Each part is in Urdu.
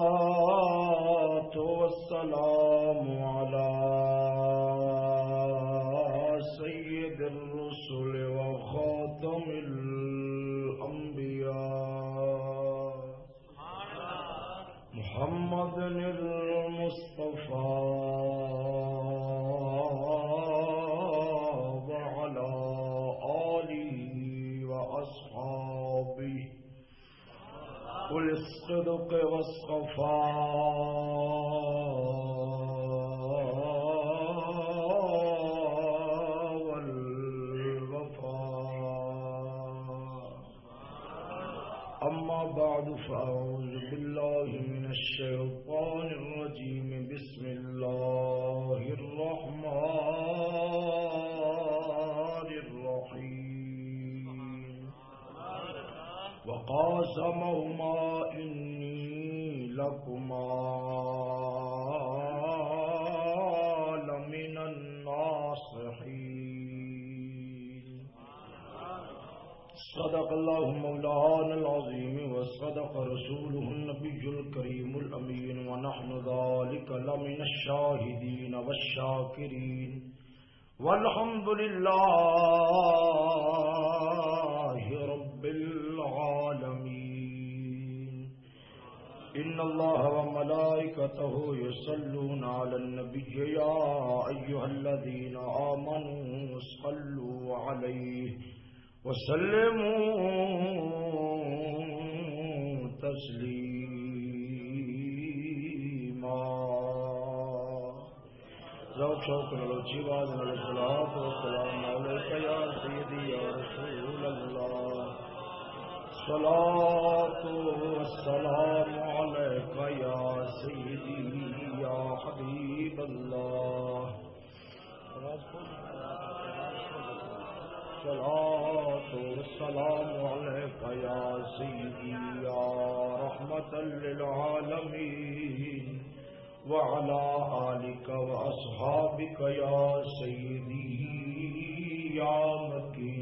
والصلاة والسلام على والصفاء والوفاء أما بعد فأعوذ بالله من الشيطان الرجيم بسم الله الرحمن الرحيم وقاسمهما الله مولانا العظيم وصدق رسوله النبي الكريم الأمين ونحن ذلك لمن الشاهدين والشاكرين والحمد لله رب العالمين إن الله وملائكته يصلون على النبي يا أيها الذين آمنوا صلوا عليه وسلموا تسليما ذوق، شوق نلو جیواز نلو صلاة والسلام عليك يا سيدي يا رسول الله صلاة والسلام عليك يا سيدي يا صلاة والسلام عليك يا سيدي يا رحمة للعالمين وعلى آلك وأصحابك يا سيدي يا مكين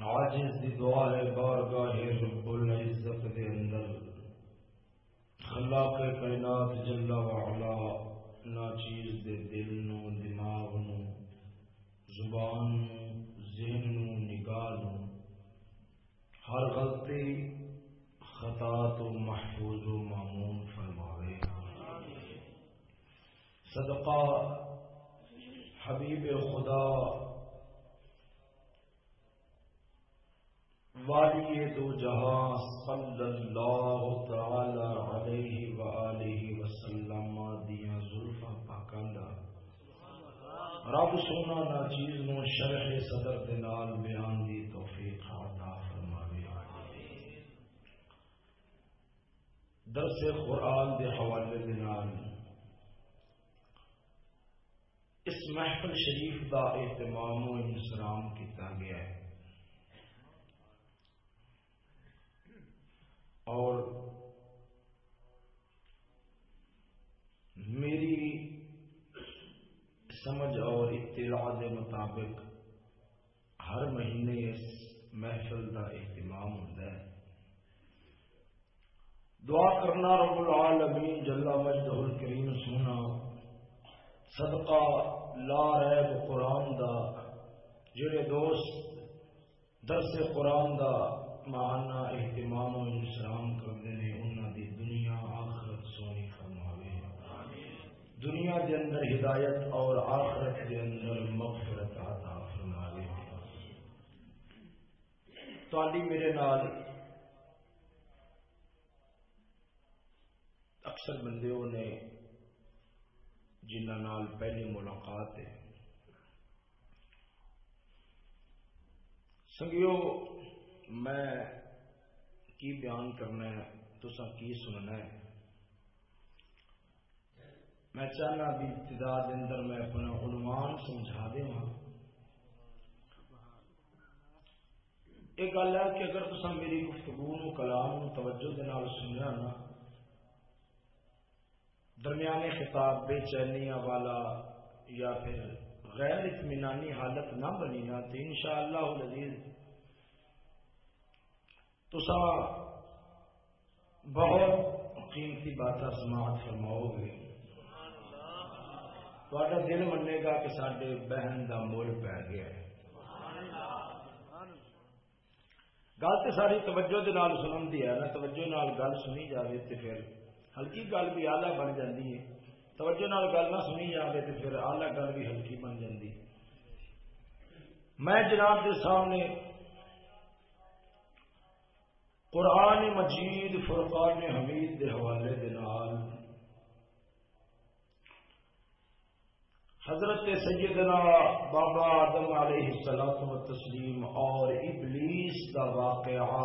عاجز دی دعا ہے، بارگاہ رب العزت دے اندر۔ خلاق کائنات جل وعلا نا چیز دے دل نو، دماغ نو، زبان نو، ذہن نو، نگاہ نو۔ ہر غلطی خطا تو محفوظ و معمون فرماوے۔ صدقہ حبیب خدا والی دو جہاں صلی اللہ تعالی علیہ وآلہ وسلم دیاں زلفا پاکندہ رب سونا نا چیز نو شرح صدر دنال بیان دی توفیق عطا فرماوے۔ درس قرآن دے حوالے دنال اس محفل شریف دا اہتمام و انسرام کیتا گیا ہے۔ اور میری سمجھ اور اطلاع کے مطابق ہر مہینے اس محفل کا اہتمام ہوتا ہے۔ دعا کرنا رب العالمین جلا مجدہ الکریم سونا صدقہ لا ریب قرآن دا، جڑے دوست درس قرآن دا ماہانہ اہتمام و انسلام کرتے ہیں انہوں دی دنیا آخرت سونی فرماوے۔ دنیا دے اندر ہدایت اور آخرت دے اندر مغفرت عطا فرماوے۔ تالی میرے نال اکثر بندیوں نے جنہ نال پہلی ملاقات ہے۔ سنگیو میں کی بیان کرنا ہے؟ تسا کی سننا ہے؟ میں چاہنا بھی ابتدا اندر میں اپنا عنوان سمجھا دے ہاں یہ گل ہے کہ اگر تسا میری گفتگو نو کلام توجہ دے نال نا، درمیانے خطاب بے چینیاں والا یا پھر غیر اطمینانی حالت نہ بنی نہ تو ان شاء اللہ تو بہت قیمتی بات سماعت فرماؤ گے۔ دل منے گا کہ سارے بہن کا مول پی گیا گل تو ساری توجہ دے نال سنن دی ہے نا، توجہ نال گل سنی جاوے تے پھر ہلکی گل بھی آلہ بن جاندی ہے۔ توجہ نال گل نہ سنی جاوے تے پھر آلہ گل بھی ہلکی بن جاندی میں جناب دے سامنے قرآن مجید فرقان حمید دے حوالے دے نال حضرت سیدنا بابا آدم علیہ السلام و تسلیم اور ابلیس کا واقعہ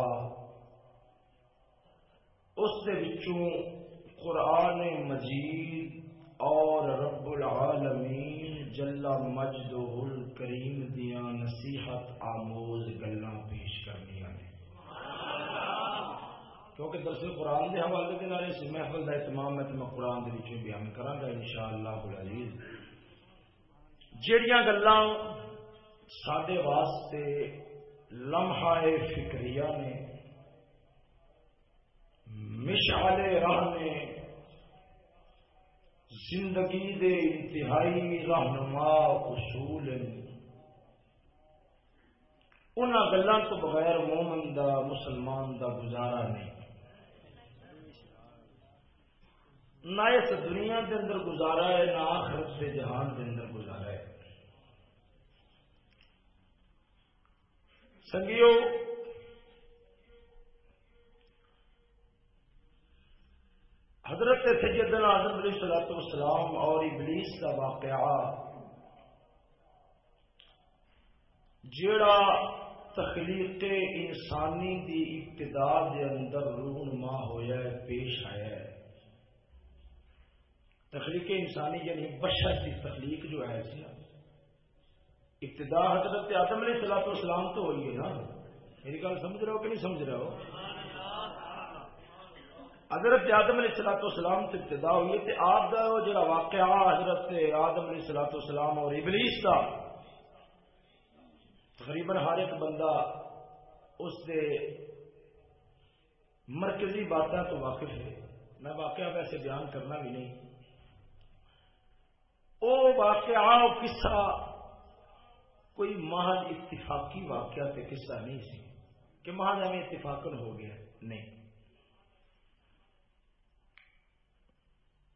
اس دے وچوں قرآن مجید اور رب العالمین جلا مجد کریم دیا نصیحت آموز گلا پیش کرنی نے کیونکہ دراصل قرآن کے حوالے کے اس محفل کا اہتمام ہے تو میں قرآن کے بیان کرا گا ان شاء اللہ جڑیاں گلا سڈے واسطے لمحہ فکری نے، مشعل راہ نے زندگی دے انتہائی رہنما اصول ان گلوں تو بغیر مومن دا، مسلمان دا گزارا نہیں نہ اس دنیا کے اندر گزارا ہے، نہ آخرت سے جہان کے اندر گزارا ہے۔ سنگیو، حضرت سیدنا آزم علیہ صلاحت والسلام اور ابلیس کا واقعہ، جیڑا تخلیق انسانی دی ابتدا دے اندر رونما ہوا ہے، پیش آیا ہے۔ تخلیق انسانی یعنی بشر کی تخلیق جو ہے ابتدا حضرت آدم علیہ سلاط اسلام تو ہوئی ہے نا۔ میری گل سمجھ رہے ہو کہ نہیں سمجھ رہے ہو؟ حضرت آدم علیہ سلاط اسلام سے ابتدا ہوئی ہے آپ کا جڑا واقعہ حضرت آدم علیہ سلاط اسلام اور ابلیس کا تقریباً ہر ایک بندہ اس سے مرکزی باتیں تو واقف ہے۔ میں واقعہ ویسے بیان کرنا بھی نہیں۔ وہ واقعہ قصہ۔ کوئی محض اتفاقی واقعہ تے قصہ نہیں سی کہ محض ہمیں اتفاقن ہو گیا۔ نہیں۔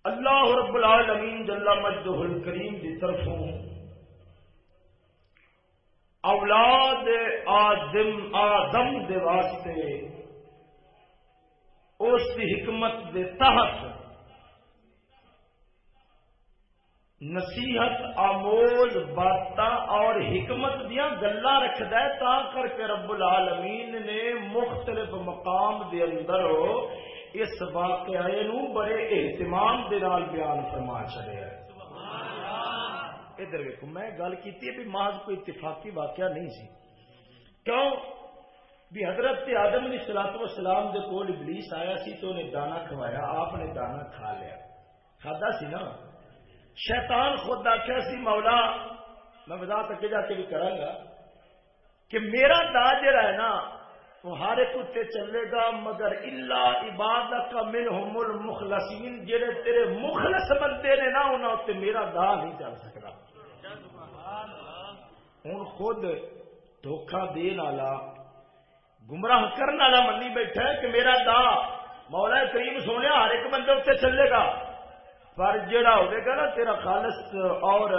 اللہ رب العالمین جل مجدہ الکریم کی طرفوں اولاد آدم آدم دے واسطے اس حکمت دے تحت نصیحت، آموز بات اور حکمت دیا گلا رکھد تا کر کے رب العالمین نے مختلف مقام دے اندر اس واقعے نو بڑے اہتمام دے نال بیان فرما چڑیا ادھر ویکو میں گل کی بھی محض کوئی اتفاقی واقعہ نہیں سی۔ کیوں؟ بھی حضرت آدم علیہ سلاط و سلام دے کول ابلیس آیا سی تو انہیں دانا کھوایا، آپ نے دانا کھا لیا۔ کھادا سی نا؟ شیطان خود آخیا سی مولا، میں وضاحت اگے جا کے بھی کرا گا کہ میرا دا جڑا ہے نا، وہ ہر ایک اتنے چلے گا، مگر اللہ عبادت کا من ہوم المخلصین جڑے تیرے مخلص بنتے نے نا انہوں اتنے میرا دا نہیں چل سکتا۔ ہوں خود دھوکھا دین والا، گمراہ کرنے والا منی بیٹھا ہے کہ میرا دا مولا کریم سونے، ہر ایک بندے اتنے چلے گا۔ پر جڑا ہوگا نا تیرا خالص اور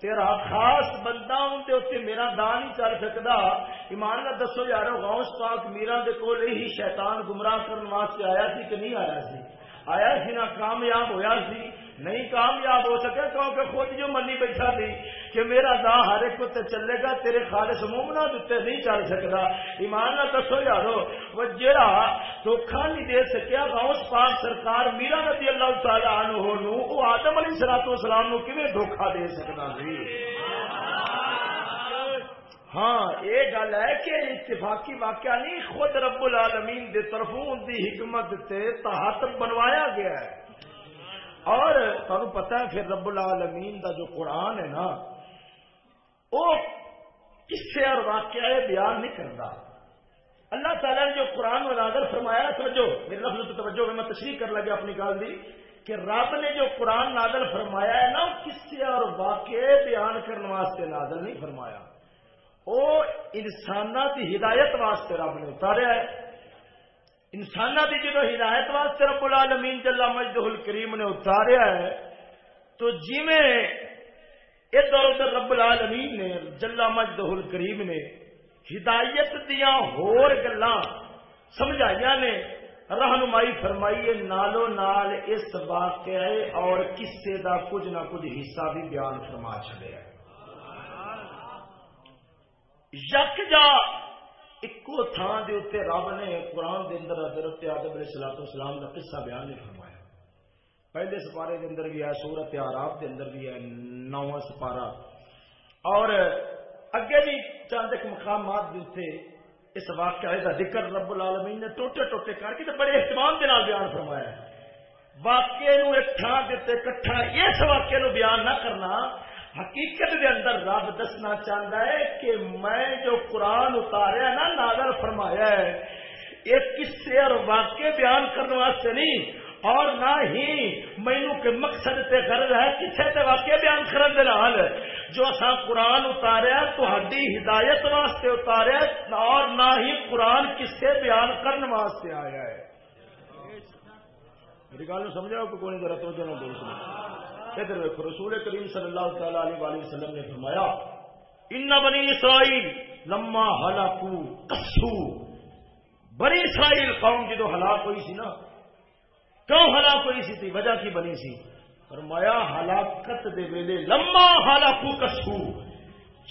تیرا خاص بندہ اتنے میرا دان نہیں چل سکتا ایمان کا دسو یار غوث پاک میرا دے کول ہی شیطان گمراہ کرنے واسطے آیا سی کہ نہیں آیا سی؟ آیا سی نہ کامیاب ہویا سی، نہیں کامیاب ہو سکے کیونکہ خود جو منی بیٹھا تھی کہ میرا دا ہر ایک تے چلے گا، تیرے خالص مومنا دیتے نہیں چل سکتا ایمان نہ دسو یارو، وہ جڑا دھوکھا نہیں دے سکیا، غوث پاک سرکار میرا نبی اللہ تعالی عنہ نو وہ آدم علیہ الصلوۃ والسلام نو کیویں دھوکھا دے سکتا سی؟ ہاں یہ گل ہے کہ اتفاقی واقعہ نہیں، خود رب العالمین دے طرفوں دی حکمت تے تحت بنوایا گیا ہے۔ اور تمہیں پتا ہے، پھر رب العالمین دا جو قرآن ہے نا وہ کسے اور واقعہ بیان نہیں کرتا۔ اللہ تعالیٰ نے جو قرآن و نادر فرمایا، توجہ، میرے لفظ تو توجہ، میں تشریح کر لگا اپنی گال دی کہ رب نے جو قرآن نادل فرمایا ہے نا کسے اور واقعے بیان کرنے واسطے نادل نہیں فرمایا۔ وہ انسان کی ہدایت واسطے رب نے اتاریا ہے۔ انسان کی جدو ہدایت واسطے رب العالمین جلا مجد الکریم نے اتاریا ہے، تو جی ادھر ادھر رب العالمین نے جلا مجد الکریم نے ہدایت دیا ہور گلا سمجھائی نے، رہنمائی فرمائیے نالو نال اس واقعے اور کسے دا کچھ نہ کچھ حصہ بھی بیان فرما چلے یک جا ایکو تھان دے اتنے رب نے قرآن دے اندر حضرت آدم علیہ السلام اسلام کا قصہ بیان نہیں فرمایا۔ پہلے سپارے دے اندر بھی ہے، سورت آراب دے اندر بھی ہے، نواں سپارہ۔ اور اگے بھی چند ایک مقامات دیتے اس واقعے کا ذکر رب العالمین نے ٹوٹے ٹوٹے کر کے بڑے اہتمام کے بیان فرمایا ہے۔ واقعے نو ایک تھان دیتے کٹھا اس واقعے نو بیان نہ کرنا حقیقت دے اندر رب دسنا چاہتا ہے کہ میں جو قرآن اتاریا نا ناگر فرمایا ہے، یہ کسے اور واقع بیان کرنے واسطے نہیں اور نہ ہی مینو کے مقصد تے غرض ہے کسے تے واقع بیان کرن دے نال۔ جو اسا قرآن اتاریا تہاڈی ہدایت واسطے اتاریا اور نہ ہی قرآن کسے بیان کرن واسطے آیا ہے۔ میری گل سمجھا کہ کوئی ذرا توجہ نہ بول سنا ادھر دیکھو رسول کریم صلی اللہ تعالی علیہ وآلہ وسلم نے فرمایا، ان بنی اسرائیل لما ہلاکو کسو۔ بنی اسرائیل قوم جدو ہلاک ہوئی سی نا کیوں ہلاک ہوئی سی تھی؟ وجہ کی بنی سی۔ فرمایا، ہلاکت دے ویلے لما ہلاکو کسو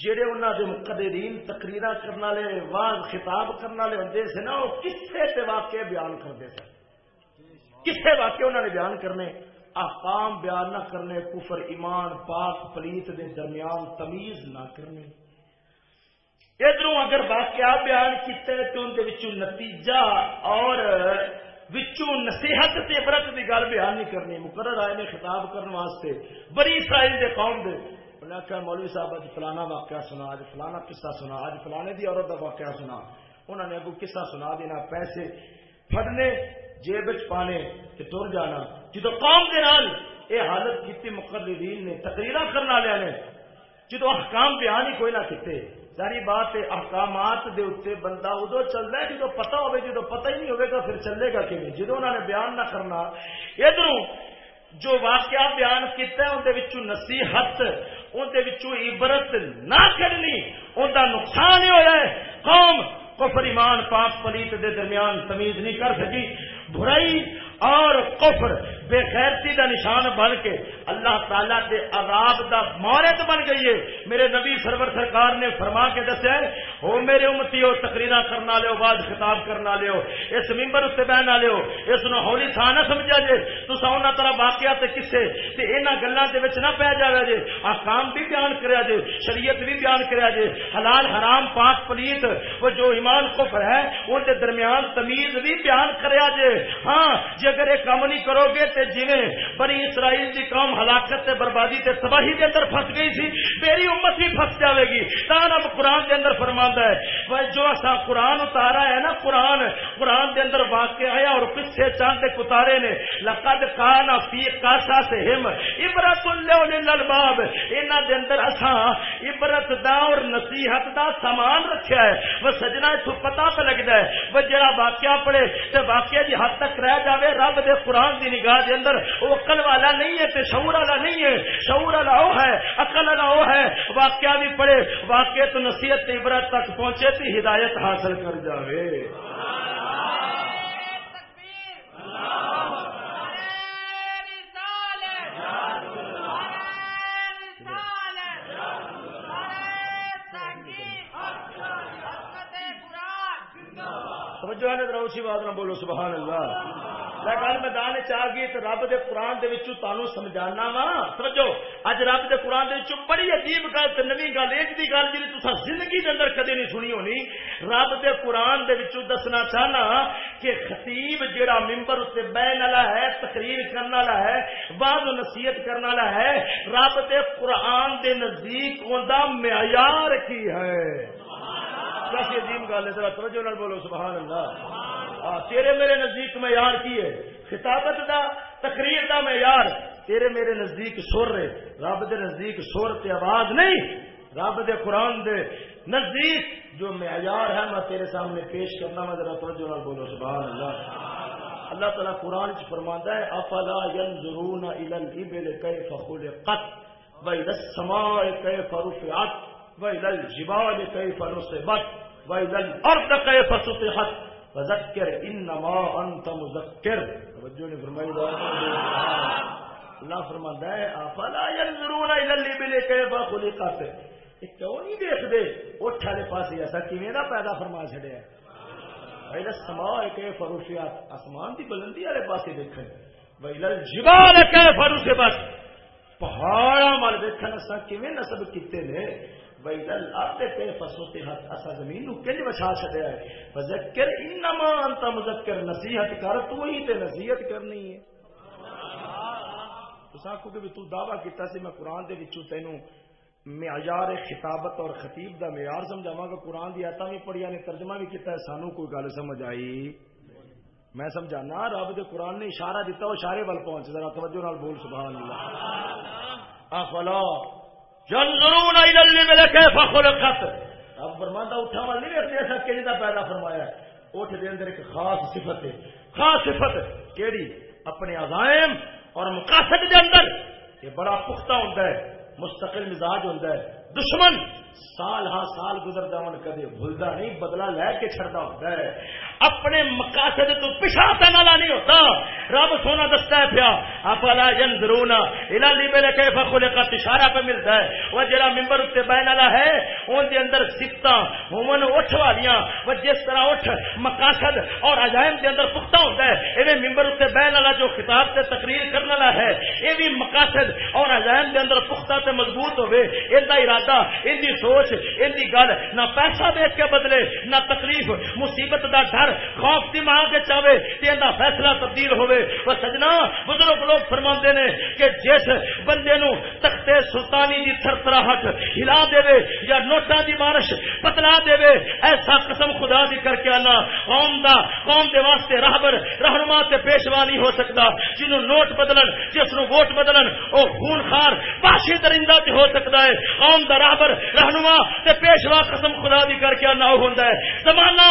جڑے انہوں دے مقدرین تقریر کرنے والے واض خطاب کرنے والے ہوں سے نا، وہ کسے سے واقع بیان کرتے سن۔ کسے واقع انہوں نے بیان کرنے۔ احکام بیان نہ کرنے، کفر، ایمان، پاک، پلیت دے درمیان تمیز نہ کرنے۔ ادھر اگر واقعہ بیان کیتے تو ان اندر نتیجہ اور وچوں نصیحت تے عبرت دی گل بیان نہیں کرنی، مقرر آئے نے خطاب کرنے واسطے۔ بڑی اسرائیل دے قوم دے۔ انہوں نے آخیا مولوی صاحب اج فلانا واقعہ سنا اج فلانا قصہ سنا اج فلانے دی عورت کا واقعہ سنا۔ انہوں نے اگو قصہ سنا دینا، پیسے پھڑنے، جیب پانے تے تر جانا۔ جدو قوم دے نال اے حالت کیتی، مقررین نے تقریر کرنے والے نے جدو احکام بیان ہی کوئی نہ کیتے ساری بات ہے احکامات دے اتنے بندہ ادو چلتا ہے، جدو پتا ہوئے جدو پتہ ہی نہیں ہوگا پھر چلے گا کہ جدو انہوں نے بیان نہ کرنا ادھر جو واقعہ بیان کیتا ہے اندر نصیحت اندر عبرت نہ کرنی، ان کا نقصان ہی ہوا ہے۔ قوم کفر ایمان، پاک پلیت دے درمیان تمیز نہیں کر سکی۔ برائی اور کفر بے خیرتی دا نشان بن کے اللہ تعالیٰ دے عذاب دا مورت بن گئی ہے۔ میرے نبی سرور سرکار نے فرما کے دسیا ہے ہو میرے امتی، ہو تقریر کرنا لو بعد خطاب کرنا لو اس ممبر اتنے بہنا لو اس نو ہولی تھا نہ سمجھا جے۔ تو سونا طرح واقعات کسے تے انہاں گلاں دے وچ نہ پے جاوے جے۔ احکام بھی بیان کریا جے، شریعت بھی بیان کریا جے۔ حلال، حرام، پاک، پلیت، وہ جو ایمان کفر ہے ان دے درمیان تمیز بھی بیان کریا جے۔ ہاں جے اگر یہ کام نہیں کرو گے تے جویں بڑی اسرائیل دی قوم ہلاکت تے بربادی تے تباہی دے اندر پھنس گئی سی تیری امت بھی پھنس جاوے گی۔ تاں قرآن دے اندر فرماندا ہے۔ وہ جو اسا قرآن اتارا ہے نا، قرآن قرآن دے اندر واقع ہے اور پیچھے چاند اتارے نے۔ لقد کان فی قاسا سے ہم عبرت للباب انہاں دے اندر اسا عبرت دا اور نصیحت دا سامان رکھیا ہے۔ وہ سجنا تو پتہ پہ لگدا ہے۔ وہ جڑا واقعہ پڑھے تے واقعہ دی حد تک رہ جاوے، رب دے قرآن دی نگاہ دے اندر وہ عقل والا نہیں ہے تے شعور والا نہیں ہے۔ شعور والا وہ ہے، عقل والا وہ ہے۔ واقعہ بھی پڑھے واقع تو نصیحت عبرت تک پہنچے تو ہدایت حاصل کر جاوے۔ توجہ ہے نا بات نہ بولو، سبحان اللہ۔ گل میدان چ گئی تو رب دے قرآن دے وچوں تانوں سمجھانا وا۔ سمجھو؟ اج رب دے قرآن دے وچوں بڑی عجیب گل تے نوی گل، ایک دی گل جی تسا زندگی دے اندر کدی نہیں سنی ہونی۔ رب دے قرآن دے وچوں دسنا چاہنا کہ خطیب جیڑا ممبر تے بیٹھن والا ہے، تقریر کرن والا ہے بعد نصیحت کرن والا ہے، رب دے قرآن دے نزدیک اوندا معیار کی ہے۔ سبحان کیسی عظیم گل ہے، ذرا توجہ نال بولو، سبحان اللہ۔ ہاں، تیرے میرے نزدیک میں یار کی ہے؟ خطابت دا، تقریر دا میں یار۔ تیرے میرے نزدیک سر رہے رب دے نزدیک سر تے آواز نہیں۔ رب دے قرآن دے نزدیک جو معیار ہے، میں تیرے سامنے پیش کرنا، میں ذرا توجہ نال بولو، سبحان اللہ۔ اللہ تعالیٰ قرآن چ فرماندا ہے، افلا ينظرون الى الابل كيف خلقت؟ والى السماء كيف رفعت؟ والى الجبال كيف نصبت؟ والى الارض كيف سطحت؟ فذکر انما انت مذکر توجہ نے فرمائی اللہ فرماندا ہے افلا ينظرون الى الابل كيف خلقت کیوں نہیں دیکھ دے اٹھ والے پاسے ایسا کیویں دا پیدا فرما چھڑیا ویل السماء كيف رفعت آسمان دی بلندی والے پاسے دیکھن۔ ویل الجبال كيف رفعت پہاڑاں مل دیکھن اسا کیویں نسب کیتے نے؟ زمین نو کنج بچا چڈیا ہے فذکر انما انت مذکر نصیحت کر تو ہی تے نصیحت کرنی ہے۔ تو آخو کہ تو دعویٰ کیتا سی میں قرآن دے وچوں تینوں معیار خطابت اور خطیب دا معیار سمجھاواں گا۔ قرآن دی آیتاں بھی پڑھیا نے، ترجمہ بھی کیتا ہے سانو کوئی گل سمجھ آئی؟ میں سمجھانا، رب دے قرآن نے اشارہ دیتا وہ اشارے ول پہنچ، ذرا توجہ نال بول، سبحان اللہ۔ افلا ينظرون الى الابل كيف خلقت. اب فرماتا اٹھا والا نہیں ویکھتے ایسا کیڑی دا پیدا فرمایا ہے؟ اٹھ دے اندر ایک خاص صفت ہے۔ خاص صفت کیڑی؟ اپنے عزائم اور مقاصد دے اندر یہ بڑا پختہ ہوتا ہے، مستقل مزاج ہوتا ہے۔ دشمن سال ہاں سال گزرتا ہوں کدے بھولتا نہیں بدلا لے کے چڑھتا ہوتا ہے۔ اپنے مقاصد تو پیچھا کرنے نہیں ہوتا۔ رب سونا دستا ہے پیا آپ افلا ينظرون الى الابل كيف خلقت، اشارہ پہ ملتا ہے۔ وہ جڑا منبر تے بیان والا ہے، اون دے اندر صفتاں ہومن اٹھ والیاں، وہ جس طرح اٹھ، مقاصد اور عجائب دے اندر پختہ ہوتا ہے۔ ایویں منبر تے بیان والا جو خطاب تے تقریر کرنے والا ہے، اے بھی مقاصد اور عجائب دے اندر پختہ تے مضبوط ہوے ان دا ارادہ ان دی سوچ ان دی گل، نہ پیسہ دیکھ کے بدلے، نہ تکلیف، مصیبت دا ڈر خوف دماغ کے چاہے تے دا فیصلہ تبدیل ہوے وہ سجنا بزرگ لوگ فرماندے نے کہ جس بندے نو تختے سلطانی دی تھرتراہٹ ہلا دے وے یا نوٹاں دی بارش پتلا دے وے، ایسا قسم خدا دی کر کے انا قوم دا، قوم دے واسطے راہبر رہنما تے پیشوا نہیں ہو سکتا۔ جنوں نوٹ بدلن، جس نو ووٹ بدلن، او خون خار، پاشی درندہ تے ہو سکتا ہے۔ قوم دا راہبر رہنما تے پیشوا قسم خدا دی کر کے نہ ہوندا ہے۔ زمانہ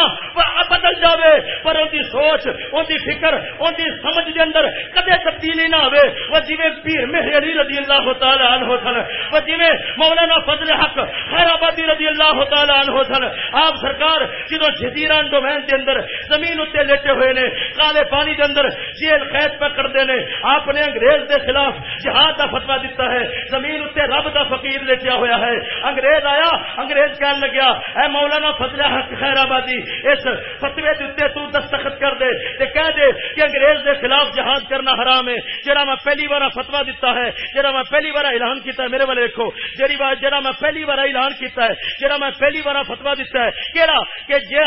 بدل جاوے، پر اون دی سوچ اون دی فکر اون دی سمجھ دے اندر کدے تبدیلی نہ ہوے وہ جویں پیر مہر علی رضی اللہ تعالی عنہ سن، وہ جویں مولانا فضل حق خیر آبادی رضی اللہ تعالی عنہ سن۔ آپ سرکار جدوں جزیران ڈومین دے اندر زمین تے لیٹے ہوئے نے، کالے پانی دے اندر جیل قید پہ کر نے، آپ نے انگریز دے خلاف جہاد دا فتوا دیتا ہے۔ زمین تے رب دا فقیر لیٹیا ہویا ہے۔ انگریز آیا، انگریز کہنے لگیا، اے مولانا فضل حق خیر آبادی، اس فتوے دیتے تو دستخط کر دے تے کہہ دے کہ انگریز دے خلاف جہاد کرنا حرام ہے جرا میں پہلی بار فتوا دیتا ہے جرا میں پہلی بار اعلان کیتا ہے، میرے والے دیکھو جری بار جرا میں پہلی بار اعلان کیتا ہے جرا میں پہلی بار فتوا دیتا ہے کہڑا کہ جے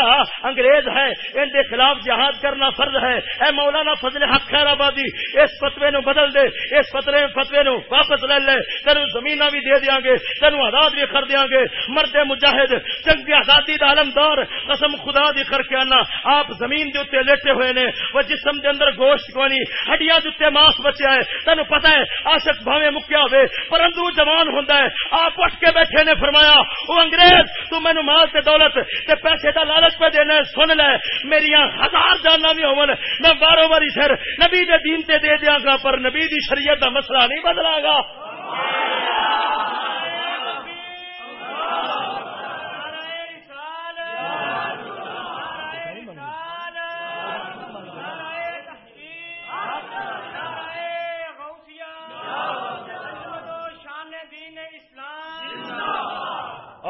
انگریز ہے، ان دے خلاف جہاد کرنا فرض ہے، اے مولانا فضل حق خیر آبادی، اس فتوے نو بدل دے، اس فتوے فتوے نو واپس لے لے تینوں زمینہ بھی دے دیاں گے تینوں آزاد بھی کر دیاں گے، مرد مجاہد، جنگ آزادی دا علمدار، قسم خدا دی کر کے آنا آپ زمین دے اتنے لیٹے ہوئے نے وہ جسم دے اندر گوشت کو نہیں ہڈیاں دے ماس بچیا ہے تینوں پتا ہے آشک بھاوے مکیا ہوئے پرندو جوان ہوندا ہے آپ اٹھ کے بیٹھے نے فرمایا وہ انگریز تو مینو مال تے دولت تے پیسے دا لالچ پہ دینا ہے سن لے میری ہزار جانا بھی ہون میں باروں باری سر نبی دے دین تے دے دیاں گا پر نبی دی شریعت دا مسئلہ نہیں بدلا گا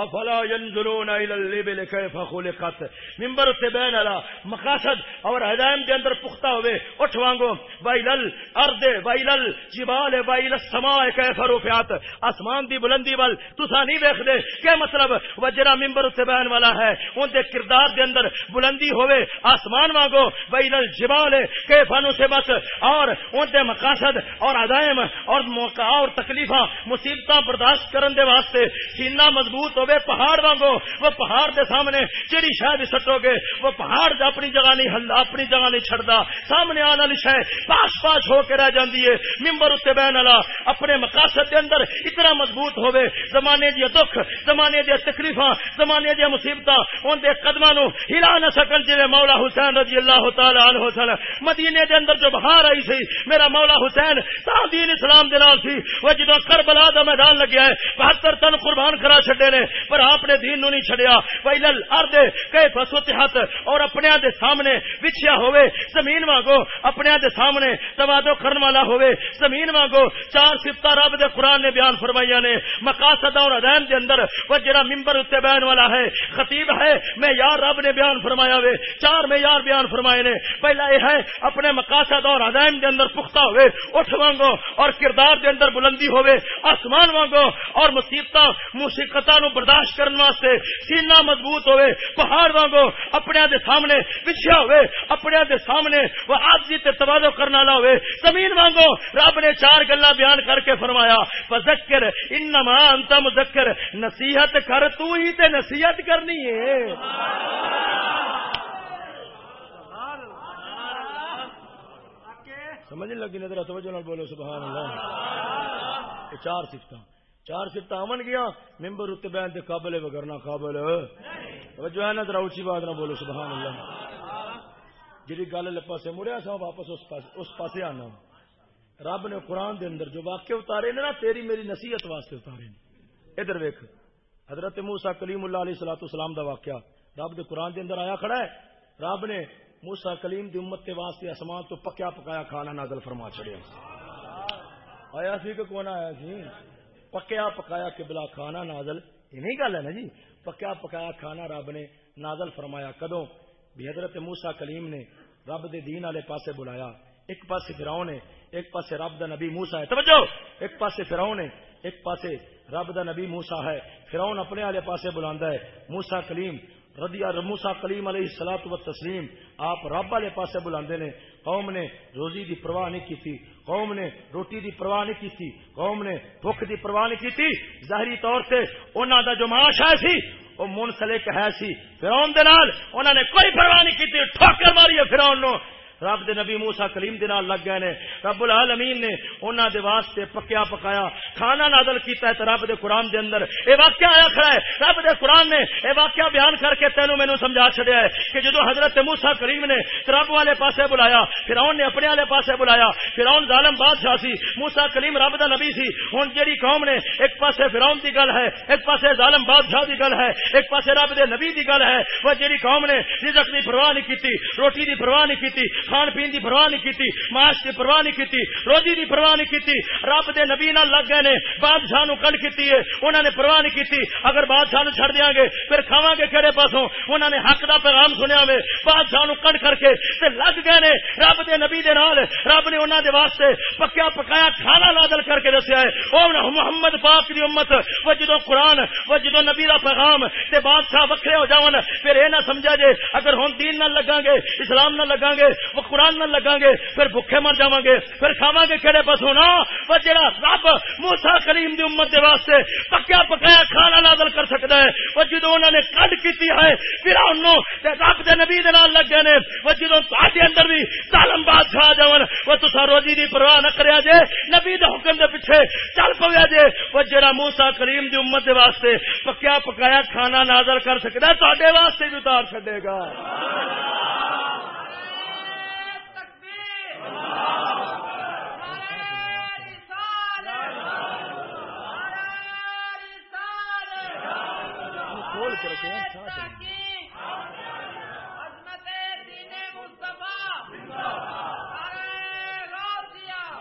افلا ينظرون الى الابل كيف خلقت؟ ممبر اتنے بہن والا مقاصد اور ہدائم کے اندر پختہ ہوئے، اٹھ وانگو بائی لل ارد بائی لل جبال بائی لما فروفیات آسمان دی بلندی وال تسا نہیں ویخ دے، کیا مطلب؟ وجرا ممبر اتنے بہن والا ہے ان دے کردار دے اندر بلندی ہوئے، آسمان وانگو بائی لل جبال کے فانو سے بس اور ان دے مقاصد اور ہدائم اور موقع اور تکلیفاں مصیبت برداشت کرن دے واسطے سینہ مضبوط ہوئے پہاڑ وانگو، وہ پہاڑ دے سامنے جڑی شاید سٹو گے، وہ پہاڑ دے اپنی جگہ نہیں ہل اپنی جگہ نہیں چھڑدا، سامنے آنے والی شاید پاس پاس ہو کے رہ جاندی ہے ممبر اتنے بہن والا اپنے مقاصد دے اندر اتنا مضبوط ہوئے زمانے دیا دکھ، زمانے دیا تکلیفاں، زمانے دیا مصیبت ان دے قدموں نو ہلا نہ سکن جی مولا حسین رضی اللہ تعالی عنہ سن۔ مدینے دے اندر جو بہار آئی سی، میرا مولا حسین تا دین اسلام دے نال سی، وہ جدو کربلا دا میدان لگیا ہے، بہتر تن قربان کرا چھڈے نے۔ پر آپ نے دین نو نہیں چھڈیا۔ ویلل ارد کئی فسوتحت اور اپنے دے سامنے بچھیا ہوئے زمین وانگو اپنے دے سامنے توادو کرن والا ہوئے زمین وانگو چار صفتہ رب دے قرآن نے بیان فرمائیا نے۔ مقاصد اور ادین دے اندر وہ جرا ممبر اتنے بیان والا ہے، خطیب ہے، میں یار رب نے بیان فرمایا وے چار میں یار بیان فرمائے نے۔ پہلا یہ ہے، اپنے مقاصد اور ادین دے اندر پختہ ہوئے اٹھ وانگو اور کردار دے اندر بلندی ہوئے آسمان وانگو اور مصیبت موسیقت نو برداشت کرنے واسطے سینہ مضبوط ہوئے، پہاڑ وانگو اپنے دے سامنے پچھا ہوئے اپنے دے سامنے وہ آجی تے توازو کرنے والا ہوئے۔ زمین وانگو رب نے چار گلا بیان کر کے فرمایا، فذکر، انما انت مذکر، نصیحت کر، تو ہی تے نصیحت کرنی ہے۔ سمجھ لگی نظر توجہ نال بولو، سبحان اللہ۔ چار سفت چار سفت امن گیا ممبر اتنے بہن کے قابل وغیرہ قابل۔ توجہ ہے نظر اچھی بات نہ بولو، سبحان اللہ۔ جی گل پاسے مڑیا سا واپس اس پاس اس پاسے آنا۔ رب نے قرآن دے اندر جو واقع اتارے نے نا، تیری میری نصیحت واسطے اتارے نے ادھر ویک حضرت موسا کلیم اللہ علیہ سلاۃ اسلام دا واقعہ۔ رب دے قرآن دے اندر آیا کھڑا ہے۔ رب نے موسا کلیم دی امت کے واسطے آسمان تو پکیا پکایا کھانا نازل فرما چڑیا آیا سی کہ کون آیا سی؟ پکیا پکایا قبلہ کھانا نازل یہ نہیں گل ہے نا جی؟ پکیا پکایا کھانا رب نے نازل فرمایا کدو بھی حضرت موسا کلیم نے رب دے دین والے پاسے بلایا۔ ایک پاسے فراؤ نے، ایک پاسے رب دا نبی موسا ہے۔ توجہ! ایک پاسے فراؤ نے، ایک پاسے رب دا نبی موسا ہے۔ فراؤن اپنے والے پاسے بلا ہے۔ موسا کلیم ردیا رموسا کلیم علیہ سلاط و تسلیم آپ رب والے پاسے بلا نے۔ قوم نے روزی دی پرواہ نہیں کی قوم نے روٹی دی پرواہ نہیں کی قوم نے بھوک دی پرواہ نہیں کی ظاہری طور سے انہوں دا جو معاش ہے سی وہ منسلک ہے سی۔ فرون دے نال انہوں نے کوئی پرواہ نہیں کی ٹھوکر ماری ہے فرون نو رب دے نبی موسا کلیم دے نال لگ گئے نے۔ رب العالمین نے انہاں دے واسطے پکیا پکایا۔ کھانا نازل کیتا ہے تے رب دے قران دے اندر۔ اے واقعہ آیا کھڑا ہے۔ رب دے قران نے اے واقعہ بیان کر کے تینو مینوں سمجھا چھڈیا ہے کہ جدوں حضرت موسی کریم نے رب والے پاسے بلایا فرعون نے اپنے والے پاسے بلایا۔ فرعون ظالم بادشاہ سی، موسی کلیم رب دا نبی سی۔ ہن جڑی قوم نے ایک پاسے فرعون دی گل ہے، ایک پاسے ظالم بادشاہ دی گل ہے، ایک پاسے رب دے نبی دی گل ہے۔ وہ جڑی قوم نے رزق دی پرواہ نہیں کیتی، روٹی دی پرواہ نہیں کیتی کھان پین دی پرواہ نہیں کیتی، معاش دی پرواہ نہیں کیتی، روزی دی پرواہ نہیں کیتی، رب دے نبی نال لگ گئے نے، بادشاہ نو کل کیتی ہے انہوں نے پرواہ نہیں کیتی، اگر بادشاہ نو چھڑ دیاں گے، پھر کھاواں گے کہڑے پاسوں؟ انہوں نے حق دا پیغام سنیا وے، بادشاہ نو کٹ کر کے تے لگ گئے نے، رب دے نبی دے نال، رب نے انہاں دے واسطے پکیا پکایا کھانا نازل کر کے دسیا ہے۔ او محمد پاک دی امت، وہ جدوں قرآن، وہ جدوں نبی دا پیغام تے بادشاہ وکھرے ہو جاون، پھر اے نہ سمجھا جے، اگر ہن دین نہ لگاں گے، اسلام نہ لگاں گے قرآن نہ لگا گے، پھر بھوکے مر جا گے، پھر کھاوا گے، کہڑے پاس ہونا؟ وہ جڑا رب موسا کریم دی امت دے واسطے پکیا پکایا کھانا نازل کر سکتا ہے، وہ جدو انہوں نے کڈ کی ہے، پھر رب دے نبی دے نال لگ نے، وہ جدو تے اندر بھی ظالم بادشاہ جاون، وہ تسا روزی دی پرواہ نہ کریا جے، نبی دے حکم دے پیچھے چل پویا جے، وہ جڑا موسا کریم دی امت دے واسطے پکیا پکایا کھانا نازل کر سکتا ہے تے واسطے بھی اتار چڈے گا۔ تو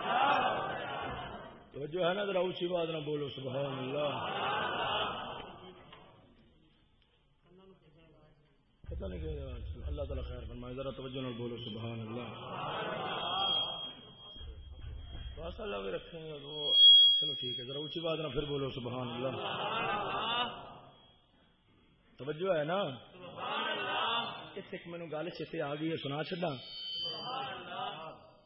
ہاں، جو ہے نا ذرا اونچی بات نہ بولو سبحان اللہ۔ پتہ نہیں اللہ تعالیٰ خیر فرمائے، ذرا توجہ نہ بولو، سبحان اللہ۔ بس اللہ بھی رکھیں گے، وہ چلو ٹھیک ہے، ذرا اونچی بات نہ پھر بولو، سبحان اللہ۔ توجہ ہے نا؟ اس ایک مینو گل چیتے آ گئی ہے، سنا چڈا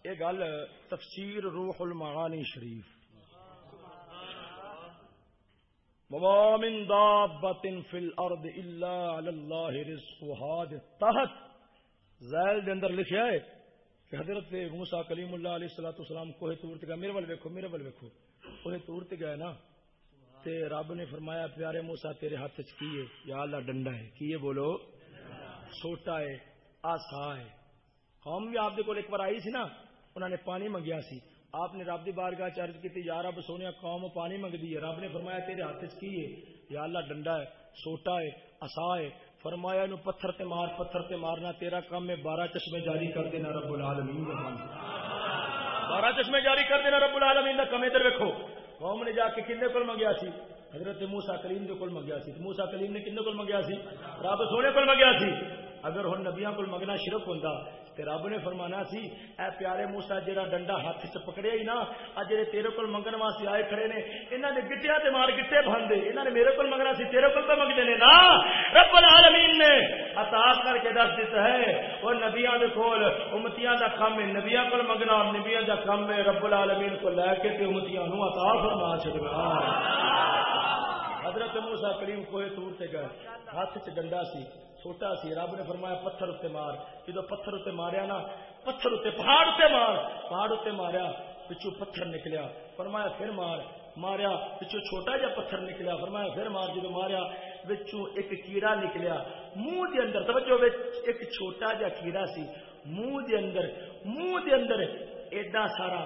یہ گل تفسیر روح المعانی شریف۔ وما من دابت فی الارض الا علی اللہ رزقها. تحت زائل دے اندر لکھیا ہے کہ حضرت موسی کلیم اللہ علیہ الصلوۃ والسلام کوہ تور تے میرے ول ویکھو، میرے ول ویکھو. کوہ تور تے گئے نا؟ تے رب نے فرمایا، پیارے موسی، تیرے ہاتھ وچ کی ہے؟ یا اللہ، ڈنڈا ہے. کی ہے بولو؟ چھوٹا ہے، آسا ہے. قوم بھی آپ دے کول ایک بار آئی سی نا انہوں نے پانی منگیا سی. آپ نے رب دی بارگاہ چرج کی یا رب سونے، قوم پانی منگتی ہے۔ رب نے فرمایا، تیرے ہاتھ کی ہے؟ یا اللہ، ڈنڈا ہے، سوٹا ہے اصا ہے۔ فرمایا نو پتھر تے مار، پتھر تے مارنا تیرا کام ہے۔ بارہ چشمے جاری کر دینا رب العالمین ہاں۔ بارہ چشمے جاری کر دینا رب العالمین کا کم ادھر ویکو قوم نے جا کے کنے کول منگیا سی؟ حضرت موسا کلیم کے کول منگیا سی۔ موسا کلیم نے کنے کول منگیا سی؟ رب سونے کول منگیا سی؟ اگر ہوں نبیا کو منگنا شرک ہوں تو رب نے فرمانا سی، اے پیارے موسا جہاں ڈنڈا ہاتھ چ پکڑیا ہی نا اج جی تیرے کو منگن واسطے آئے کھڑے نے انہوں نے گٹیا تے مار گٹے بنتے انہوں نے میرے کو منگنا سی، تیرے کو تو منگتے ہیں نا۔ رب العالمین نے عطا کر کے دس دیتا ہے، وہ نبیا کے کول، امتیاں دا کام ہے نبیا کو منگنا نبیا دا کام ہے، رب العالمین کو لے کے تے امتیاں نو عطا فرما چڑھا حضرت موسا کریم کوئے تور تے گئے، ہاتھ چ ڈنڈا سی چھوٹا سی، رب نے فرمایا پتھر اتنے مار۔ جدو پتھر اتنے ماریا نا، پتھر اتنے پہاڑ اتنے مار۔ پہاڑ اتنے ماریا پچھو پتھر نکلیا۔ فرمایا پھر مار۔ ماریا پچھو چھوٹا جا پتھر نکلیا۔ فرمایا پھر مار۔ جدو ماریا بچوں ایک کیڑا نکلیا۔ منہ دے اندر، توجہ ایک چھوٹا جا کیڑا سی۔ منہ دے اندر، منہ دے اندر ایڈا سارا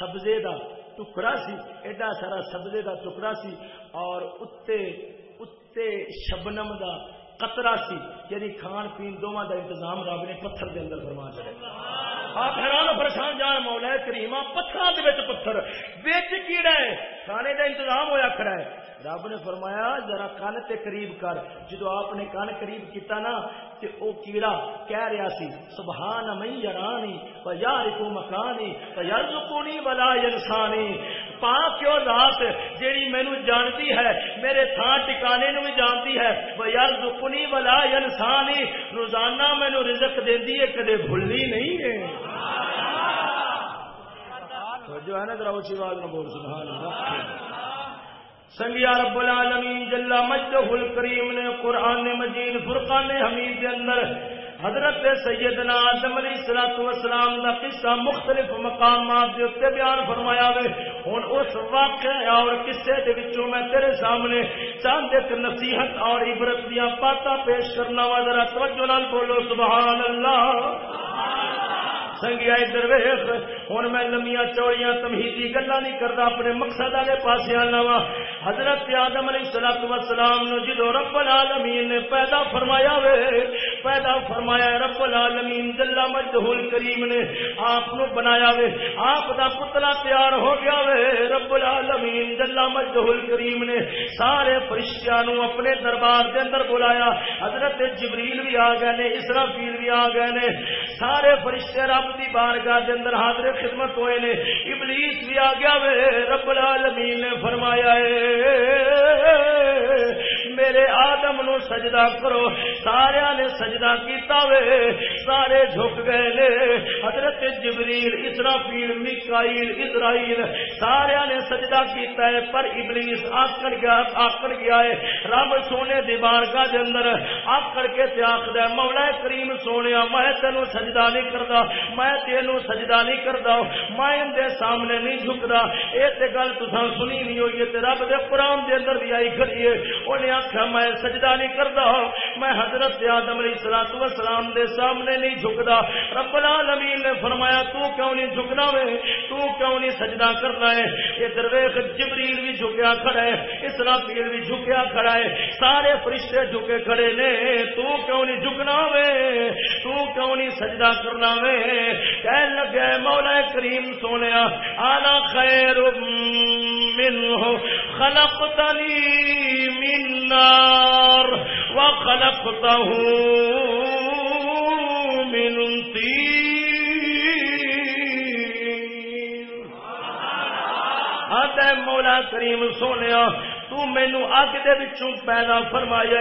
سبزے دا ٹکڑا سی۔ ایڈا سارا سبزے دا ٹکڑا سی۔ اور اتے اتے شبنم دا قطرہ سی یعنی کھان پین دونوں دا انتظام رب نے پتھر دے اندر فرما چڑے آپ حیران پریشان جان مولا کریما پتھر دے پتھر۔ بچ کیڑا ہے؟ کھانے دا انتظام ہویا کھڑا ہے۔ رب نے فرمایا ذرا کن تے قریب کر۔ جدو آپ نے کن قریب کیتا نا تے او کیڑا کہہ رہا سی سبحان من یرانی و یارکو مکانی و یرزقونی ولا ینسانی۔ پاک کیوں ذات جیڑی مینو جانتی ہے میرے تھان ٹکانے نو بھی جانتی ہے۔ یار دکنی ولا انسانی روزانہ مینو رزق دیندی ہے کدے بھولنی نہیں ہے۔ جو ہے نا ذرا اونچی آواز میں بول سبحان اللہ۔ سنگیا رب العالمین، جل مجدہ الکریم نے قرآن مجید فرقان حمید کے اندر حضرت سیدنا آدم علیہ الصلوۃ والسلام دا قصہ مختلف مقامات دے اوپر بیان فرمایا وے ہن اس واقعہ اور قصے دے وچوں میں تیرے سامنے چاند ایک نصیحت اور عبرت دیاں باتاں پیش کرنا وا، ذرا توجہ نال بولو، سبحان اللہ۔ سنگیا ادھر ویخ ہوں میں لمیاں چوڑیاں تمہیدی گلا نہیں کرتا اپنے مقصد والے پاس آنا وا حضرت آدم علیہ سلاق وسلام نو جدو رب العالمین نے پیدا فرمایا وے پیدا فرمایا رب العالمین جلا مجدہول کریم نے آپ نو بنایا وے، آپ دا پتلا تیار ہو گیا وے، رب العالمین جلا مجدہول کریم نے سارے فرشتیاں نو اپنے دربار دے اندر بلایا۔ حضرت جبریل بھی آ گئے نے، اسرافیل بھی آ گئے نے، سارے فرشتے رب دی بارگاہ دے اندر حاضر خدمت ہوئے نے۔ ابلیس بھی آ گیا وے، رب العالمین نے فرمایا اے میرے آدم نو سجدہ کرو۔ سارے نے سجدہ کیتا وے۔ سارے جھک گئے نے۔ حضرت جبریل، اسرافیل، میکائیل، اسرائیل سارے نے سجدہ کیتا ہے۔ پر ابلیس آکڑ گیا آکڑ گیا ہے۔ رب سونے دی بارگاہ دے اندر آکڑ کے تے آکھدا مولا کریم سونیا، میں تینو سجدہ نہیں کردا، میں تینو سجدہ نہیں کرتا میں اندے سامنے نہیں جھکتا یہ تے گل تسا سنی نہیں ہوئی ہے رب دے قرآن دے اندر بھی آئی کھڑی ہے۔ انہیں آخیا میں سجدہ نہیں کرتا، میں حضرت آدم علیہ السلام والسلام دے سامنے نہیں جھکتا۔ رب العالمین نے فرمایا، تو کیوں نہیں جھکنا وے؟ تو کیوں نہیں سجدہ کرنا ہے؟ یہ درویش جبریل بھی جھکیا کھڑا ہے، اسرافیل بھی جھکیا کھڑا ہے، سارے فرشتے جھکے کھڑے نے۔ تو کیوں نہیں جھکنا وے؟ تو کیوں نہیں سجدہ کرنا وے؟ کہنے لگے مولا کریم سونے آنا خیر منہ خلقتنی من نار وخلقته من طين هذا مولا کریم سونیا تو مینو اگ دے وچوں پیدا فرمایا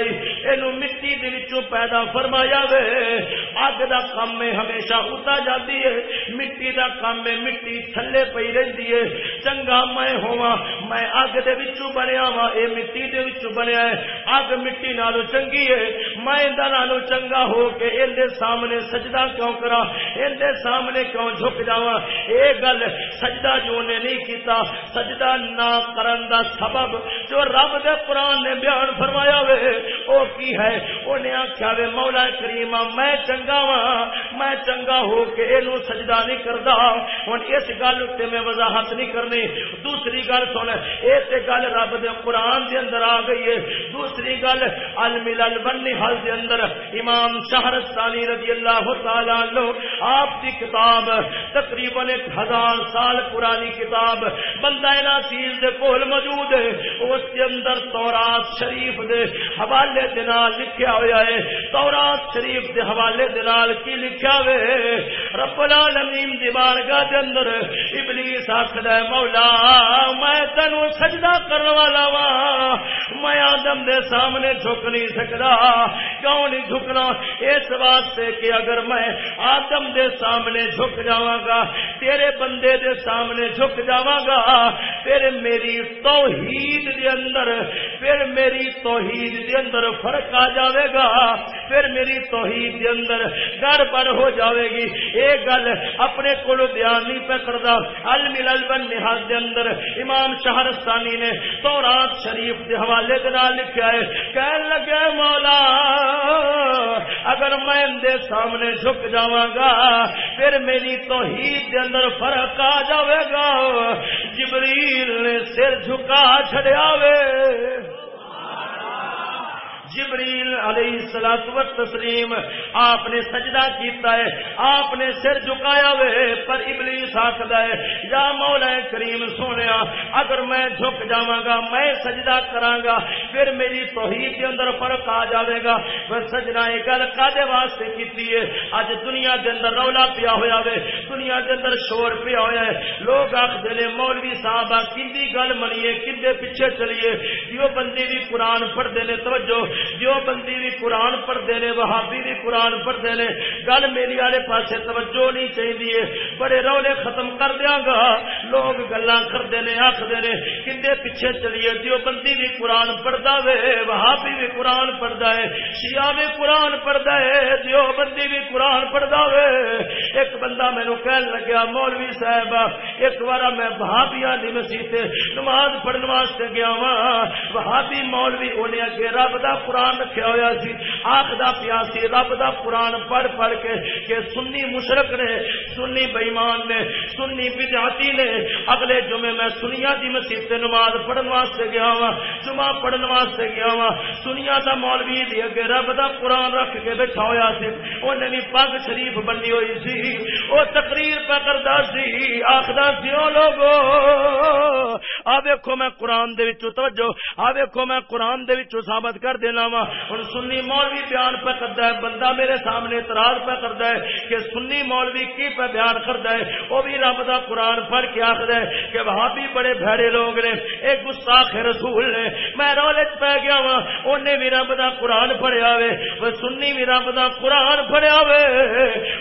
اینو مٹی دے وچوں پیدا فرمایا وے۔ اگ دا کام میں ہمیشہ اتا جاتی ہے، مٹی دا کام میں مٹی تھلے پئی رہندی ہے۔ چنگا میں ہوا میں اگ دے وچوں بنیا وا اے مٹی دے وچوں بنیا ہے۔ اگ مٹی نالو چنگی ہے، میں دا نالو چنگا ہو کے این دے سامنے سجدہ کیوں کرا این دے سامنے کیوں جھک جاواں؟ اے گل سجدہ جو نے نہیں کیتا، سجدہ نہ کرن دا سبب جو جو رب دے قرآن نے بیان فرمایا وے، او کی ہے؟ انہیں آخیا وے، مولا کریم، میں چنگا وا میں چنگا ہو کے اینو سجدہ نہیں کردا۔ ہن اس گل تے میں وضاحت نہیں کرنی۔ دوسری گل سن، اے تے گل رب دے قرآن دے اندر آ گئی ہے۔ دوسری گل الملل والنحل دے اندر، امام شہرستانی رضی اللہ تعالی عنہ، آپ دی کتاب، تقریباً ایک ہزار سال پرانی کتاب، بندہ ناصیر دے کول موجود ہے۔ اس اس کے اندر تورات شریف دے حوالے دنال لکھیا ہویا ہے۔ تورات شریف دے حوالے دنال کی لکھیا وے؟ رب العالمین دی بارگاہ دے اندر ابلیس آکھدا ہے، مولا، میں تینو سجدہ کرن والا وا میں آدم دے سامنے جھک نہیں سکدا۔ کیوں نہیں جھکنا؟ اس واسطے کہ اگر میں آدم دے سامنے جھک جاواں گا، تیرے بندے دے سامنے جھک جاواں گا پھر میری توحید دے اندر، پھر میری توحید دے اندر فرق آ جاوے گا۔ پھر میری توحید دے اندر گڑبڑ ہو جاوے گی۔ اے گل اپنے کو بیان نہیں پہ کرتا الملل بن نحاس دے اندر امام شہرستانی نے تورات شریف دے حوالے دے نال لکھا ہے، کہن لگے، مولا، اگر میں اندے سامنے جھک جاواں گا، پھر میری توحید دے اندر فرق آ جاوے گا۔ جبریل نے سر جھکا چھڑیا وے جبریل علیہ السلام و تسلیم آپ نے سجدہ کیتا ہے، آپ نے سر جھکایا وے، پر ابلیس آخدا ہے، یا مولا کریم سونے اگر میں جھک جاواں گا، میں سجدہ کراں گا، پھر میری توحید کے اندر فرق آ جاوے گا۔ پر سجنا یہ گل کادے واسطے کیتی ہے؟ اج دنیا دے اندر رولا پیا ہویا وے، دنیا دے اندر شور پیا ہویا ہے۔ لوگ آکھدے نے، مولوی صاحب کیندی گل منیے کیندے پیچھے چلیے؟ جو بندی بھی قرآن پڑھدے نے، توجہ۔ جو بندی بھی قرآن پڑھتے ہیں، وہابی بھی قرآن پڑھتے ہیں، گل میری والے پاس توجہ نہیں چاہیے۔ بڑے رولے ختم کر دیا گا۔ لوگ گلا کرتے ہیں آخر نے کھے پیچھے چلیے، جو بندی بھی قرآن پڑھتا وے، وہابی بھی قرآن پڑھتا ہے شیا بھی قرآن پڑھتا ہے، جو بندی بھی قرآن پڑھتا وے۔ ایک بندہ مینو کہن لگیا، مولوی صاحب، ایک بار میں بہابیا کی مسیح نماز پڑھنے واسطے گیا وا وہابی مولوی انہیں اگے رب کا قرآن رکھا ہوا سی۔ آخدا پیا سی، رب دا قرآن پڑھ پڑھ کے کہ سنی مشرق نے، سنی بےمان نے، سنی بدعتی نے، اگلے جمعے میں سنیا دی مسیح نماز پڑھن واسطے گیا وا جمعہ پڑھن واسطے گیا وا سنیا دا مولوی دی اگے رب دا قرآن رکھ کے بیٹھا ہوا سی۔ انہیں بھی پگ شریف بنی ہوئی سی۔ وہ تقریر پہ کرتا سی۔ آخدا سی او لوگو۔ آ دیکھو میں قرآن دے وچوں توجہ۔ آ دیکھو میں قرآن دے وچوں ثابت کر دینا۔ وا ہوں سنی مولوی بیان پہ کرتا ہے، بندہ میرے سامنے اعتراض پہ کرتا ہے کہ سنی مولوی کی پہ بیان کرتا ہے وہ بھی رب کا قرآن پڑھ کے آخر ہے کہ وہاں بھی بڑے بھڑے لوگ نے ایک گستاخ رسول نے، میں رولچ پہ گیا ہاں، وا انہیں بھی رب کا قرآن پڑھیا وے، وہ سنی بھی رب کا قرآن پڑھیا وے۔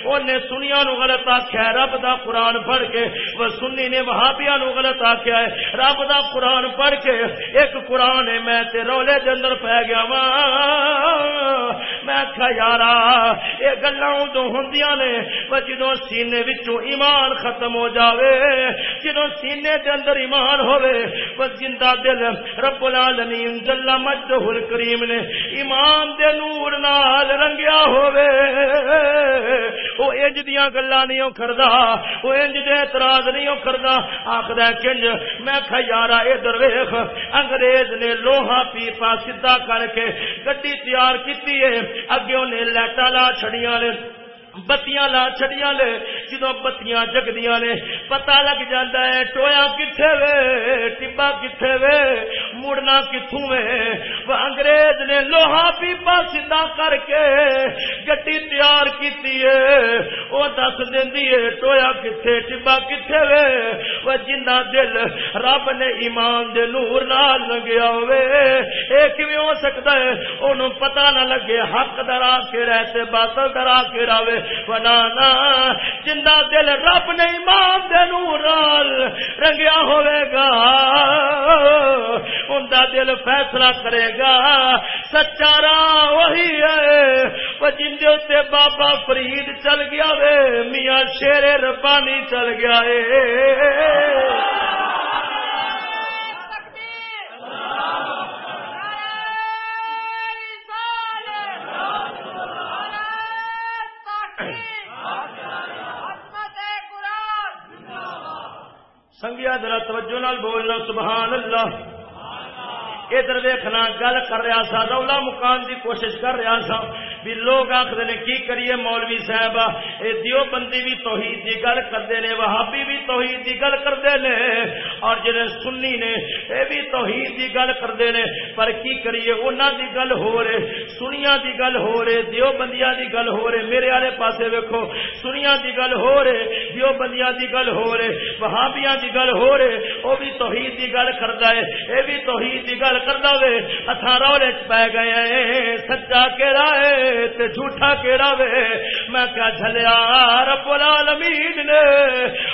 انہیں سنیا نو غلط آخیا رب کا قرآن پڑھ کے، وہ سنی نے وہابیا نو غلط آخیا ہے، رب کا قرآن پڑھ کے، ایک قرآن ہے، میں رولے کے اندر پی گیا وا میں آخا یار یہ گلا ادو ہوں نے جدو سینے وچوں ایمان ختم ہو جاوے جدو سینے دے اندر ایمان ہوے بس زندہ دل رب العالمین جل مجدہ الکریم نے ایمان دے نور نال رنگیا ہوے وہ انج دیاں گلاں نہیں کردا وہ انج دے اعتراض نہیں کردا آکھدا کنج، میں کھا یارا، ادھر ویکھ، انگریز نے لوہا پیپا سیدھا کر کے گڈی تیار کی اگے نے لائٹا لا چڑیا نے۔ بتیاں لا چڑیا لے جدو بتیاں جگدیاں نے پتا لگ جاتا ہے ٹویا کتنے وے ٹبا کتنے وے مڑنا کتوں وہ انگریز نے لوہا پیپا سیدا کر کے گڈی تیار کی وہ دس دینی ہے ٹویا کتنے ٹبا کتنے وے وہ جنہ دل رب نے ایمان دے نور نال لگیا ہوئے ایک بھی ہو سکتا ہے انہوں پتہ نہ لگے حق درا کے رہتے باطل درا کے راوے بنانا جنہ دل رب نے ایمان دے نال رنگیا ہوئے گا، ان دل فیصلہ کرے گا۔ سچا راہ وہی ہے جن اتنے بابا فرید چل گیا وے، میاں شیر ربانی چل گیا ہے سنگیا ذرا توجہ نال بولنا سبحان اللہ۔ ادھر ویخنا گل کر رہا سا رولا مکان کی کوشش کر رہا سا بھی لوگ آخر نے کی کریے مولوی صاحب یہ دیو بندی بھی توحید کی گل کرتے ہیں وہابی بھی توحید کی گل کرتے ہیں اور جنہیں سنی نے یہ بھی توحید کی گل کرتے ہیں پر کی کریے انہوں کی گل ہو رہے سنیا کی گل ہو رہے دیو بندیاں کی گل ہو رہے میرے والے پاسے ویکو سنیا کی گل ہو رہے دیو بندیاں کی گل ہو رہے وہابیاں کی گل ہو رہے وہ بھی توحید کی گل کرتا ہے یہ بھی توحید کی گل کرتا وے؟ اتھا رولے چ پی گئے سچا کہڑا ہے تے جھوٹا کیڑا وے؟ میں کیا جھلیا رب العالمین نے۔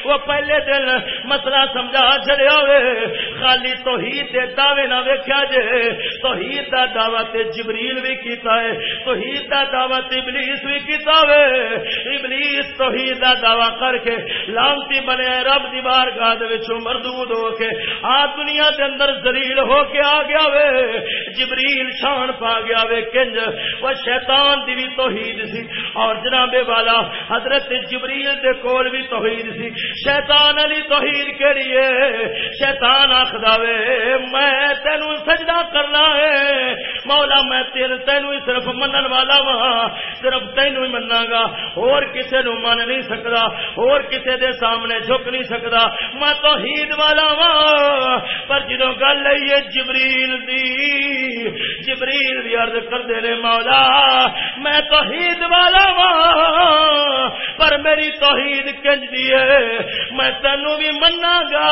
وہ پہلے دن مسئلہ سمجھا چلیا وے۔ خالی توحید دے دعوے نہ ویکھیا جے۔ توحید دا دعوی تے جبریل بھی کیتا ہے۔ توحید دا دعوی تے ابلیس بھی کیتا وے۔ ابلیس توحید دا دعوی کر کے لانتی بنے رب دی بارگاہ دے وچوں مردود ہو کے آ دنیا دے اندر ذلیل ہو کے آ گیا وے، جبریل شان پا گیا وے، کنج۔ وہ شیطان دی بھی توحید سی۔ اور جناب والا، حضرت جبریل دے کول بھی توحید سی۔ شیطان علی توحید کیڑی ہے؟ شیطان آخدا وے، میں تینو سجدہ کرنا ہے۔ مولا، میں تیرے تینو ہی صرف منن والا وا صرف تینو ہی مننا گا۔ اور کسے نو من نہیں سکدا، اور کسے دے سامنے جھک نہیں سکدا۔ میں توحید والا وا پر جدوں گل ہے، جبریل جبریل دی جبریل دی عرض کر دے رے مولا، میں توحید والا وا پر میری توحید کنج دی ہے، میں تینوں بھی منا گا،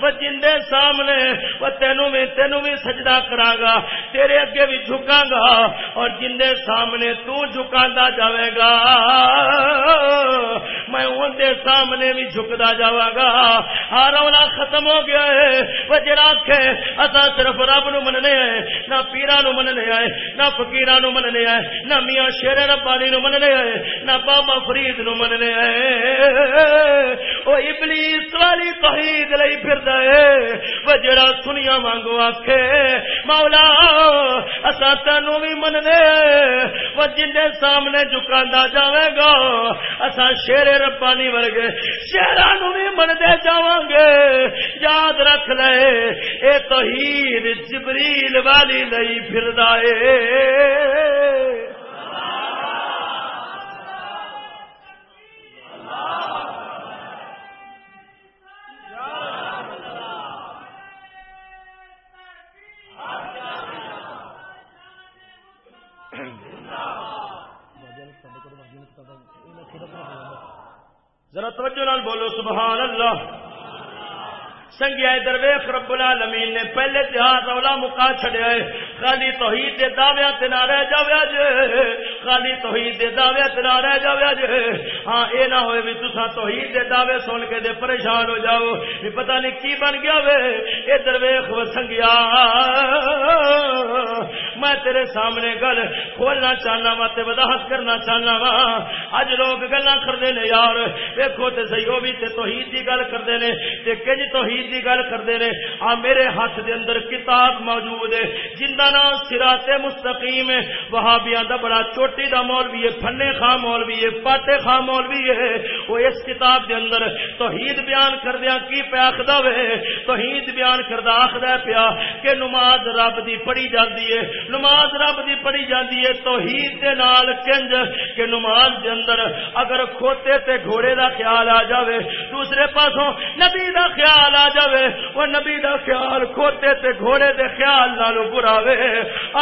وہ جن سامنے، وہ تینوں بھی تینوں بھی سجدہ کرا گا، تیرے اگے بھی جھکا گا، اور جن سامنے تو جھکا جاوے گا۔ میں ان دے سامنے بھی جھکتا جاوا گا۔ ہر رولا ختم ہو گیا ہے، وہ جڑا کے اصا صرف رب نو مننے آئے نہ پیرا نو مننے آئے نہ فکیرا نو مننے آئے نہ میاں شیر ربانی نو مننے آئے نہ بابا فرید نو مننے آئے وہ ابلیس والی توحید لئی پھردا ہے وہ جڑا سنیا مانگو آکھے مولا اسا تینو بھی مننے وہ جن سامنے جھکاندا جاوے گا اسا شیر ربانی ورگے شیرا نو بھی منتے جاواں گے یاد رکھ لے اے توحید جبریل والی لئی پھردا ہے ذرا توجہ نال بولو سبحان اللہ۔ سنگیا درویش رب العالمین نے پہلے تہار رولا مکا چڑیا ہے خالی توحید دے دعویاں تے نہ رہ جاویا جے۔ خالی توحید دے دعوے تے نہ رہ جاویا جے۔ ہاں اے نہ ہوئے بھی تساں توحید دے دعوے سن کے دے پریشان ہو جاؤ۔ بھی پتہ نہیں کی بن گیا وے۔ اے درویش و سنگیا، میں تیرے سامنے گل کھولنا چاہنا وا تے وضاحت کرنا چاہنا وا۔ اج لوگ گلاں کردے نے یار، ویکھو تے صحیح، او بھی تے توحید دی گل کردے نے۔ تے کنج توحید توحید دی گل کردے نے آ میرے ہاتھ دے اندر کتاب موجود ہے۔ جندا نام صراط مستقیم ہے۔ وہابیاں دا بڑا چوٹی دا مولوی ہے، پھنے خاں مولوی ہے پاٹے خاں مولوی ہے۔ وہ اس کتاب دے اندر توحید بیان کردیا کی پہ آخدا وے؟ توحید بیان کردا آخدا پیا کہ نماز رب دی پڑھی جاندی ہے۔ نماز رب دی پڑھی جاتی ہے۔ توحید دے نال کنج کہ نماز دے اندر اگر کھوتے تے گھوڑے دا خیال آ جاوے، دوسرے پاسوں نبی دا خیال آ جاوے، وہ نبی دا خیال، کھوتے تے گھوڑے دے خیال نالو براوے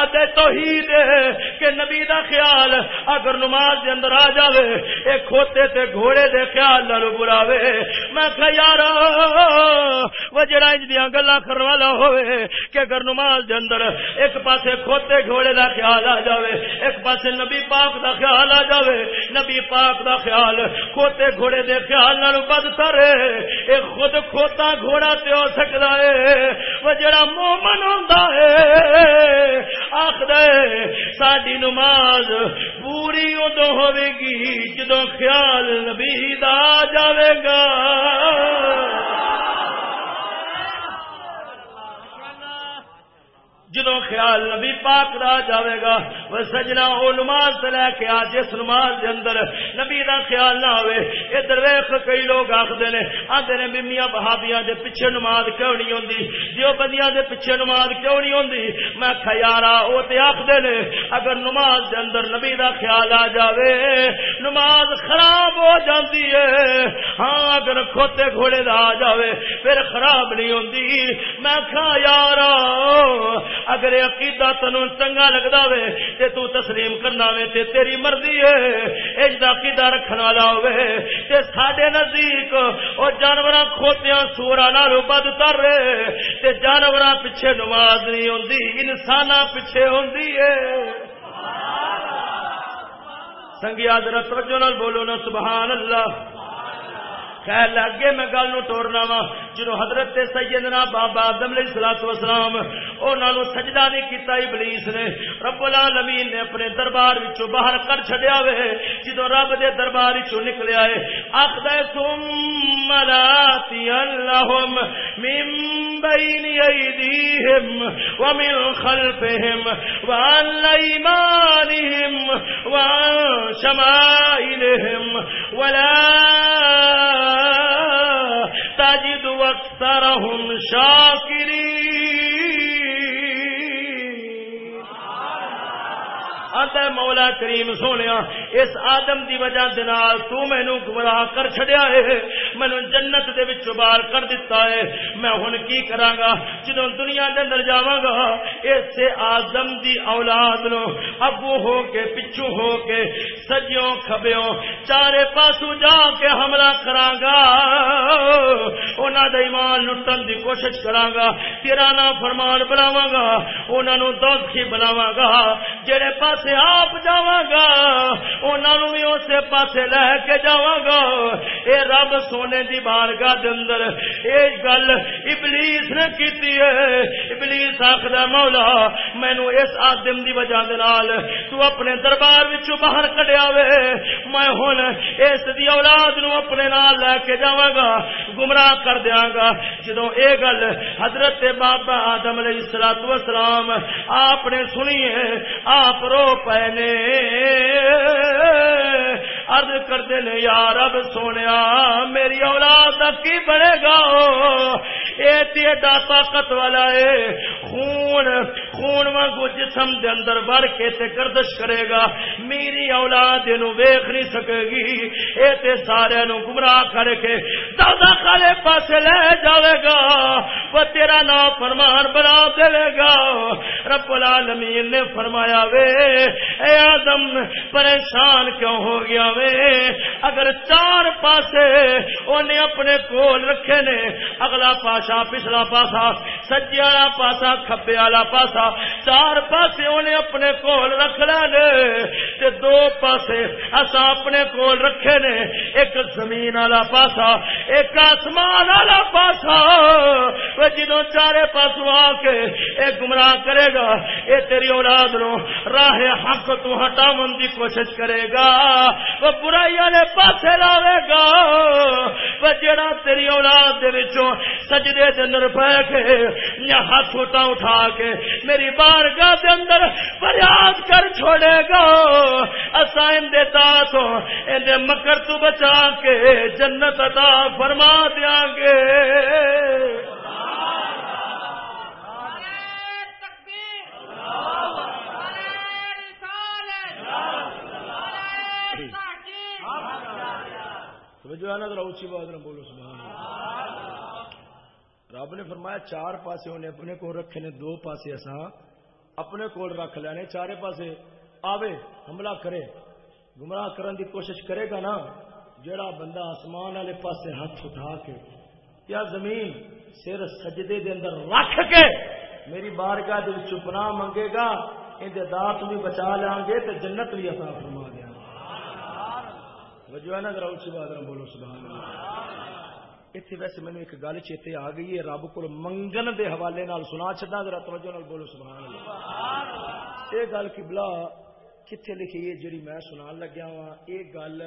آدھے توحید ہے کہ نبی دا خیال اگر نماز دے اندر آ جاوے، اے کھوتے تے گھوڑے دے خیال نالو براوے میں کہ یارا، وہ جڑا انج دیاں گلاں کرن والا ہوئے کہ اگر نماز دے اندر ایک پاسے کھوتے گھوڑے دا خیال آ جاوے، ایک پاسے نبی پاک دا خیال آ جاوے۔ نبی پاک دا خیال کھوتے گھوڑے دے خیال نال بدتر اے خود کھوتا گھوڑا تے ہو سکدا ہے، وہ جڑا مومن ہوندا ہے۔ آکھدا ہے، ساڈی نماز پوری ادو ہوے گی جدوں خیال نبی دا جاوے گا۔ جدو خیال نبی پاک را جاوے گا، وہ سجنا وہ نماز سے لے کے آ جس نماز دے اندر نبی دا خیال نہ ہوئے۔ ادھر ویخ کئی لوگ آخر نے آتے نے بیمیاں بہادیاں دے پیچھے نماز کیوں نہیں ہوندی؟ جو بندیاں دے پیچھے نماز کیوں نہیں ہوندی؟ میں خیارا وہ تے آخر نے، اگر نماز دے اندر نبی دا خیال آ جاوے، نماز خراب ہو جاندی ہے۔ ہاں اگر کھوتے گھوڑے دا آ جاوے، پھر خراب نہیں ہوندی۔ میں کھا یارا اگر عقیدہ تنو چنگا لگتا وے تے تو تسلیم کرنا وے تے تیری مرضی ہے، اج دا عقیدہ رکھن والا ہوے تے ساڈے نزدیک او جانوراں کھوتیاں سوراں نالوں بدتر تے جانوراں پیچھے نماز نہیں ہوندی، انساناں پیچھے ہوندی ہے۔ سنگیا ذرا توجہ نال بولو نا، سبحان اللہ۔ خیر لگے میں گل نو ٹورنا وا۔ جدو حضرت سیدنا بابا آدم علیہ الصلوۃ والسلام انہاں سجدہ نہیں کیتا ابلیس نے، رب العالمین نے اپنے دربار وچوں باہر کر چھڈیا وے جدو رب دے دربار وچوں نکلیا ہے اخذ ثم لاتی اللهم من بین ایدیہم ومن خلفہم وعن ایمانہم وعن شمائلہم ولا تجد اکثرهم شاکرین۔ آتا مولا کریم سونے اس آدم دی وجہ دنال تو مینوں گمراہ کر چھڈیا ہے۔ مینو جنت دے وچ باہر کر دیتا ہے۔ میں ہن کی کراں گا جدوں دنیا دے اندر جاواں گا اس سے آدم دی اولاد نو ابو ہو کے، پچھو ہو کے، سجیوں، کھبیوں، چارے پاسو جا کے حملہ کراں گا انہاں دا ایمان لٹن دی کوشش کراں گا تیرا نا فرمان بناواں گا، انہاں نو دوزخی بناواں گا۔ جڑے پاسے آپ جا گا انہوں بھی اسی پاسے لے کے جا گا۔ اے رب سونے دی بارگاہ دے اندر اے گل ابلیس نے کیتی ہے۔ ابلیس آخر مولا مینو اس آدم دی وجہ دے نال تو اپنے دربار وچوں باہر کڈیا وے۔ میں ہن اس دی اولاد نو اپنے نال لے کے جاواں گا، گمراہ کر دیاں گا۔ جدوں اے گل حضرت بابا آدم علیہ الصلوۃ والسلام آپ نے سنی ہے، آپ رو پینے ارد کرتے نے یار اب سونے میری تیری اولاد کی بڑے گا۔ یہ طاقت والا ہے خون خون وگو جسم دے اندر بڑھ کے تے گردش کرے گا۔ میری اولاد نو ویخ نہیں سکے گی۔ اے تے سارے نو گمراہ کر کے دادا کالے پاس لے جائے گا۔ وہ تیرا نام فرمان بنا دے گا۔ رب العالمین نے فرمایا وے، اے آدم، پریشان کیوں ہو گیا وے؟ اگر چار پاسے انہیں اپنے کول رکھے نے۔ اگلا پاسا، پچھلا پاسا، سجے والا پاسا کھبے والا پاسا۔ چار پاسے انہیں اپنے کول رکھ لے دو پاسے اصا اپنے کول رکھے نے۔ ایک زمین والا پاسا، ایک آسمان والا پاسا۔ جدو چارے پاسو آ کے ایک گمراہ کرے گا یہ تیری اولاد نو راہ حق تو ہٹا کی کوشش کرے گا۔ وہ برائی والے پاس لاوے گا۔ جڑا تیری اولاد سجدے دے اندر پہ کے یا ہاتھ اٹھا اٹھا کے میری بارگاہ دے اندر فریاد کر چھوڑے گا اساں دے دات مکر تو بچا کے جنت عطا فرما دیا گے تکبیر اللہ توجہ نا ذرا اچھی بات نہ بولو، سبحان رب نے فرمایا، چار پاسے انہیں اپنے کو رکھے نے دو پاسے، اساں اپنے کول رکھ لینے، چارے پاسے۔ آوے، حملہ کرے۔ گمراہ کرن دی کوشش کرے گا نا جڑا بندہ آسمان والے پاسے ہاتھ اٹھا کے، یا زمین سر سجدے دے اندر رکھ کے میری بارگاہ دل چپنا منگے گا ان دات بھی بچا لیں گے تو جنت بھی عطا فرما نا ذرا اچھی بات بولو سبحان اللہ۔ اتنے ویسے مینو ایک گل چیتے آ گئی ہے رب کو منگن دے حوالے نال سنا چدا ذرا توجہ نال بولو سبحان اللہ۔ یہ گل قبلہ کتنے لکھی ہے جڑی میں سنا لگیا وا یہ گل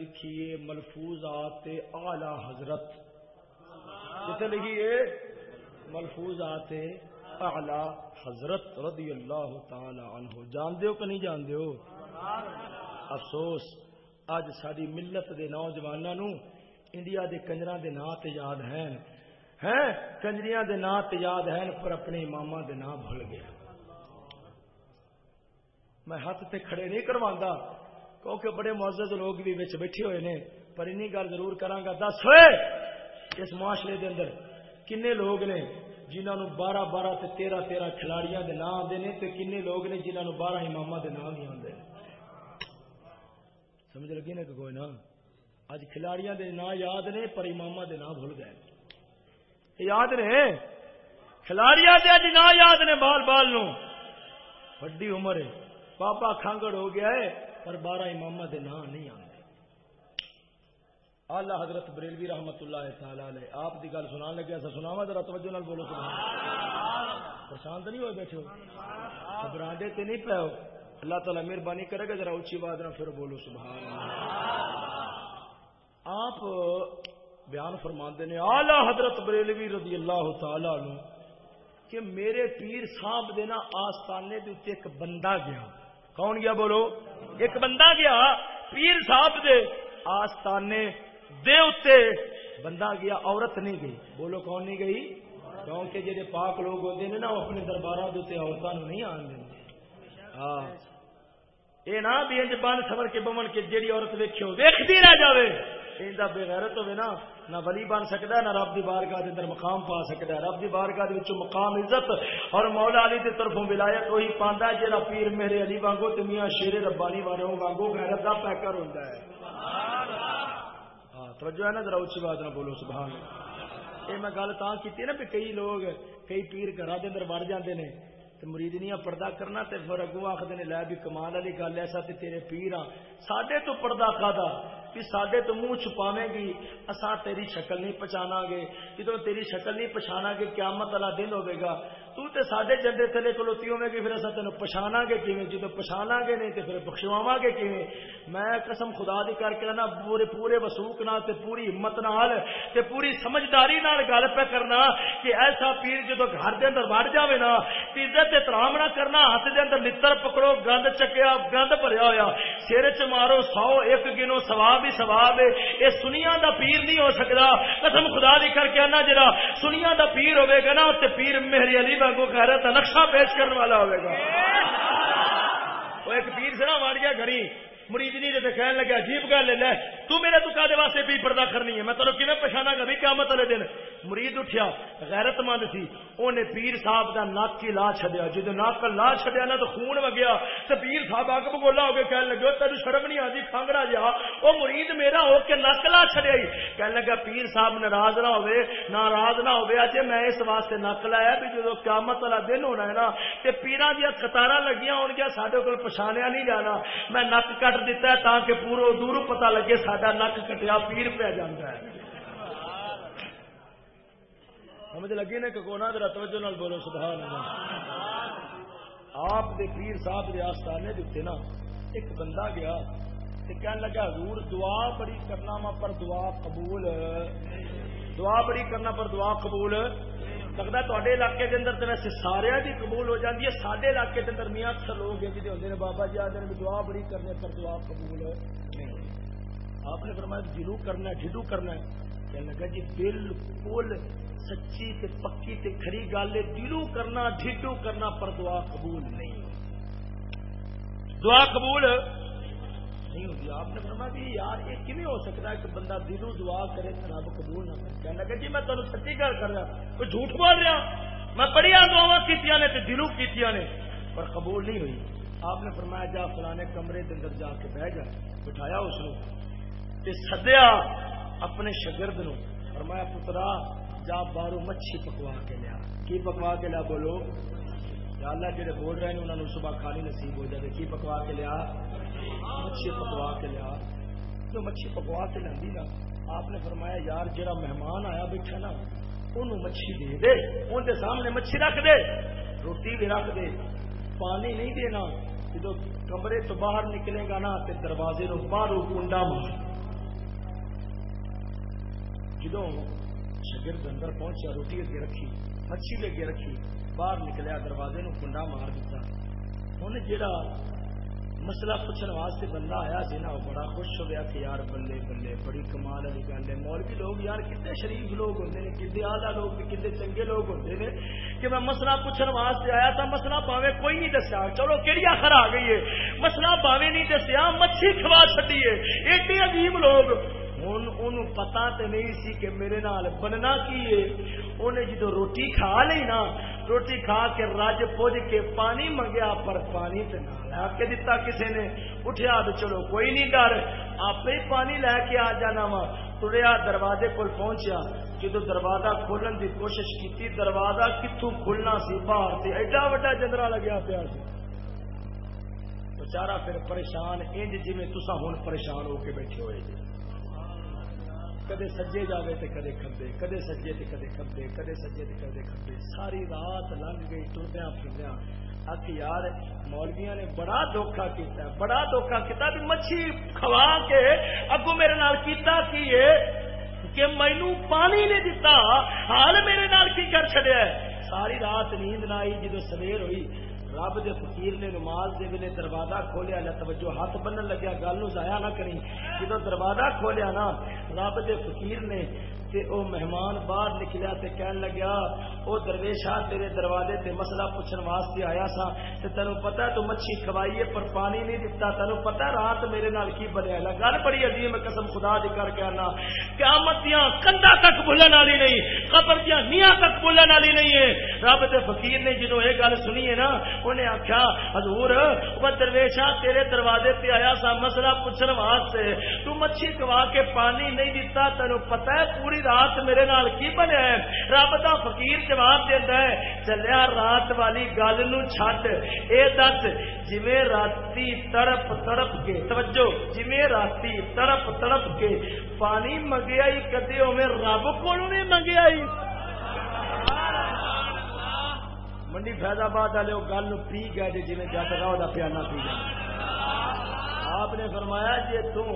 لکھی ہے ملفوظات آلہ حضرت۔ کتنے لکھی ہے؟ ملفوظات آلہ حضرت رضی اللہ تعالی عنہ۔ جان دیو کہ نہیں جان دیو؟ افسوس۔ اج ساری ملت دے نوجوانوں انڈیا دے کنجراں دے نام تے یاد ہیں ہیں کنجریاں دے نام تے یاد ہیں پر اپنے اماماں دے نام بھول گیا میں ہاتھ تے کھڑے نہیں کروا کیونکہ بڑے معزز لوگ بھی بچ بیٹھے ہوئے نے پر این گل ضرور کرا دس ہوئے اس معاشرے دے اندر کنے لوگ نے جنہوں نے بارہ بارہ تے تیرہ تیرہ کھلاڑیاں دے نام آتے ہیں تے کنے لوگ نے جنہوں نے بارہ امام دے نام ہی آتے سمجھ لگی نا کہ کوئی نا اج کھلاڑیاں دے نام یاد نے، پر امام دے نام بھول گئے۔ یاد نے کھلاڑیاں دے اج نام یاد نے بال بال نو بڑی عمر ہے۔ پاپا کھانگڑ ہو گیا ہے، پر بارہ امام دے نام نہیں آتے آلہ حضرت بریلوی رحمت اللہ تعالی علیہ، آپ دی گل سنا لگیا سا سناوا ذرا توجہ نال بولو۔ سبحان پریشان تو نہیں ہوئے بیٹھے ہو؟ گھبراہٹے تے نہیں پے ہو؟ اللہ تعالی مہربانی کرے گا، ذرا اونچی آواز نہ پھر بولو، سبحان اللہ۔ آپ بیان فرماندے نے آلہ حضرت بریلوی رضی اللہ تعالی عنہ، کہ میرے پیر صاحب دینا آستانے دے ایک بندہ گیا۔ کون گیا بولو؟ ایک بندہ گیا۔ پیر صاحب دے آستانے دے اتے بندہ گیا، عورت نہیں گئی۔ بولو، کون نہیں گئی؟ کیونکہ جہے پاک لوگ ہوتے ہیں نا، وہ اپنے دربار دے عورتوں نہیں آن دیں ہاں۔ یہ نہ بھی انج بن سبر کے بمن کے جیڑی عورت ویکھو ویکھتی رہ جاوے۔ ایندا بے غیرت ہوے نا، نہ ولی بن سکتا ہے، نہ رب دی بارگاہ دے اندر مقام پا سکتا ہے۔ رب دی بارگاہ دے وچوں مقام عزت اور مولا علی دے طرفوں ولایت وہی پاندا ہے جڑا پیر میرے علی وانگو تے میاں شیر ربانی والے وانگو غیرت دا پیکر ہوندا ہے۔ سبحان اللہ ہاں توجہ ہے نا، ذرا اونچی آواز نہ بولو، سبحان اللہ۔ اے میں گل تاں کیتی نا کہ کئی لوگ، کئی پیر گھراں دے اندر وڑ جاندے نے تے پردہ کرنا تے پھر اگوں آخر نے، لے بھی کمال والی گل ایسا تے تیرے پیر ہاں ساڈے تو پردہ کھادا بھی سڈے تو منہ چھپاویں گی۔ اصا تیری شکل نہیں پچھانا گے۔ جدو تیری شکل نہیں پچھانا گے، قیامت والا دن ہوگا تو تے سڈے جنڈے تھلے کلوتی ہوے گی پھر اصا تین پچھانا گے کیویں؟ جدو پچھانا گے نہیں تو پھر بخشواوا گے کیویں؟ میں قسم خدا دی کر کے نا پورے پورے وسوک نال پوری ہمت نال تے پوری سمجھداری نال گل پہ کرنا کہ ایسا پیر جدو گھر دے اندر وڑ جاوے نا عزت احترام نہ کرنا ہاتھ دے اندر لتر پکڑو، گند چکیا، گند بھریا ہویا، سر چ مارو، سو ایک گنو سواب ہی سواب ہے۔ یہ سنیا دا پیر نہیں ہو سکتا قسم خدا دی کر کے آنا جرا سنیا دا پیر ہوے گا نا تے نقشہ پیش کرنے والا ہوئے گا۔ وہ ایک پیر سے نا مار گیا گھری مرید نہیں جیسے کہنے لگا عجیب گل لے، تو میرے تو کادے واسطے بھی پردہ کرنی ہے۔ میں تینوں کی پچھانا گا؟ بھی قیامت والے دن۔ مرید اٹھیا، غیرت مند سی۔ اونے پیر صاحب دا ناک ہی لا چھڈیا جدوں ناک لا چھڈیا نا تو خون وگیا تے پیر صاحب اگ بگولا ہو کے کہنے لگے تینوں شرم نہیں آندی کھانگڑا جا او مرید میرا ہو کے ناک لا چھڈیا ہی کہنے لگا پیر صاحب ناراض نہ ہوے ناراض نہ ہوے اج میں اس واسطے ناک لایا بھی جدوں قیامت والا دن ہونا ہے نا تے پیراں دی قطاراں لگیاں ہون گیا ساڈے کول پہچانیا نہیں جانا میں نک کٹ دیتا ہے تاکہ پورو دور پتہ لگے ساڈا نک کٹیا پیر پہ جانا ہے سمجھ لگی نا کہ کونا ذرا توجہ نال بولو، سبحان اللہ۔ آپ دے پیر صاحب دے آستانے دیتے نا، ایک بندہ گیا تے کہنے لگا، حضور، دعا بڑی کرنا ما پر دعا قبول۔ دعا بڑی کرنا پر دعا قبول۔ لگتا تے علاقے کے اندر تو ویسے سارے کی قبول ہو جاتی ہے۔ سارے علاقے کے اندر میاں اکثر لوگ ہیں جی ہوتے ہیں بابا جی آدھے دعا بڑی کرنے پر دعا قبول۔ نہیں آپ نے فرمایا دلو کرنا ڈھڈو کرنا ہے۔ کہنے لگا جی بالکل سچی تے پکی تے کھری گل ہے دلو کرنا ڈھڈو کرنا پر دعا قبول نہیں دعا قبول نہیں ہوتی۔ آپ نے فرمایا کہ یار یہ کیوں ہو سکتا ہے کہ بندہ دلوں دعا کرے رب قبول نہ کرے؟ کہنے لگا جی میں تمہیں سچی گل کر رہا کوئی جھوٹ بول رہا؟ میں بڑی دعوا کی دلوں کی نے، پر قبول نہیں ہوئی۔ آپ نے فرمایا، جا فلانے کمرے کے اندر جا کے بہ جا، بٹھایا اس تے سدیا اپنے شگرد نو فرمایا، پترا جا باہر مچھی پکوا کے لیا۔ کی پکوا کے لیا بولو؟ یا اللہ جڑے بول رہے ہیں انہوں نے صبح کھانی نصیب ہو جائے۔ کی پکوا کے لیا؟ مچھی پکوا کے لیا۔ جو مچھی پکوا کے لینی نا، آپ نے فرمایا، یار جڑا مہمان آیا بیٹھا نا انہوں مچھی دے دے۔ ان کے سامنے مچھی رکھ دے۔ روٹی بھی رکھ دے۔ پانی نہیں دینا۔ جدو کمرے تو باہر نکلے گا نا تو دروازے نو باہر کنڈا مار۔ جدو شگرد اندر پہنچا روٹی اگے رکھی، مچھی بھی اگے رکھی، باہر نکلیا، دروازے نو کنڈا مار دیتا۔ انہیں جڑا مسئلہ پوچھنے واسطے بندہ آیا سی نا وہ بڑا خوش ہو گیا کہ یار بلے بلے بڑی کمال والی گل ہے۔ مولوی لوگ یار کتنے شریف لوگ ہوتے ہیں کتنے آلہ لوگ کتنے چنگے لوگ ہوتے ہیں کہ میں مسئلہ پوچھنے واسطے آیا تھا مسئلہ پاوے کوئی نہیں دسیا۔ چلو کہڑی آخر آ گئی ہے؟ مسئلہ پاوے نہیں دسیا، مچھی کھوا چڈی ہے۔ ایڈی عجیب لوگ۔ ہوں ان پتا تو نہیں سی کہ میرے نال بننا کی ہے۔ انہیں جدو روٹی کھا لی نا، روٹی کھا کے رج پوج کے پانی منگیا، پر پانی تو نہ لا کے دتا کسی نے۔ اٹھیا تو چلو کوئی نہیں ڈر آپ ہی پانی لے کے آ جانا وا۔ تریا دروازے کو پہنچیا۔ جدو دروازہ کھولن کی کوشش کی دروازہ کتوں کھلنا سی باہر سے ایڈا وا جندرا لگیا پیا بچارا پھر پریشان، انج جی تسا ہوں پریشان ہو کے بیٹھے ہوئے جی۔ کدے سجے جاوے تے کدے کھبے کدے سجے تے کدے کھبے کدے سجے تے کدے کھبے ساری رات لنگ گئی ٹردیا پھردیا اک یار، مولویاں نے بڑا دھوکا کیتا ہے بڑا دھوکا کیتا بھی مچھی کھوا کے اگو میرے نال کیتا کی ہے؟ کہ مینو پانی نہیں دتا، حال میرے نال کی کر چڑیا ساری رات نیند نہ آئی جدو سویر ہوئی رب دے فقیر نے نماز دے ویلے دروازہ کھولیا نہ توجہ ہاتھ بنن لگیا، گل نو ضائع نہ کریں جدو دروازہ کھولیا نا، رب دے فقیر نے تے او مہمان باہر نکلیا تے کہن لگیا، او درویشا تیرے دروازے تے مسئلہ پوچھن واسطے آیا سا تے تینو پتہ ہے تو مچھی کھوائیے پر پانی نہیں دتا۔ تینو پتہ ہے رات میرے نال کی بنیا ہے۔ گل بڑی عظیم قسم خدا دی کر کے آنا۔ قیامت دیاں کندا تک بھولن والی نہیں، قبر دیاں نیاں تک بھولن والی نہیں ہے۔ رب دے فقیر نے جدوں اے گل سنی ہے نا اونے آکھیا، حضور، او درویشا تیرے دروازے تے آیا سا مسئلہ پوچھن واسطے۔ تو مچھی کھوا کے پانی نہیں دتا، تینو پتہ ہے پوری رات میرے نال کی بنیا ہے؟ رب کا فقیر جواب دینا ہے، چلیا رات والی گل نو چھٹ اے دس جی راتی تڑپ تڑپ کے، توجہ جی راتی تڑپ تڑپ کے پانی منگیا ہی کدی اوے رب کو نہیں منگیا ہی منڈی فیض آباد والے وہ گل پی گئے جی جت راہ کا پیانا پی گیا آپ نے فرمایا جی تم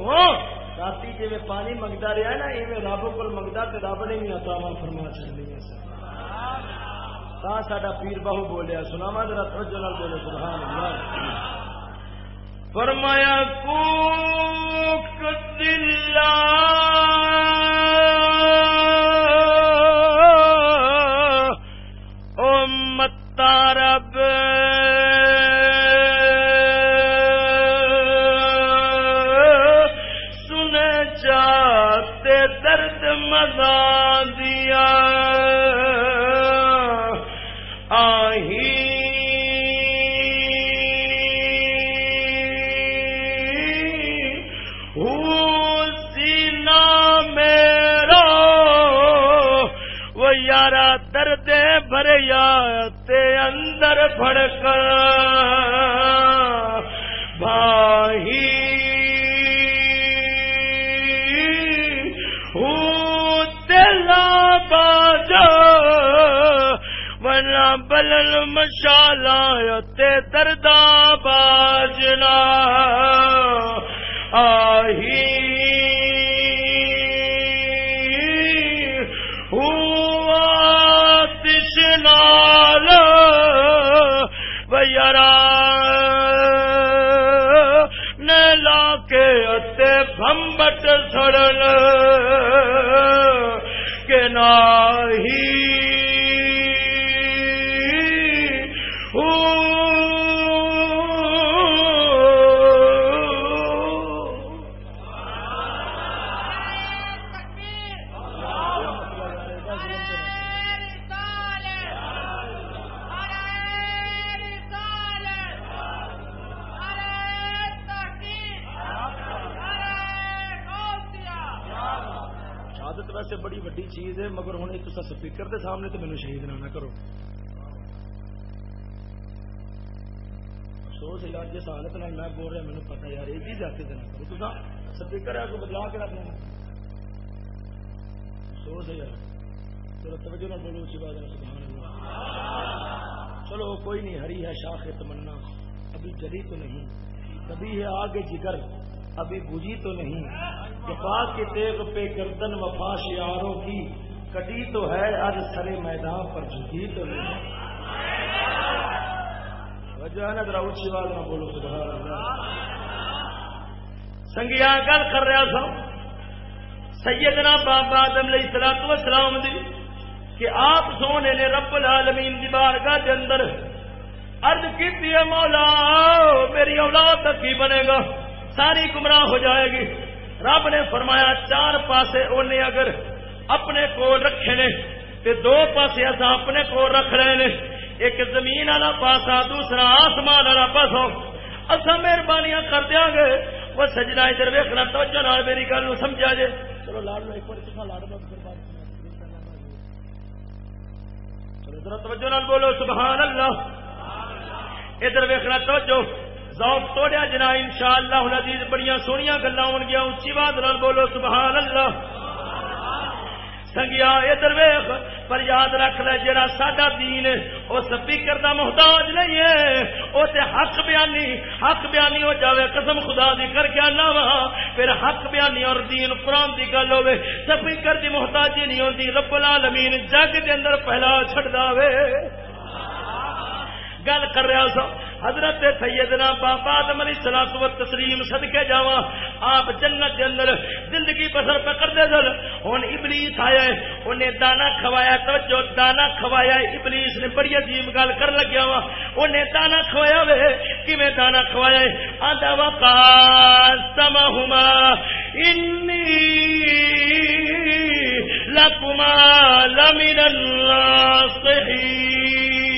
راتی جی میں پانی منگتا رہا نا یہ رب کو منگتا تو رب نے بھی اتاوا فرما چڑیا سا سا پیر بہو بولیا سناوا ذرا توجہ نال بولے سبحان اللہ فرمایا کو دلہ او متارب مزا دیا آہی یارا درد بھریا تے اندر بھڑکا۔ بھائی جا ورنہ بلن مشالا تے دردا باجنا آہی۔ ہوا نلا کے تے بھمبٹ سڑن کے نا ہی چیز ہے، مگر ہوں تو سپیکر کے سامنے تو مینو شہید نہ کرو۔ افسوس یار جس حالت نہ میں بول رہا مجھے پتا یار، یہ چیز جاتے دینا کرو۔ تو سپیکر ہے کو بدلا کے رکھ لینا۔ افسوس ہے یار۔ چلو، توجہ نہ بولو، اسی بات سبحان اللہ۔ چلو، کوئی نہیں، ہری ہے، شاخ تمنا۔ ابھی جلی تو نہیں کبھی ہے آگے جگر، ابھی بجھی تو نہیں۔ وفا کے تیغ پہ گردن وفا شیاروں کی، کٹی تو ہے آج سرے میدان پر جھکی تو نہیں۔ وجہ نا ذرا اچھی بات نہ بولو، سبحان اللہ۔ سنگیا گل کر رہا سا سیدنا بابا آدم علیہ السلام والسلام دی، کہ آپ سونے نے رب العالمین دی بارگاہ دے اندر عرض کی مولا، میری اولاد تک کی بنے گا، ساری گمراہ ہو جائے گی۔ رب نے فرمایا، چار پاسے انہیں اگر اپنے کو رکھے نے، تے دو پاسے اصا اپنے کو رکھ رہے نے۔ ایک زمین والا پاسا، دوسرا آسمان والا پاسو۔ اصا مہربانیاں کر دیا گے۔ وہ سجنا ادھر ویکنا توجہ نال میری گل سمجھا جائے چلو لاڑ لو ایک بار لاڑ لو چلو توجہ نال بولو، سبحان اللہ۔ ادھر ویکنا توجہ۔ ذوق توڑیا جنا ان شاء اللہ عزیز بڑی سویا گلا ہو گیا اچھی بات نال بولو سبحان اللہ سنگیا ادھر ویخ پر یاد رکھ لے جا ساڈا دین وہ سپیکر دا محتاج نہیں ہے وہ تے حق بیانی حق بیانی ہو جاوے، قسم خدا دی کر کے آنا وا۔ پھر حق بیانی اور دین، قرآن دی گل ہوے سپیکر دی محتاجی نہیں ہوتی رب العالمین جگ دے اندر پہلا چھڑ دے گل کر رہا سو حضرت سیدنا بابا آدم علیہ السلام و تسلیم صدقے جاواں۔ آپ جنت کے اندر زندگی بسر پہ کرتے سن۔ ہوں ابلیس آیا ہے۔ انہیں دانا کھوایا۔ تو جو دانا کھوایا ابلیس نے بڑی عظیم گل کر لگیا وا۔ انہیں دانا کھوایا وے۔ کیویں دانا کھوایا ہے؟ آدھا وقاسمہما انی لکما لمن الناصحین۔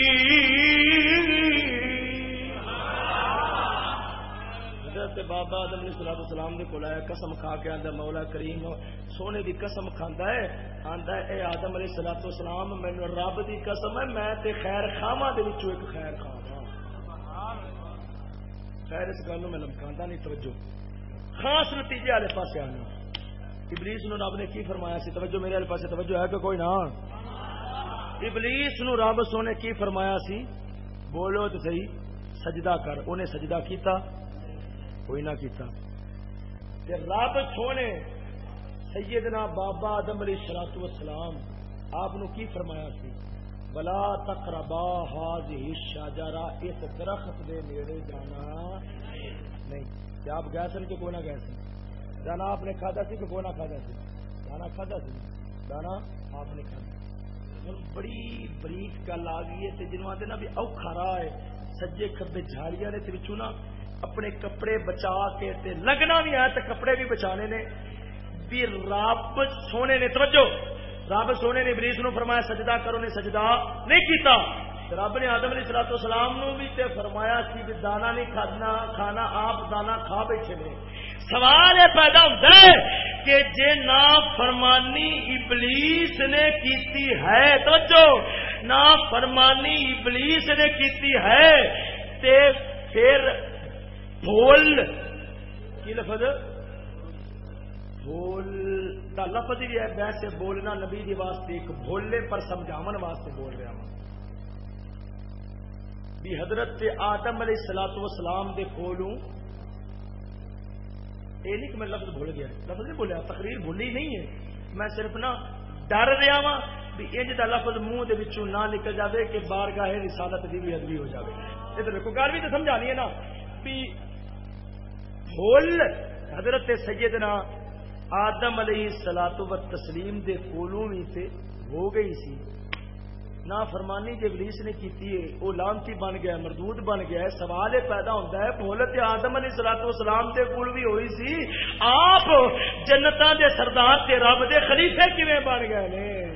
بابا آدم علیہ السلام السلام دے کول قسم کھا کے آندا مولا کریم سونے دی قسم کھاندا ہے، آندا ہے، اے آدم علیہ الصلوۃ والسلام، مینوں رب دی قسم ہے، میں تے خیر خاواں دے وچوں ایک خیر خواہ خیر اس گل میں لمکاندا نہیں، توجہ۔ خاص نتیجے والے پاسے آنا ابلیس نو رب نے کی فرمایا سی؟ توجہ میرے والے پاسے، توجہ ہے کہ کوئی نہ؟ ابلیس نو رب سونے کی فرمایا سی؟ بولو تو صحیح، سجدہ کر۔ انہیں سجدہ کیتا؟ کوئی نہ کیتا۔ رب سونے سیدنا بابا آدم علیہ سلاط وسلام آپ کی فرمایا سی؟ بلا تقربا حاض شاجارا اس درخت دے نیڑے جانا نہیں۔ کیا آپ گئے سن کہ کوئی نہ گئے سن؟ دانا آپ نے کھادا سی کہ کوئی نہ کھادا سی؟ دانا کھادا سی؟ دانا آپ نے کھادا۔ ہوں بڑی بریک گل آ گئی ہے جنوب آتے نا بھی اوکھا رہا ہے سجے کبے جھاڑیاں نے ترچو نا اپنے کپڑے بچا کے تے لگنا بھی ہے تو کپڑے بھی بچانے نے بھی رب سونے نے توجہ رب سونے نے بریس نو فرمایا سجدہ کرو نے سجدہ نہیں کیتا رب نے آدم علیہ سلاط اسلام نو بھی تے فرمایا سی بھی دانا نہیں کھانا کھانا آپ دانا کھا بیٹھے نے سوال یہ پیدا ہوتا ہے کہ جے نا فرمانی ابلیس نے کیتی ہے تو نا فرمانی ابلیس نے کیتی ہے تے پھر بول کی لفظ؟ بول کا لفظ بھی ہے ویسے بولنا نبی دی واسطے ایک بولنے پر سمجھاون واسطے بول رہا ہوں۔ بھی حضرت آدم علیہ سلاط و سلام دے کولوں یہ نہیں کہ میں لفظ بھول گیا۔ لفظ نہیں بولیا تقریر بھولی نہیں ہے۔ میں صرف نا ڈر رہا وا بھی انج دا لفظ منہ دے وچوں نہ نکل جاوے کہ بارگاہ رسالت دی بھی ادبی ہو جاوے۔ ادھر کو گل بھی تو سمجھانی ہے نا۔ بھی بھول حضرت سیدنا آدم علیہ سلاط و تسلیم دے کولوں بھی تے ہو گئی سی۔ نا فرمانی جو ابلیس نے کیتی ہے، وہ لانتی بن گیا، مردود بن گیا ہے، سوال یہ پیدا ہوتا ہے بولت آدم علیہ سلاط و سلام دے کول بھی ہوئی سی۔ آپ جنتا دے سردار تے رب دے خلیفے کیویں بن گئے نے؟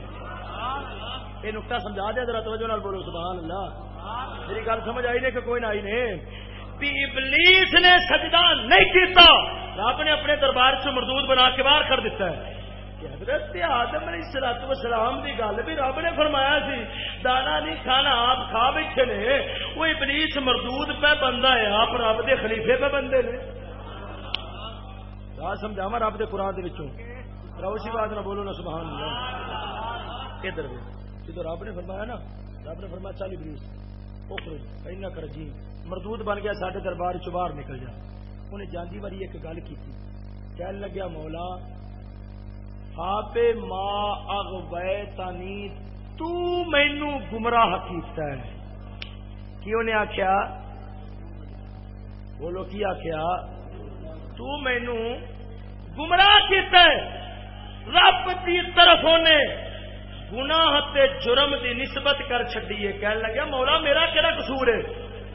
یہ نقطہ سمجھا دیا ذرا توجہ نال بولو، سبحان اللہ۔ میری گل سمجھ آئی نے کہ کوئی نہ آئی نے؟ ابلیس نے سجدہ نہیں کیتا، رب نے اپنے دربار سے مردود بنا کے باہر کر دیتا ہے۔ حضرت آدم علیہ سلط وسلام کی گل بھی رب نے فرمایا سی، دانا نہیں کھانا، آپ کھا بیٹھے نے، وہ ابلیس مردود پہ بندہ ہے، آپ رب دے خلیفے پہ بندے نے۔ سمجھاوا رب دے قرآن دے وچوں۔ روشی بات نہ بولو نا، سبحان اللہ۔ ادھر جدو رب نے فرمایا نا، رب نے فرمایا، چل ابلیس اوکھر اینا کر جی مردود بن گیا، ساڈے دربار چ باہر نکل جا۔ انہیں جاندی واری ایک گل کی کہنے لگیا، مولا آپ ماں اغویتنی، تو مینو گمراہ کیتا ہے۔ کیوں نے آخیا بولو کی آخیا تو مینو گمراہ کیتا ہے۔ رب کی طرف نے گناہ تے جرم دی نسبت کر چڈیے کہنے لگا مولا میرا کہڑا قصور ہے؟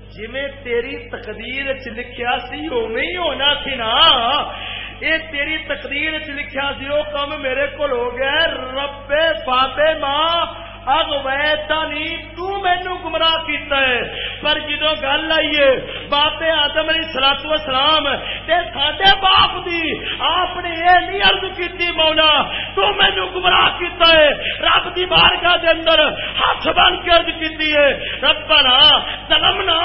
جی تیری تقدیر چ لکھیا سی اوے ہونا سی نا۔ یہ تیری تقریر چ لکھا سی وہ کام میرے کو ہو گیا ربے پاپے ماں اب ویتا نہیں، تو مینو گمراہ کیتا ہے۔ پر جدو گل آئیے باپ آدم علیہ سلام وسلام تے ساڈے باپ دی آپ نے یہ نہیں عرض کیتی مولا، تو مینو گمراہ کیتا ہے۔ رب دی بارگاہ دے اندر ہاتھ بن کے عرض کیتی ہے، ربنا ظلمنا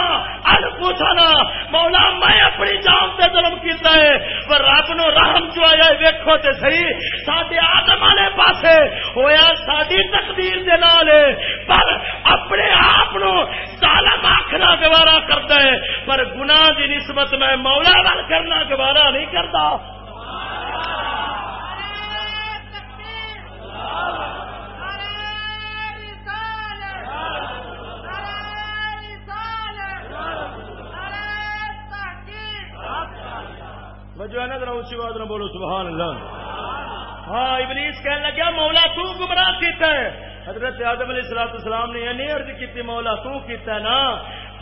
انفسنا۔ مولا، میں اپنی جان تے ظلم کیتا ہے، پر رب نو رحم جو آیا ویکھو تے صحیح۔ ساڈے آدم والے پاسے ہویا، ساڈی تقدیر دے نال پر اپنے آپ ظالم آخنا گوارا کرتا ہے پر گناہ دی نسبت میں مولا وال کرنا گوارا نہیں کرتا۔ جو ہے نا ذرا اسی بات نہ بولو سبحان اللہ۔ ہاں ابلیس کہنے لگا مولا تو گمراہ کیتا ہے۔ حضرت آدم علیہ السلام السلام نے یہ عرض کی مولا تو کیتا نا،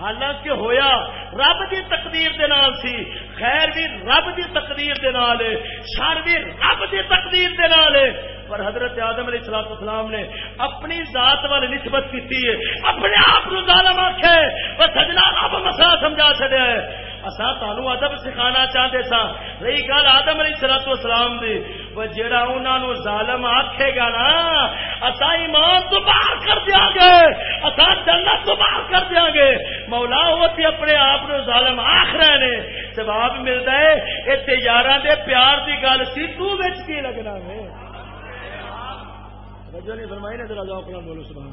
حالانکہ ہویا رب دی تقدیر دے نال سی، خیر بھی رب دی تقدیر دے نال ہے، شر بھی رب دی تقدیر دے نال ہے۔ پر حضرت آدم علیہ السلام السلام نے اپنی ذات وال نسبت کی ہے، اپنے آپ کو ظالم آخے وہ سجنا رب مسئلہ سمجھا چڑیا ہے اصا تہن ادب سکھانا چاہتے سا رہی گل آدم علیہ سلط اسلام دی، وہ جہاں انہوں نے ظالم آخے گا نا اصا ایمان تو باہر کر دیا گے۔ اصا جنت تو باہر کر دیا گے۔ مولا ہوتی اپنے آپ ظالم آخ رہے نے۔ جواب ملتا ہے اتنے یار دے پیار کی گل سی، تو کی لگنا ہے؟ نہیں فرمائی نے ذرا اپنا بولو، سبحان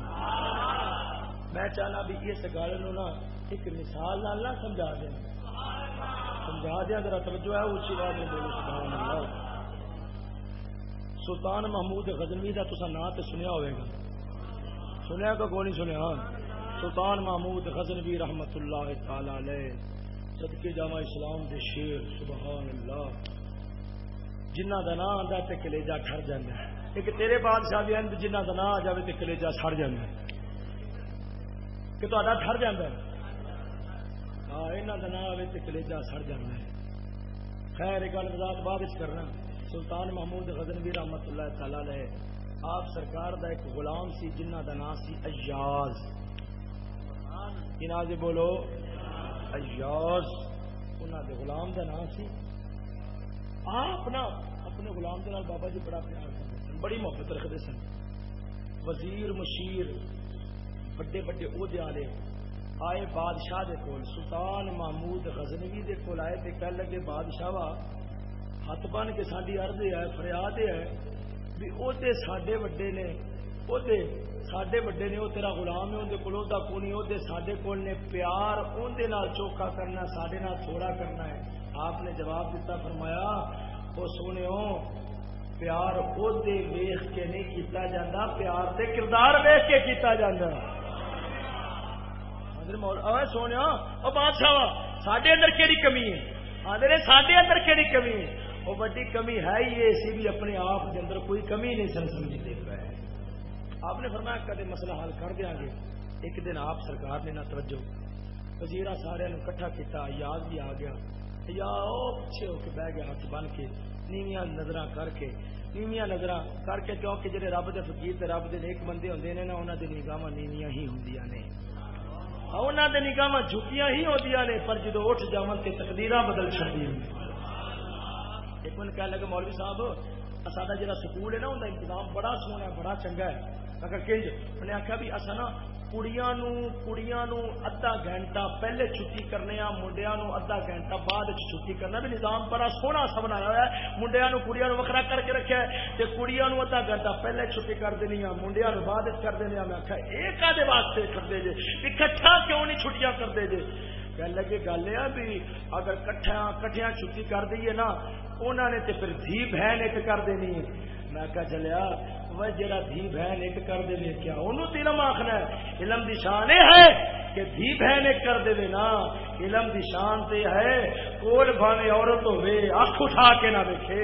میں چاہنا بھی اس گل نا ایک مثال نہ سمجھا دیں سمجھا دیا، ذرا توجہ ہے اچھی بات میں بولو، سبحان اللہ۔ سلطان محمود غزنوی کا تصا نام تو سنیا ہوئے گا۔ سنیا کا کو نہیں سنیا؟ سلطان محمود غزنوی رحمت اللہ تعالی علیہ صدقے جامع اسلام دے شیر، سبحان اللہ۔ جنہ کا نام آتا تو کلیجا ٹر جانا ہے۔ ایک تیرے بادشاہ بھی ہیں جنہ کا نام آ جائے تو کلیجا سڑ جانا ہے۔ کہ تا ٹر جانا ہے؟ یہاں کا نام آئے تو کلیجا سڑ جانا ہے۔ خیر، ایک گل وضاحت بعد کرنا۔ سلطان محمود غزنوی رحمت اللہ تعالی لے آپ سرکار دا ایک غلام سی جنہ دا نام سی ایاز۔ جی بولو؟ ایاز۔ انہوں دے غلام دا نام سی۔ آپ نا اپنے غلام دے نال بابا جی بڑا پیار بڑی محبت رکھتے سن۔ وزیر، مشیر، بڑے بڑے عہدے والے۔ آئے بادشاہ دے کول، سلطان محمود غزنوی دے کول آئے تے کہہ لگے، بادشاہ وا ہاتھ بن کے ساری عرض ہے، فریاد ہے بھی او تے ساڈے وڈے نے، او تے ساڈے وڈے نے، او تیرا غلام ہے اون کولوں دا کونی او تے ساڈے کول نے پیار اون دے نال چوکا کرنا، ساڈے نال تھوڑا کرنا ہے۔ آپ نے جواب دیتا فرمایا، او سونےو پیار او دے ویکھ کے نہیں کیتا جاندا، پیار تے کردار ویکھ کے کیتا جاندا۔ سونے بادشاہ سڈے اندر کہڑی کمی ہے؟ آدھے سڈے اندر کہڑی کمی ہے؟ وہ بڑی کمی ہے ہی اسی بھی اپنے آپ کے اندر کوئی کمی نہیں سن سمجھتے پہ آپ نے فرمایا، کدے مسئلہ حل کر دیا گے؟ ایک دن آپ سرکار نے نہ توجہ وزیر سارے کٹھا کیا یاد بھی آ گیا۔ یا پیچھے ہو کے بہ گیا ہاتھ بن کے۔ نیویاں نظر کر کے، نیویاں نظر کر کے کیونکہ جہے رب کے فکیر رب کے نیک بندے ہوں نے نا انہوں نے نگاہ نیویاں ہی ہوں نے۔ انہوں نے نگاہ جھکیاں ہی ہوتی نے، پر جدو اٹھ جا کے تقدیر بدل چڑی ایک من کہنے لگے مولوی صاحب سا جا سکول ہے نا ان کا انتظام بڑا سونا ہے، بڑا چنگا ہے۔ اگر کنج انہیں آخیا بھی اصا نا کڑیاں کڑیاں ادھا گھنٹہ پہلے چھٹی کرنے منڈیا ادھا گھنٹہ بعد چھٹی کرنا بھی نظام بڑا سونا سا بنایا ہوا ہے منڈیا کڑیاں وکرا کر کے رکھا ہے کڑیاں ادھا گھنٹہ پہلے چھٹی کر دینی منڈیا بعد کر دینی میں آخیا یہ کدے واسطے کرتے جی اکٹھا کیوں نہیں چھٹیاں کرتے جی گل لگے گل یہ بھی اگر کٹھا کٹیا چھٹی کر دیے نا انہوں نے تو پھر دھی بہن ایک کر دینی ہے میں کہا چلیا وہ جڑا دھی بہن ایک کر دے کیا انہوں تو علم آخنا ہے علم دی شان ہے کہ دھی بہن ایک کر دے نا علم دی شان تے ہے کول بھاوے عورت ہوے اکھ اٹھا کے نہ دیکھے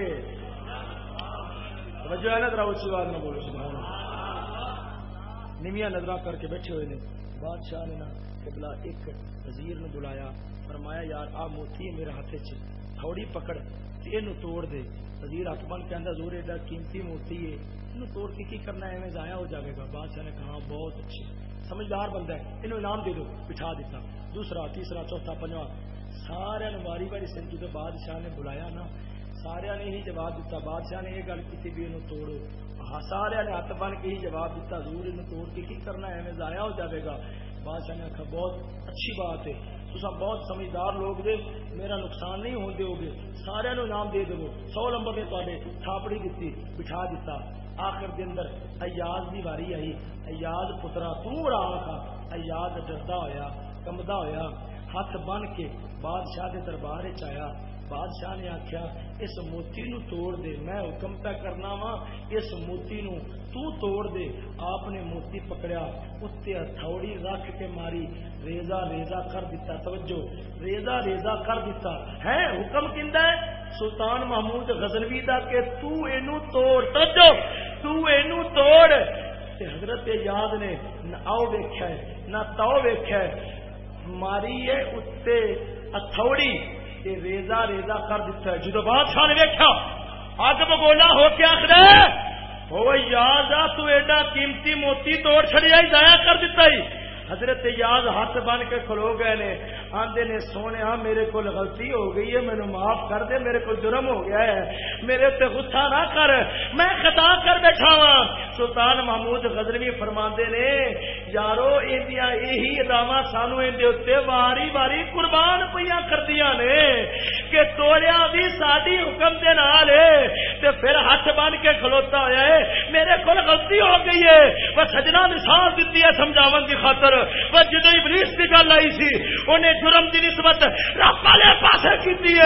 وجہ ہے نا ذرا اسی بات نہ بولو سبحان نمیا نظر کر کے بیٹھے ہوئے نے بادشاہ نے نا قبلہ ایک وزیر نے بلایا فرمایا یار آ موتی ہے میرے ہاتھ چ تھوڑی پکڑ یہ توڑ دے وزیر ہاتھ بن کے زور ایڈا قیمتی موتی ہے انہوں توڑ کے کی کرنا ہے میں ضائع ہو جائے گا۔ بادشاہ نے کہا، بہت اچھے سمجھدار بندہ ہے۔ انہوں انعام دے دو، بٹھا دیتا۔ دوسرا، تیسرا، چوتھا، پنجواں۔ سارے باری باری سن جدو بادشاہ نے بلایا نا۔ سارا نے ہی جواب دیتا۔ بادشاہ نے یہ گل کی بھی انہوں توڑو۔ ہاں سارے نے ہاتھ بن کے ہی جواب دیتا۔ ضرور انہوں توڑ کے کی کرنا ہے؟ میں ضائع ہو جائے گا۔ بادشاہ نے کہا بہت اچھی بات ہے۔ تصا بہت سمجھدار لوگ دے۔ میرا نقصان نہیں ہوتے ہو گے۔ سارے انعام دے دو۔ سو نمبر نے تے تھاپڑی دیتی بٹھا دیتا۔ آخر دے اندر ایاز دی واری آئی، ایاز پترا تو آخا ایاز ڈردا ہویا کمدا ہویا، ہاتھ بن کے بادشاہ دے دربار آیا۔ بادشاہ نے آخیا اس موتی نو توڑ دے، میں حکم پہ کرنا وا اس موتی نو تو توڑ دے. آپ نے موتی پکڑیا اتنے ہتھوڑی رکھ کے ماری ریزا ریزا کر دیتا توجہ ریزا ریزا کر دیتا ہے حکم کھندا ہے؟ سلطان محمود غزنوی دا کہ تو اینو توڑ، توجہ، تو اینو توڑ۔ تے حضرت یاد نے نہ آؤ ویکھیا ہے، نہ تاؤ ویکھیا ہے۔ ماری ہے اتنے ہتھوڑی تے ریزا ریزا کر دیتا ہے جدو بادشاہ نے ویکیا اگ بگولا ہو کے آخر وہ یاد آ، تو ایڈا قیمتی موتی توڑ چڑیا ضائع کر دیتا ہی۔ حضرت یاد ہاتھ بن کے کھلو گئے نے۔ آندے نے سونے ہاں میرے کو غلطی ہو گئی ہے مینو معاف کر دے، میرے کو جرم ہو گیا ہے۔ میرے تے غصہ نہ کر، میں خطا کر بیٹھا وا سلطان محمود غزنوی فرما نے، یارو اندیا یہی اداوا سانو اندے اتنے واری واری قربان پہ کردیا نے کہ توڑیا بھی ساری حکم دے نال تے پھر ہاتھ بن کے کھلوتا ہوا ہے۔ میرے کو غلطی ہو گئی ہے۔ وہ سجنا مثال دیتی ہے سمجھاو کی خاطر۔ وہ جدو ابلیس کی گل آئی سی، انہیں جرم کی نسبت رب والے پاس کی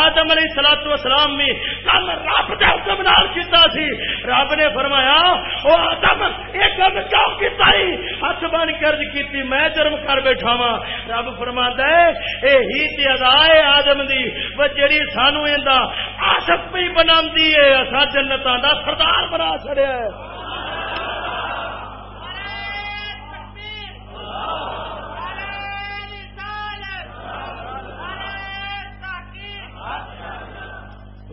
آدم علیہ سلاط وسلام بھی کم رب کے حکم نال کیتا سی۔ رب نے فرمایا وہ آدم، ایک کم کیوں کیتا ہی؟ ہاتھ بن کر کی میں جرم کر بیٹھا وا رب فرما ہے اے ہی تے ادا ہے آدم دی۔ وہ جڑی سانو ایندا عاشق پہ بناندی ہے اسا جنتاں دا سردار بنا چھڑیا ہے۔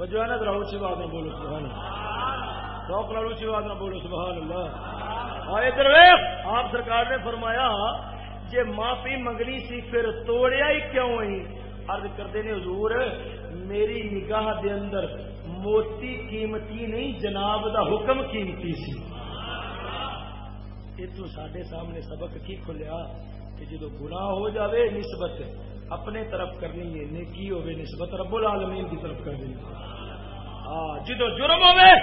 جو ہے نا ذرا اونچی بات نہ بولو، سبحان اللہ۔ شوق نال اونچی بات نہ بولو، سبحان اللہ۔ آئے ادھر آپ سرکار نے فرمایا جے معافی منگنی سی، پھر توڑیا ہی کیوں ہی عرض کرتے نے حضور، میری نگاہ دے اندر موتی قیمتی نہیں، جناب دا حکم قیمتی سی۔ یہ تو سڈے سامنے سبق کی کھلیا کہ جدو گناہ ہو جاوے، نسبت اپنے طرف کرنی ہے، نیکی ہوے نسبت رب العالمین کی طرف کرنی ہے۔ ہاں، جدو جرم ہوے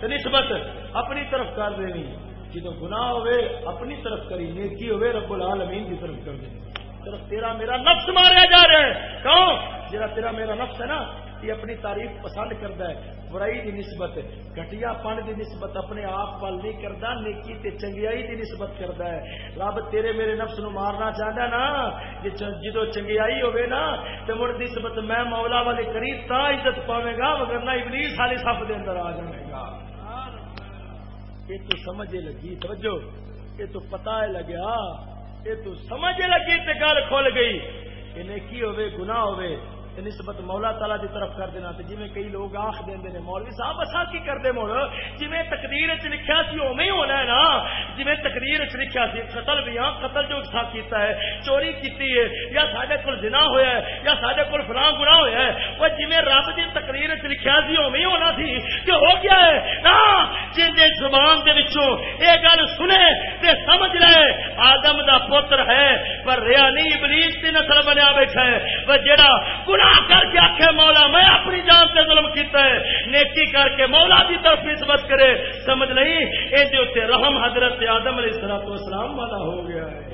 تو نسبت اپنی طرف کر دینی جدو گناہ ہوے اپنی طرف کری، نیکی ہوے رب العالمین کی طرف کر دینی صرف تیرا میرا نفس ماریا جا رہا ہے۔ کون جا تیرا میرا نفس ہے نا، یہ اپنی تعریف پسند کرتا ہے۔ برائی دی نسبت گٹیا پن دی نسبت اپنے آپ پل نہیں کرتا نیکی تے چنگیائی دی نسبت کرتا ہے۔ رب تیرے میرے نفس نو مارنا چاہتا نا جدو چنگیائی ہوے نا تو مڑ نسبت میں مولا والے قریب تا عزت پاوے گا، مگر نہ ابلیس والی سپ دے اندر آ جائے گا۔ یہ تو سمجھے لگی، توجہ، یہ تو پتا لگیا، یہ تو سمجھ لگی تے گل کھل گئی۔ کہ نیکی ہوے گناہ ہوے نسبت مولا تالا کی طرف کر دینا جی کئی لوگ آخ دیں نے مولوی صاحب اصا کی کرتے مڑ جی تقدیر چ لکھا سی اوے ہی ہونا ہے نا۔ جی تقدیر چ لکھا سی، قتل بھی ہاں قتل جو سا کیتا ہے، چوری کیتی ہے، یا سارے کول زنا ہویا ہے، یا سارے کول فلاں گناہ ہویا ہے، وہ جی رب کی تقریر چ لکھا سی اوے ہی ہونا سی۔ کہ ہو گیا ہے؟ نا، جن جی زبان دے وچوں اے گل سنے تے سمجھ لے، آدم دا پتر ہے، پر ریا نہیں، ابلیس دی نسل بنیا بیٹھا ہے۔ وہ جڑا گناہ کر کے آخے مولا، میں اپنی جان سے ظلم کیتا ہے۔ نیکی کر کے مولا کی طرف نسبت کرے۔ سمجھ نہیں؟ یہ اتنے رحم حضرت آدم علیہ السلام تو اسلام والا ہو گیا ہے۔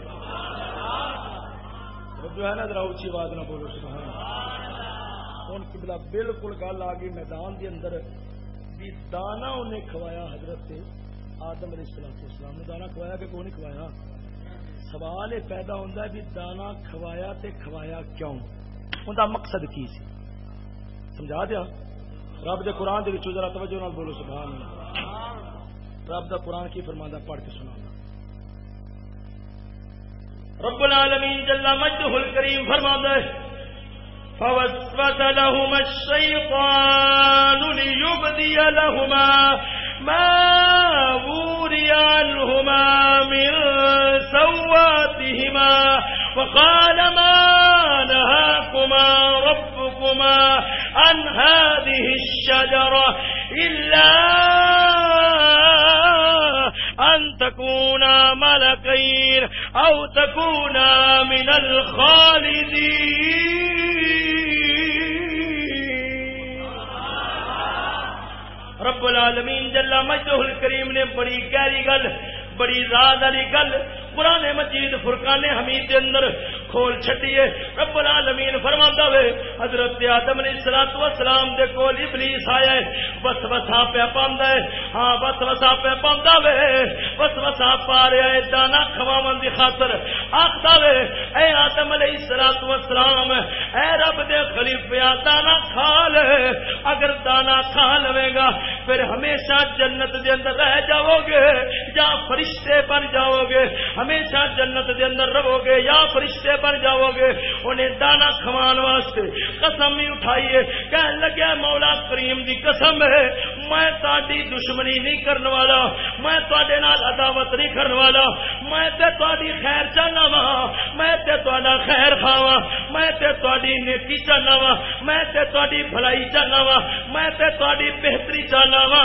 جو ہے نا، ذرا اچھی بات نہ بولو ہوں کبلا بالکل گل آ گئی، میدان کے اندر۔ بھی دانا انہیں کھوایا حضرت آدم علیہ السلام تو اسلام نے۔ دانا کھوایا کہ کون کھوایا؟ سوال یہ پیدا ہوتا ہے بھی دانا کھوایا تے کھوایا کیوں؟ ان کا مقصد کی سی؟ سمجھا دیا؟ رب دے قرآن دے وچوں ذرا توجہ نال بولو سبحان اللہ رب دا قرآن کی فرماندا پڑھ کے سنا رب العالمین جل مجدہ الکریم فرماندا ہے، فوسوس لهما الشيطان ليبدي لهما ما وري عنهما من سواتهما وقال ما نهاكما ربكما عن هذه الشجرة إلا أن تكونا ملكين أو تكونا من الخالدين. رب العالمین جل مجدہ الکریم نے بڑی گہری گل بڑی راز والی گل قرآن مجید فرقان حمید کے اندر کھول چھٹیے رب العالمین فرماندا وے، حضرت آدم علیہ الصلوۃ والسلام دے کول ابلیس آیا ہے، بس وسا پہ پاندا ہے۔ ہاں بس وسا پہ پاندا وے۔ بس وسا پا رہا ہے دانا کھواون دی خاطر۔ آکھدا وے، اے آدم علیہ الصلوۃ والسلام، اے رب دے خلیفہ دانا کھا لے اگر دانا کھا لوے گا، پھر ہمیشہ جنت دے اندر رہ جاؤ گے، یا فرشتے بن جاؤ گے۔ ہمیشہ جنت دے اندر رہو گے یا فرشتے بن جاؤ گے، انہیں دانا کھوان واسطے قسم ہی اٹھائیے کہنے لگے مولا کریم دی قسم ہے، میں تاری دشمنی نہیں کرنے والا، میں تے عداوت نہیں کرنے والا، میں تے تاری خیر چاہنا وا، میں تے تا خیر کھاوا میں تے تاری نیکی چاہنا وا، میں تے تاری بھلائی چاہنا وا، میں تے تاری بہتری چاہنا وا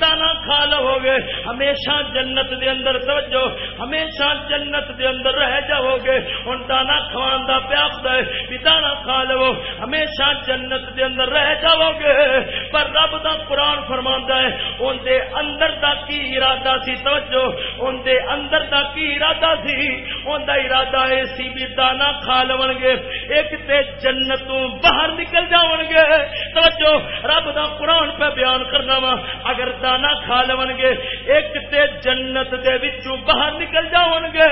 دانا کھا لو گے۔ ہمیشہ جنت دے اندر توجہ، ہمیشہ جنت دے اندر رہ جاؤ گے ہوں دانا کھوان دا پیاس ہے، بھی دانا کھا لو۔ ہمیشہ جنت دے اندر رہ جاؤ گے۔ پر رب دا قرآن فرما ہے ان دے اندر دا کی ارادہ سی؟ توجہ ان دے اندر دا کی ارادہ سی؟ ان دا ارادہ ہے سی بھی دانا کھا لو گے۔ ایک تے جنتوں باہر نکل جاؤ گے۔ توجہ، رب دا قرآن پہ بیان کرنا وا۔ اگر دانا کھا لو گے، ایک تے جنت دے وچوں باہر نکل جاؤ ہون گے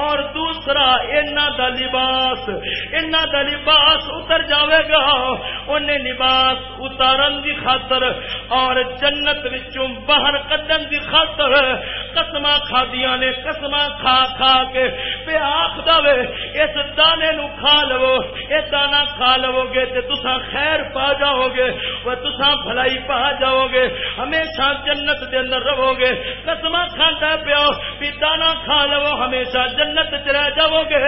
اور دوسرا اینا دا لباس، اینا دا لباس اتر جاوے گا۔ انہیں لباس اتارن دی خاطر اور جنت وچوں باہر کڈن دی خاطر قسمہ کھادیا نے قسمہ کھا کھا کے پہ آخ دے اس دانے نو کھا لو اے دانا کھا لو گے تے تسا خیر پا جاؤ گے وہ تسا بھلائی پا جاؤ گے۔ ہمیشہ جنت دے اندر رہو گے۔ قسمہ کھاتا پیا بھی دانا کھا لو ہمیشہ جنت چ رہ جاؤ گے۔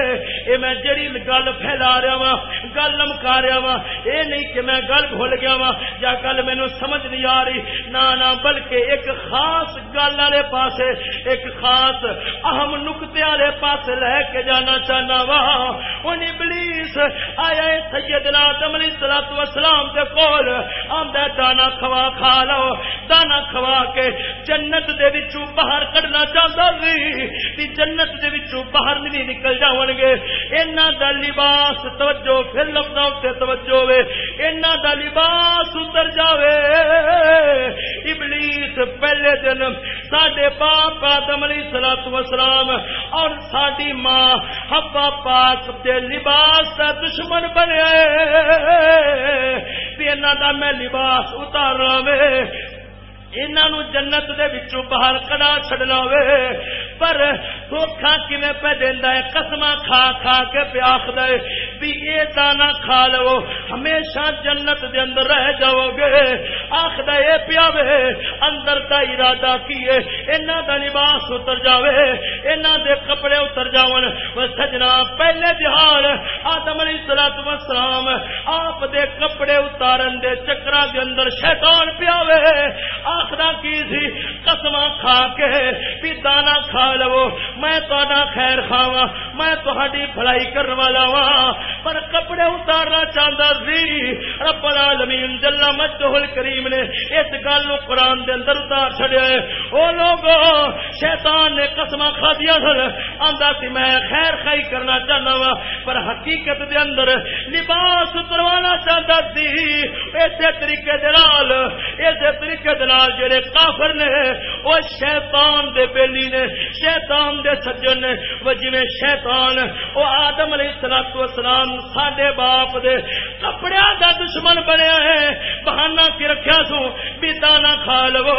اے میں جڑی گل پھیلا رہا وا گل لمکا رہا وا اے نہیں کہ میں گل بھول گیا وا یا گل مینو سمجھ نہیں آ رہی۔ نہ نہ، بلکہ ایک خاص گل والے پاس ایک خاص اہم نقطے والے پاس لے کے جانا چاہنا وا ہوں ابلیس آیا سیدنا آدم علیہ الصلوۃ والسلام دے کول۔ آندا دانا کھوا، کھا لو۔ دانا کھوا کے جنت دے وچوں باہر کڈنا چاہندا سی۔ جنت دے وچوں باہر نہیں نکل جاون گے اینا دا لباس توجہ، پھر لفظاں تے توجہ وے اینا دا لباس اتر جاوے۔ ابلیس پہلے دن ساڈے باپ آدم علیہ الصلوۃ والسلام اور ساڈی ماں حوا پاک دے لباس دا دشمن بنیا تے اینا دا میں لباس اتارنا وے۔ انہوں جنت دے وچوں باہر کڑا چڈنا وے۔ پر دھوکھا کیویں پہ دینا ہے؟ قسم کھا کھا کے پہ آخد بھی یہ دانا کھا لو، ہمیشہ جنت دے اندر رہ جاؤ گے۔ آخر یہ پیا وے، اندر دا ارادہ کیے اینا دا لباس اتر جاوے، اینا دے کپڑے اتر جاون۔ وہ سجنا، پہلے جہان آدم علیہ الصلوۃ والسلام، آپ دے کپڑے اتارن دے چکرا دے اندر شیطان پیا وے۔ آخرا کی سی؟ قسم کھا کے بھی دانا کھا لو۔ میں تہاڈا خیر کھاواں میں تہاڈی بھلائی کرن والا وا پر کپڑے اتارنا چاہتا سی۔ رب العالمین جل مجدہ الکریم نے اس گل نو قران دے اندر اتار چھڑیا ہے۔ او لوگو، شیطان نے قسم کھا دیا سن۔ آندا سی میں خیر خائی کرنا چاہنا وا، پر حقیقت دے اندر لباس اتروانا چاہتا سی۔ ایسے طریقے دے نال ایسے طریقے دے نال جڑے کافر نے، او شیطان دے بیلی نے، شیطان دے سجن نے۔ وہ جویں شیطان، او آدم علیہ الصلوۃ والسلام ساڈے باپ دے کپڑے دا دشمن بنیا ہے۔ بہانہ کی رکھیا سو بھی دانا کھا لو۔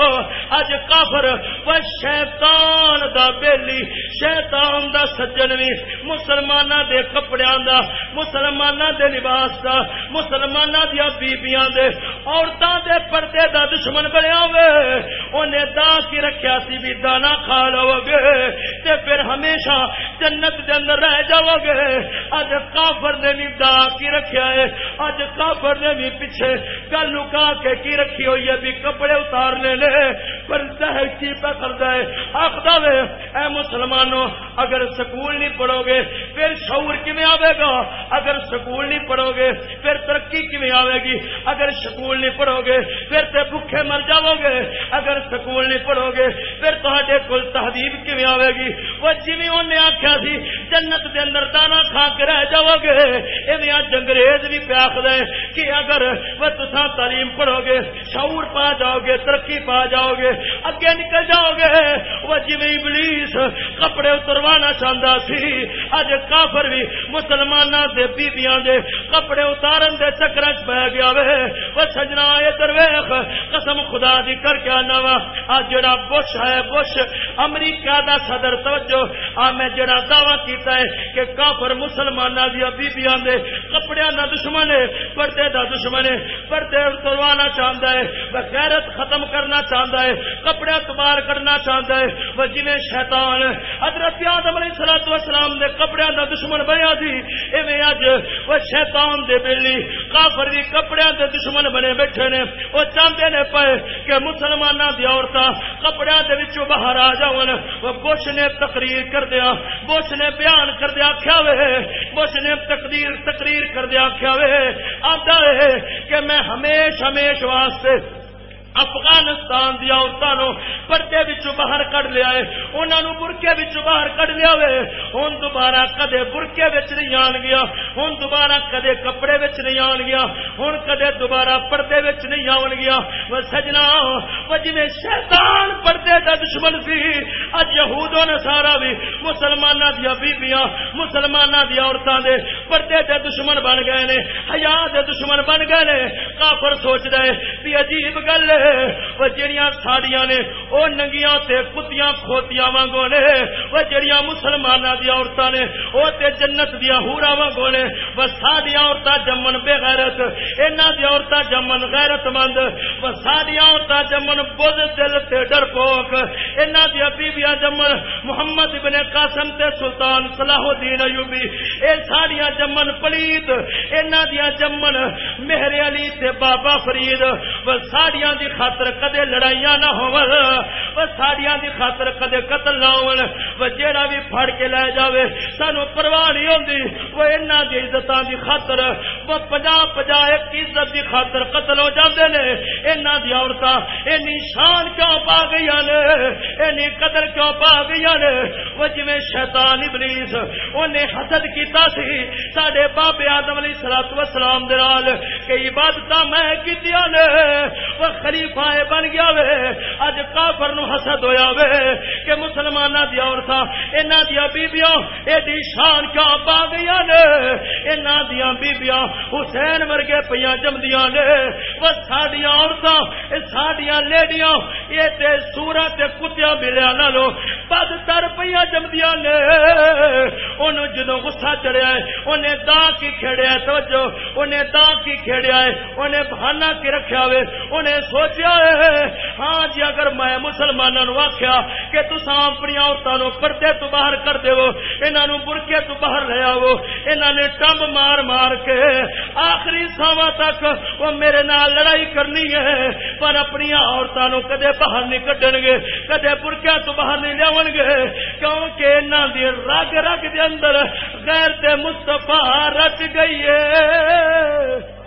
اج کافر وہ شیطان دا بیلی، شیطان دا سجن بھی مسلمانہ دے کپڑیاں دا مسلمانہ دے لباس دا مسلمانہ دیا بیبیاں دے۔ عورتاں دے پردے دا دشمن بنیا ہوئے۔ انہیں دا کی رکھیا سی، بھی دانا کھا لو گے۔ تے پھر ہمیشہ جنت دے اندر رہ جاؤ گے۔ اج کافر نے بھی دا کی رکھیا ہے۔ اج کافر نے بھی پیچھے گل لکا کے کی رکھی ہوئی ہے بھی کپڑے اتارنے لے پر زہر کی پہ کرتا ہے۔ آخدا وے، اے مسلمانوں اگر سکول نہیں پڑھو گے، پھر شعور کیویں آوے گا؟ اگر سکول نہیں پڑھو گے، پھر ترقی کیویں آوے گی؟ اگر سکول نہیں پڑھو گے، پھر تے بھوکے مر جاؤ گے۔ اگر سکول نہیں پڑھو گے، پھر تہاڈے کول تہذیب کیویں آوے گی؟ وہ جویں انہیں آکھیا سی، جنت دے اندر دانا کھا کے رہ جاؤ گے۔ ایویں اج انگریز بھی پیا آخر کہ اگر وہ تعلیم پڑھو گے شعور پا جاؤ گے ترقی پا جاؤ گے اگے نکل جاؤ گے وہ جی ابلیس کپڑے اتروانا چاہتا سی، اج کافر بھی مسلمان دے بیبیاں دے کپڑے اتارن دے چکر چ بہ گیا وے۔ وہ سجنا یہ درویخ قسم خدا دی کر کے آنا وا۔ آج جڑا بش ہے، بش امریکہ دا صدر، توجہ۔ آ میں جڑا دعوی کیتا ہے کہ کافر مسلماناں دی بیبیاں دے کپڑیاں دا دشمن ہے پردے دا دشمن ہے پردے اتروانا چاہتا ہے وہ غیرت ختم کرنا چاہتا ہے کپڑے تبار کرنا چاہتا ہے۔ وہ جی شیطان، حضرت آدم علیہ الصلوۃ والسلام دے کپڑے دا دشمن بنیا سی، ایویں اج وہ شیطان دے بیلی کافر دی کپڑے دے دشمن بنے بیٹھے نے۔ وہ چاہتے نے پے کہ مسلماناں دی عورتاں کپڑے دے وچوں باہر آ جاون۔ وہ بش نے تقریر کر دیا بش نے بیان کر دیا کیا وے؟ بش نے تقریر تقریر کر دیا وے آدھا ہے کہ میں ہمیش ہمیش واسطے افغانستان دیا عورتوں پردے باہر کٹ لیا ہے انہوں برکے باہر کٹ لیا ہوئے ہوں دوبارہ کدے برکے نہیں آن گیا ہوں دوبارہ کدے کپڑے نہیں آن گیا ہوں کدے دوبارہ پردے نہیں آن گیا۔ وہ سجنا، وہ جی شیطان پردے کا دشمن سی اج یہود سارا بھی مسلمانوں دیا بیبیاں مسلمانوں دیا عورتوں کے پردے کے دشمن بن گئے نے ہیا دشمن بن گئے نے۔ کافر سوچ رہے بھی عجیب گل ہے۔ وہ جڑیاں ساڑیاں نے وہ ننگیاں تے کتیاں کھوتیاں وانگو نے وہ جڑیاں مسلماناں دی عورتاں نے وہ تے جنت دیا ہورا وانگو نے وہ ساڈیاں عورتاں جمن بے غیرت انہاں دی عورتاں جمن غیرت مند وہ ساڈیاں عورتاں جمن بوز دل تے ڈرپوک انہاں دی بیبیاں جمن محمد ابن قاسم تے سلطان صلاح الدین ایوبی اے ساڈیاں جمن پلیت انہاں دی جمن مہر علی تے بابا فرید وہ ساڈیاں دی خاطر کدے لڑائیاں نہ ہو ساڑیاں دی خاطر کدے قتل نہ ہو جیڑا بھی پھڑ کے لے جاوے، سانو پرواہ نہیں ہوندی۔ وہ انہاں دی عزتاں دی خاطر وہ پجا پجا ایک عزت دی خاطر قتل ہو جاندے نے۔ انہاں دی عورتاں اینی شان کیوں پا گئیاں نے؟ اینی قدر کیوں پا گئیاں نے؟ وہ جویں شیطان ابلیس اونے حسد کیتا سی، ساڈے بابے آدم علیہ الصلوۃ والسلام دے نال کہ عبادتاں میں کیتیاں نے؟ وہ خلیفہ بن گیا وے۔ اج کافر نو حسد ہویا وے کہ مسلماناں دی عورتاں، انہاں دی بیبییاں ایڈی شان کیوں پا گئی نے۔ انہاں دیاں بیبیاں حسین ورگے پیاں جمدیاں نے۔ وہ ساڈیاں عورتاں، اے ساڈیاں لیڈیاں یہ تے سورا تے کتیاں ملیا نالو بد تر پیاں جمدیاں نے۔ انہوں جدوں غصہ چڑھیا ہے، انہیں دا کی کھیڑیا ہے، توجہ، انہیں دا کی کھیڑیا ہے، انہیں بہانا کی رکھیا ہوئے انہیں سوچیا ہے ہاں جی اگر میں مسلمانوں آخیا کہ تسا اپنی عورتوں پردے تو باہر کر دو انہوں برکے تو باہر لے آو انہوں نے ٹمب مار مار کے آخری ساوا تک وہ میرے نال لڑائی کرنی ہے پر اپنی عورتوں کدے باہر نہیں کڈن گے کدے برکیا تو باہر نہیں لیا گے کیونکہ انہوں دی رگ رگ دے اندر غیر تے مستفا رچ گئی ہے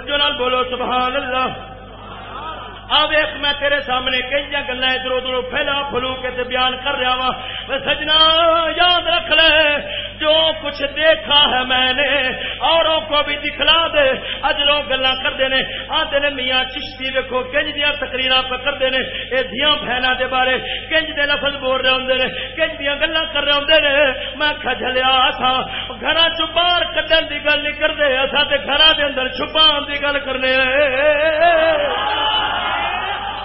توجہ نال بولو سبحان اللہ۔ اب ایک میں تیرے سامنے کئی گلا ادھر ادھر پھیلا پھلو کے تے بیان کر رہا وا سجنا یاد رکھ لے، جو کچھ دیکھا ہے میں نے، اوروں کو بھی دکھلا دے۔ اج لوگ گلا کرتے ہیں آتے نے میاں چشتی دیکھو کنج دیا تقریر کرتے ہیں یہ دیا بہنا دے بارے کنج دے لفظ بول رہے ہوں کنج دیا گلا کر رہے ہوں میں کھجلیا تھا گھر چ باہر کٹن کی گل نہیں کرتے اصا تو گھر اندر چھپا کی گل کرنے۔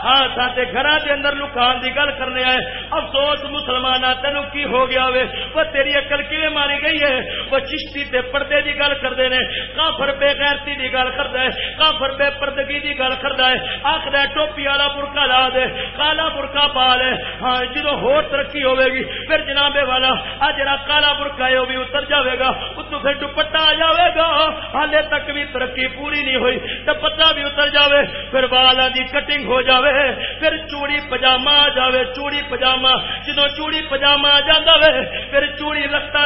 ہاں سارے گھر کے اندر لکان کی گل کرنے آئے۔ افسوس مسلمان تین کی ہو گیا وے؟ وہ تیری اکل کی ماری گئی ہے؟ وہ چشتی تے پردے کی گل کرتے ہیں کافر بے غیرتی کی گل کرتا ہے۔ کافر بے پردگی کی گل کرتا ہے۔ آخر ٹوپی والا برکا لا دے۔ کالا برکا پا لے۔ ہاں جدو ہو ترقی ہوے گی پھر جنابے والا آ جا کالا برکا ہے وہ بھی اتر جائے گا اتو پھر دوپٹا آ جائے گا ہالے تک بھی ترقی پوری نہیں ہوئی۔ دوپٹا بھی اتر جائے پھر والا دی کٹنگ ہو جائے پھر چوڑی پجامہ آ جائے چوڑی پجامہ۔ جدو چوڑی پجامہ آ جاتا وے، پھر چوڑی لتاں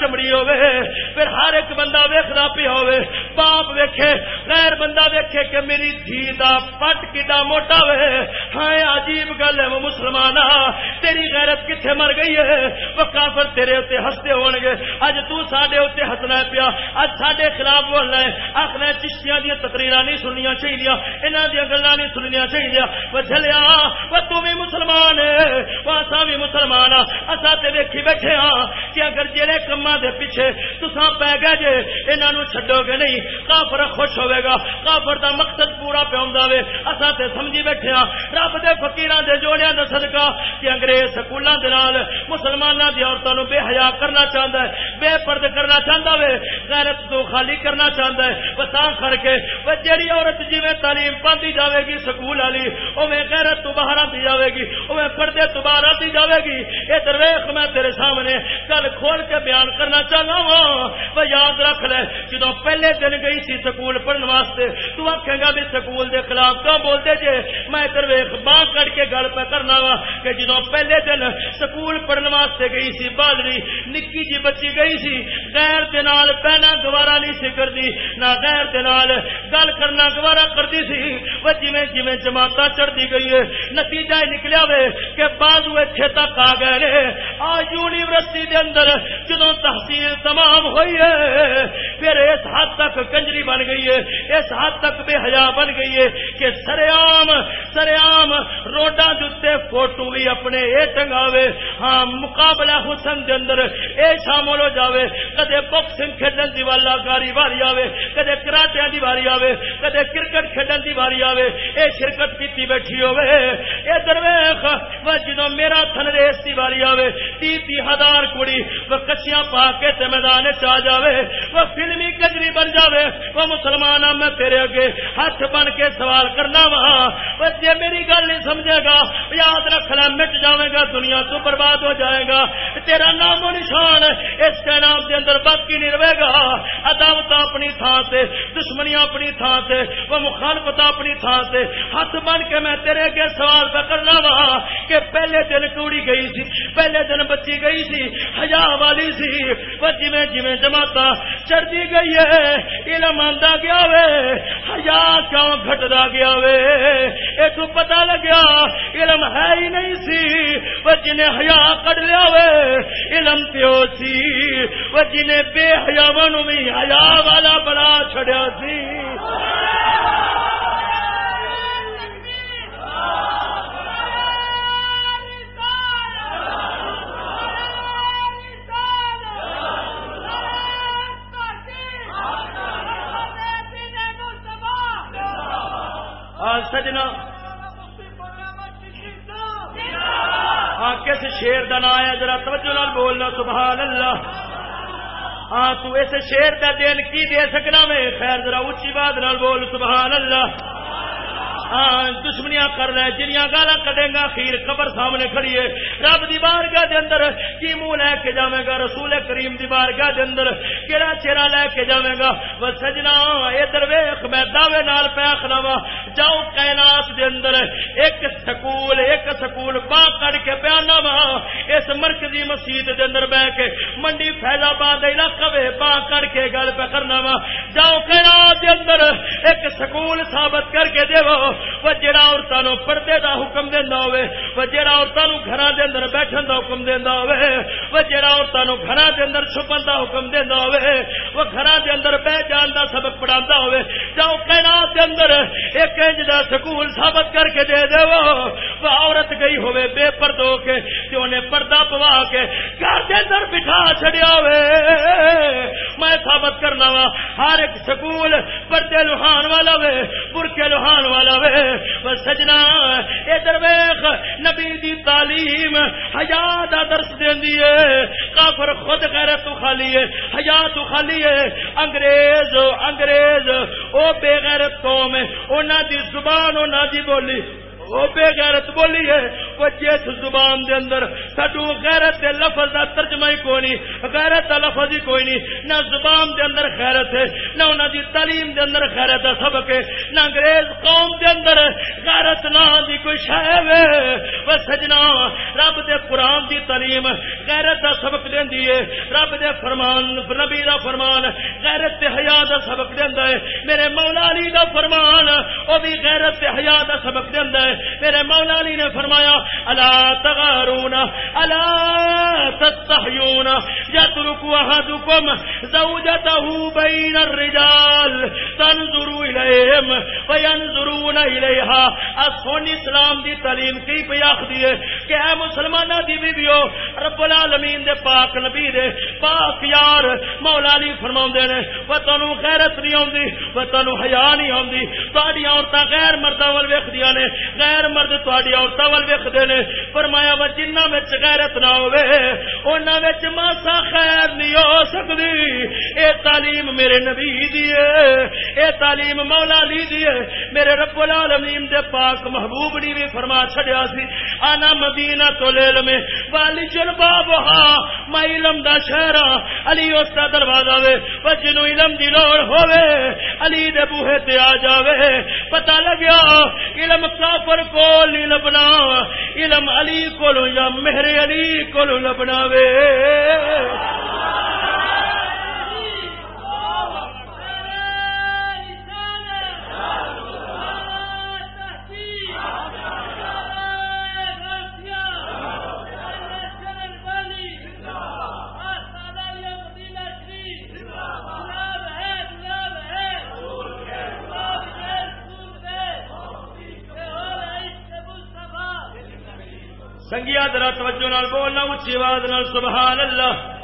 چمڑی ہوے پھر ہر ایک بندہ ویکھدا پیا ہوے باپ ویکھے، غیر بندہ ویکھے کہ میری دھی دا پٹ کڈا موٹا وے۔ ہاں عجیب گل ہے، وہ مسلمان تیری غیرت کتنے مر گئی ہے؟ وہ کافر تیرے اتنے ہستے ہون گے اج تو ساڈے اتنے ہسنا پیا۔ اج ساڈے خلاف بولنا ہے۔ آخنا چشتیاں دیا تقریر نہیں سننیا چاہیے انہوں دیا گلا نہیں سننیا چاہیے وہ چلیا وہ تم بھی مسلمان وہ اصا بھی مسلمان اصا تے ویکھی بیٹھے ہاں کہ اگر جہے کما دے پیچھے تسا پی گئے جے انہوں چڈو گے نہیں۔ کافر خوش ہوے گا۔ کافر دا مقصد پورا پہ آئے اصا تے سمجھی بیٹھے ہاں رب دے فقیران دے جوڑیاں دا صدقہ کہ انگریز سکولوں دے نال مسلماناں دی عورتوں بے حیا کرنا چاہتا ہے، بے پرد کرنا چاہتا ہے غیرت تو خالی کرنا چاہتا ہے۔ بتا کر کے، وہ جیڑی عورت جی تعلیم پاتی جاوے گی سکول والی وہ غیرت تو باہر آتی جاوے گی وہ پردے تو باہر آتی جاوے گی یہ درویش، میں تیرے سامنے کل کھول کے بیان کرنا چاہتا ہوں۔ وہ یاد رکھ لے جدو پہلے دن گئی سی سکول پڑھنے واسطے، تو آخے گا بھی سکول دے خلاف کیوں بولتے جے؟ میں درویش، باں کٹ کے گل پہ کرنا وا کہ جدو پہلے دن سکول پڑھنے واسطے گئی سی بادری نکی جی بچی گئی سی غیر دنال پہنا گوارا نہیں سی کرتی، نہ غیر دنال گل کرنا گوارا کرتی سی وہ جی جی جماعت چڑھتی گئی ہے۔ نتیجہ نکلیا وے کہ بازو اتنے تک آ گئے آج یونیورسٹی دے اندر جدو تحصیل تمام ہوئی ہے، پھر اس حد تک کنجری بن گئی ہے۔ اس حد تک بے حیا بن گئی ہے کہ سریام سریام روڈا دے فوٹو بھی اپنے اے ٹنگاوے۔ ہاں مقابلہ حسن دے اندر اے شامل ہو جاوے۔ کدے باکسنگ کھیڈن دی والا گاری باری آوے، کدے کراٹے دی باری آوے، کدے کرکٹ کھیڈن باری آوے، اے شرکت کیتی بیٹھی ہوے اے درویش وہ جدو میرا تھن ریس دی باری آوے تی تی ہزار کڑی وہ کچیاں پا کے تے میدان چ جاوے، وہ فلمی کجری بن جاوے، وہ مسلمان میں تیرے اگے ہاتھ بن کے سوال کرنا وا۔ وہ جے میری گل نہیں سمجھے گا، یاد رکھ لے، مٹ جاوے گا، دنیا تو برباد ہو جائے گا۔ تیرا نام و نشان اس کے نام کے اندر باقی نہیں رہے گا۔ عداوت اپنی تھان سے دشمنیاں اپنی تھان سے وہ مخالفت اپنی تھان سے۔ ہاتھ بن کے میں تیرے اگے سوال پہ کرنا وا کہ پہلے دن کوڑی گئی سی پہلے دن بچی گئی سی ہزار والی سی وہ جی جی جماعت چڑھتی گئی ہے، علم آتا گیا وے ہیا کیوں گٹتا گیا وے؟ یہ تو پتا لگیا علم ہے ہی نہیں سی، وہ جنہیں ہیا کٹ لیا وے، علم پیو سی۔ وہ جنہیں بے حیا بھی ہیا والا بڑا چڑیا سی۔ ہاں سجنا۔ ہاں کس شیر کا نام ہے؟ ذرا توجہ نال بولنا، سبحان اللہ۔ ہاں تو اس شیر کا دین کی دے سکنا میں؟ خیر، ذرا اچھی بات نال بول، سبحان اللہ۔ ہاں، دشمنیاں کر رہے، جنیاں گالا کٹے گا خیر قبر سامنے کھڑی ہے۔ رب دی بارگاہ دے اندر کی منہ لے کے جاویں گا، رسول کریم دی بارگاہ دے اندر کیڑا چہرہ لے کے جاویں گا؟ وہ سجنا ادھر ویکھ میں دعوے نال پہ آخنا وا جاؤ کائنات دے اندر، ایک سکول ایک سکول با کڑ کے بیانا وا اس مرکزی مسجد دے اندر بیٹھ کے منڈی فیض آباد علاقہ وے با کڑ کے گل پہ کرنا وا جاؤ کائنات دے اندر، ایک سکول ثابت کر کے دیو وہ جڑا عورتوں پردے دا حکم دینا ہوئے وہ جڑا عورتوں گھر دے اندر بیٹھن دا حکم دینا ہوئے وہ جڑا عورتوں گھر دے اندر چھپن دا حکم دینا ہوئے وہ گھر دے اندر بہ جان دا سبق پڑھا ہوئے جاؤ کائنات دے اندر ایک انج دا سکول ثابت کر کے دے دے وہ عورت گئی ہوئے بے پردو کے جو انہیں پردہ پوا کے گھر دے اندر بٹھا چھڑیا ہوئے میں ثابت کرنا وا، ہر ایک سکول پردے لوہان والا وے برکے لوہان والا وے سجنا ادھر ویخ نبی دی تعلیم حیا دا درس دینی ہے۔ کافر خود غیرت تو خالی ہے حیا تو خالی ہے۔ انگریز انگریز، او بے غیرت قوم ہے۔ انہاں دی زبان، انہاں دی بولی وہ بے غیرت بولی ہے، وہ جس زبان دے اندر سڈو غیرت دے لفظ دا ترجمہ ہی کوئی نہیں، غیرت دا لفظ ہی کوئی نہیں، نہ زبان دے اندر خیرت ہے، نہ انہوں دی تعلیم دے اندر خیرت دا سبق ہے، نہ انگریز قوم دے اندر غیرت نہ دی کوئی شاید ہے وہ سجنا رب دے قرآن دی تعلیم غیرت دا سبق دیندی ہے، رب دے فرمان، نبی دا فرمان غیرت تے حیا دا سبق دیندا ہے، میرے مولا علی دا فرمان، او بھی غیرت تے حیا دا سبق دیندا ہے۔ میرے مولا علی نے فرمایا اللہ تغارون اللہ تستحیون، یترک احدکم زوجته بین الرجال، تنظروا الیہم وینظرون الیہا. اسون اسلام دی تعلیم کی پیاخ دیئے کہ اے مسلمانہ دی بیبیو رب العالمین دے پاک نبی دے پاک یار مولا علی فرماؤں دے نے وہ تنو غیرت نہیں ہوندی وہ تنو حیا نہیں ہوندی تہاڈی عورتاں غیر مرداں ول ویکھدیاں نے غیر مرد تاری عورتوں وال ویکتے ہیں فرمایا، وا جنہ غیرت نہ ہوئے ماسا خیر نہیں ہو سکتی اے تعلیم میرے نبی دی اے تعلیم مولا لی دی اے میرے رب العالمین دے پاک محبوب نے بھی فرما چھڑیا سی۔ آنا مدینہ تو لے لمے۔ والی چل بابا میں علم دا شہرا ہاں۔ علی اس کا دروازہ وے۔ وہ جنو علم دی لوڑ ہوے علی دے بوہے تے آ جاوے۔ پتہ لگیا، علم کافر کافر کو نہیں لبنا علم علی کو یا مہر علی کو لبنا وے سنگیا درا توجہ نال بولنا اچھی آواز نال، سبحان اللہ۔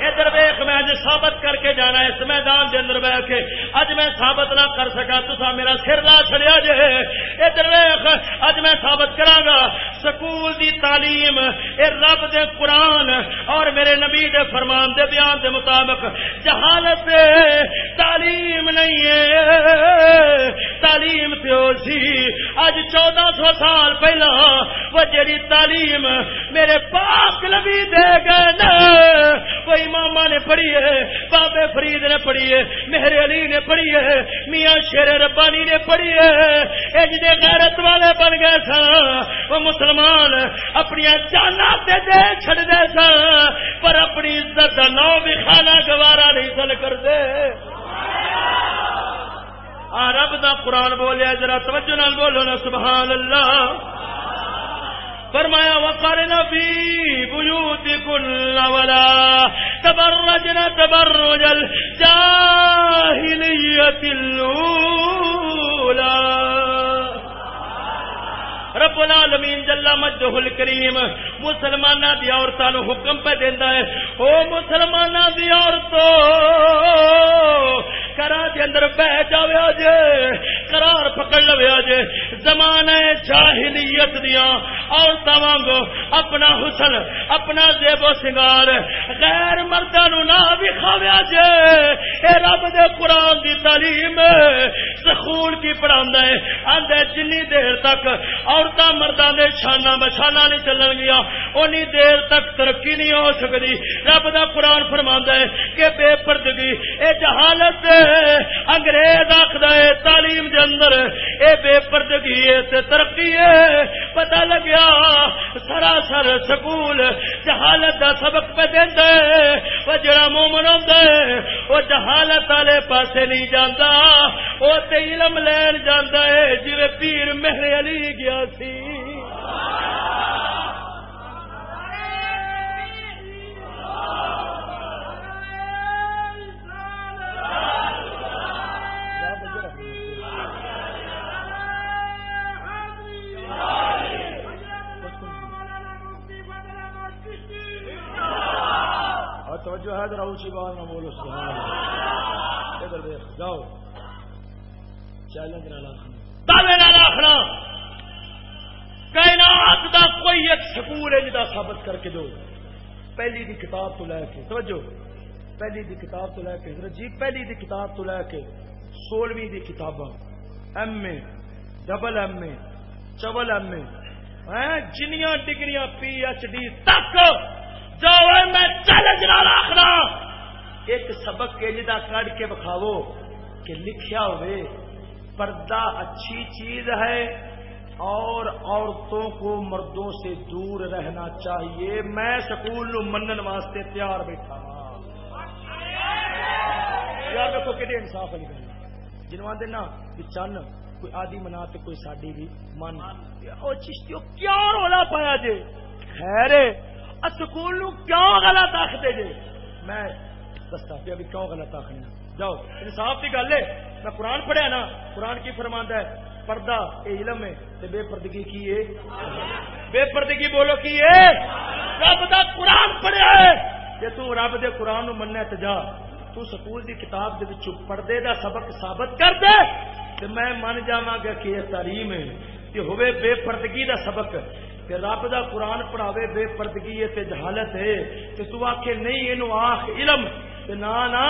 ادھر ویخ میں اج ثابت کر کے جانا اس میدان کے اندر بہ کے۔ اج میں ثابت نہ کر سکا تو میرا سر لا چڑیا جے۔ ادھر ویخ اج میں ثابت کرا گا سکول دی تعلیم، اے رب دے قرآن اور میرے نبی دے فرمان دے بیان دے مطابق۔ جہالت تعلیم نہیں ہے۔ تعلیم پیو سی۔ اج چودہ سو سال پہلا وہ جڑی تعلیم میرے پاک نبی دے گئے نا۔ وہ امام نے پڑھی ہے، بابے فرید نے پڑھی ہے میرے علی نے پڑھی ہے، میاں شیر ربانی نے پڑھی ہے۔ جی غیرت والے بن گئے سن وہ مسلمان اپنی جانا دے چھڑ دے سن پر اپنی عزت کا نو بھی کھانا گوارا نہیں سن کرتے آ رب دا قرآن بولیا، ذرا توجہ نال بولو نا سبحان اللہ فرمایا، وقرن فی بیوتکن ولا تبرجن تبرج الجاہلیت الاولا رب العالمین جلا مجدہ الکریم مسلمانہ دی عورتاں نو حکم پہ دیندا ہے۔ او مسلمانہ دی عورتوں کرا دے اندر بیٹھ جاوے جے قرار پکڑ لوے جے زمانہ جاہلیت دیاں عورتاں وانگو اپنا حسن، اپنا زیب و سنگار غیر مرداں نو نہ وکھاویا جے اے رب دے قران دی تعلیم سکول کی پڑھاندا ہے۔ آندا جنی دیر تک عورت عورتیں مردہ دے شانہ بچانا نہیں چلن گیا اونی دیر تک ترقی نہیں ہو سکتی رب دا قرآن فرما ہے کہ بے پردگی، اے جہالت، انگریز آخر ہے، تعلیم دے اندر، اے بے پردگی ہے ترقی ہے۔ پتہ لگیا، سراسر سکول جہالت دا سبق پہ دینا ہے۔ وہ جڑا مومن ہوتا ہے، وہ جہالت والے پاسے نہیں جانا وہ علم لین جانا ہے جی پیر مہر علی گیا سی توجہ ہے ذرا اونچی بات نہ بولو سبحان ادھر دیکھ جاؤ۔ چیلنج نہ لاکھنا۔ کائنات دا کوئی ایک سکول ہے جی جدا ثابت کر کے دو۔ پہلی دی کتاب تو لے کے، توجہ۔ پہلی دی کتاب تو لے کے جی پہلی دی کتاب تو لے کے، سولہویں دی کتاباں۔ M A, double M A, double M A. جنیاں ڈگریاں پی ایچ ڈی تک۔ جاؤ میں چیلنج نہ رکھنا ایک سبق جی کے جدا کر کے بکھاو کہ لکھیا ہوئے، پردہ اچھی چیز ہے۔ اور عورتوں کو مردوں سے دور رہنا چاہیے۔ میں سکول نو منن واسطے تیار بیٹھا ہاں۔ یار دیکھو کہ انصاف والی گل جنوب دینا کہ چن، کوئی آدھی منا تو کوئی ساڈی بھی من۔ او چشتی کیا رولا پایا جے؟ خیر سکول نو کیوں غلط آختے جے؟ میں دستا پیا بھی کیوں غلط آخنے جاؤ، انصاف کی گل ہے۔ میں قرآن پڑھیا نا، قرآن کی فرماندہ ہے پردہ، اے علم ہے، تے بے پردگی کی ہے؟ بے پردگی بولو کی ہے؟ رب دا قرآن پڑھیا ہے۔ جے تو رب دے قرآن نو مننے تے جا، تو سکول دی کتاب دے وچ پردے دا سبق ثابت کر دے۔ تے میں من جاواں گا کہ یہ تعلیم ہے کہ ہوے بے پردگی دا سبق۔ کہ رب دا قرآن پڑھاوے بے پردگی ہے تے جہالت ہے۔ تے تو آکھے نہیں، اینو آکھ علم۔ تے نا نا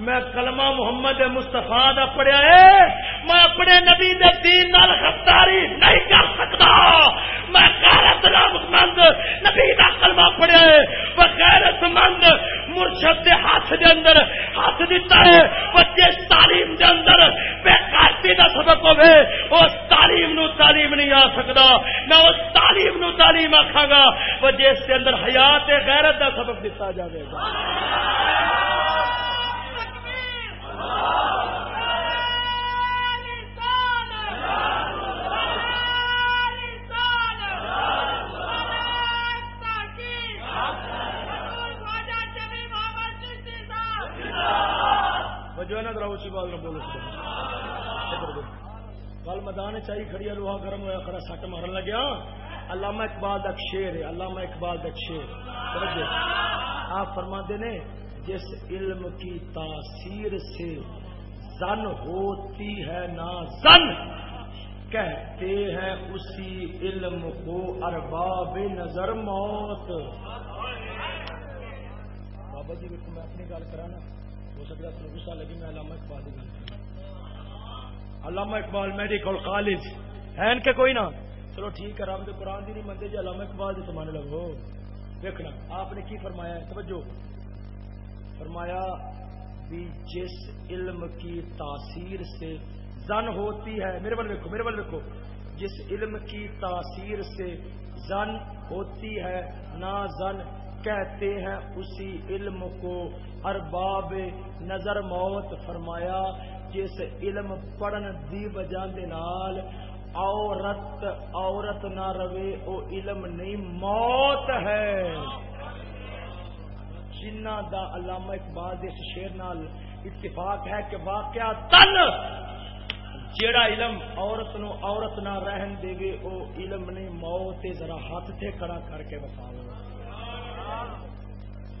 میں کلمہ محمد مستفا دا پڑھیا ہے۔ میں اپنے نبی دے دین نال خطاری نہیں کر سکتا۔ میں غیرت مند نبی دا کلمہ پڑھیا ہے۔ وہ غیرت مند مرشد دے ہاتھ دے اندر ہاتھ دیتا ہے۔ وہ جس تعلیم دے اندر بے کارتی دا سبق ہوے اس تعلیم نو تعلیم نہیں آ سکتا۔ میں اس تعلیم نو تعلیم آکھاں گا، وہ جس کے اندر حیات غیرت دا سبق دیتا جاوے گا۔ کل چاہیے کھڑی لوہا گرم ہوا کھڑا سٹ مارن لگیا۔ علامہ اقبال کا شیر ہے، علامہ اقبال کا شیر آپ فرما نے، جس علم کی تاثیر سے زن ہوتی ہے نا زن، کہتے ہیں اسی علم کو ارباب نظر موت۔ بابا جی میں اپنی گل کرا نا، ہو سکتا ہے غصہ لگی، میں علامہ اقبال کی گل علامہ اقبال میڈیکل کالج ہے ان کے کوئی نا چلو ٹھیک ہے، رب قرآن دی نہیں منتے جی علامہ اقبال سے سمانے لگو. دیکھنا، آپ نے کی فرمایا ہے؟ توجہ. فرمایا، بھی جس علم کی تاثیر سے زن ہوتی ہے، میرے بل دیکھو میرے بل دیکھو جس علم کی تاثیر سے زن ہوتی ہے نہ زن کہتے ہیں، اسی علم کو ارباب نظر موت فرمایا۔ جس علم پڑھن دی وجہ نال عورت عورت نہ روے او علم نہیں، موت ہے۔ جنہ دا علامہ اقبال دے شیر نال اتفاق ہے کہ واقعہ تن، جیڑا علم عورت نو عورت نہ رہن دے گے، او علم نہیں، موت ذرا ہاتھ تے کھڑا کر کے بتاؤ۔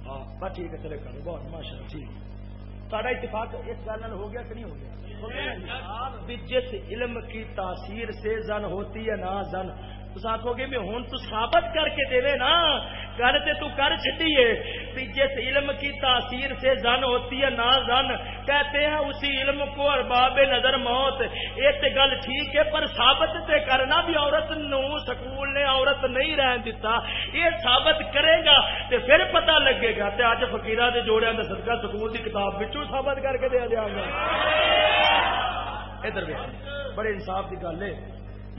ہاں ٹھیک ہے چلے کرو بہت ماشاء اللہ ٹھیک۔ سارا اتفاق اس گل ہو گیا کہ نہیں ہو گیا؟ جس علم کی تاثیر سے زن ہوتی ہے نہ زن. تو آخو گے میں ہوں تو ثابت کر کے دے نا گل تے تو کر چٹی ہے جس علم کی تاثیر سے زن ہوتی ہے نہ زن کہتے ہیں اسی علم کو ارباب نظر موت۔ یہ تے گل ٹھیک ہے پر ثابت تے کرنا بھی عورت نو سکول نے عورت نہیں رہن دیتا یہ ثابت کرے گا تے پھر پتہ لگے گا۔ تے اج فقیرہ دے جوڑیاں دے صدقہ سکول دی کتاب وچوں ثابت کر کے دے دیا گا۔ ادھر بڑے انصاف کی گل ہے۔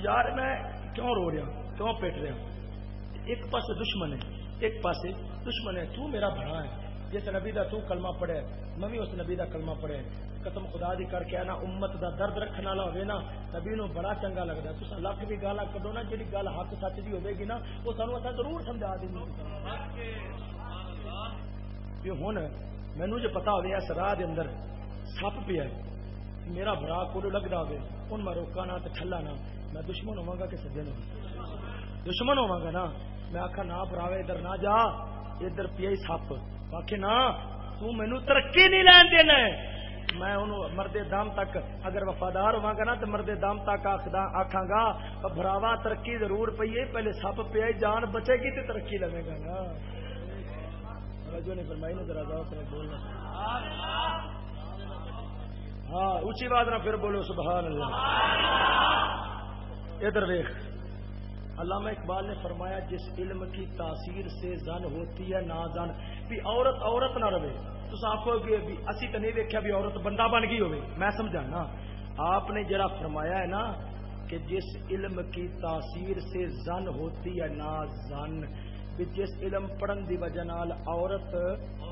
یار میں کیوں رو رہا کیوں پیٹ رہا۔ ایک پاس دشمن ہے، ایک پاس دشمن ہے۔ تو میرا بڑا ہے۔ جس نبی دا تو کلمہ پڑھے، میں بھی اس نبی دا کلمہ پڑھے۔ قسم خدا دی کر کے آنا، امت دا درد رکھنے والا ہوئے نا، نبی نو بڑا چنگا لگتا ہے۔ تو لکھ بھی گالا کڈو نا جی گل حق سچ دی ہوے گی نا، وہ سانو اصل ضرور سمجھا دیں ہوں مینو جو پتا ہوئے، اس راہ دے اندر سپ پیا میرا برا کو لگتا ہوئے ہوں میں روکا نہ ٹھلا نہ۔ میں دشمن ہوا گا کہ سجن ہوا دشمن ہوا گا نا۔ میں آخا نہ پراوے ادھر نہ جا۔ ادھر پیا سپ۔ آخ نہ تینو ترقی نہیں لین دینا میں انہوں مرد دام تک اگر وفادار ہوا گا نا، تو مرد دام تک آخا گا براوا، ترقی ضرور پی ہے۔ پہلے سپ پیا جان بچے گی تو ترقی لگے گا نا۔ جو نہیں فرمائی نا، ذرا بولنا۔ ہاں اچھی بات نہ پھر بولو، سبحان اللہ۔ ادھر ویخ علامہ اقبال نے فرمایا، جس علم کی تاثیر سے زن ہوتی ہے نہ زن، بھی عورت عورت نہ رہے۔ تو آخو گے بھی اسی تو نہیں دیکھا بھی عورت بندہ بن گئی ہوئے میں سمجھا نا آپ نے جرا فرمایا ہے نا کہ جس علم کی تاثیر سے زن ہوتی ہے نہ زن، بھی جس علم پڑھن دی وجہ نال عورت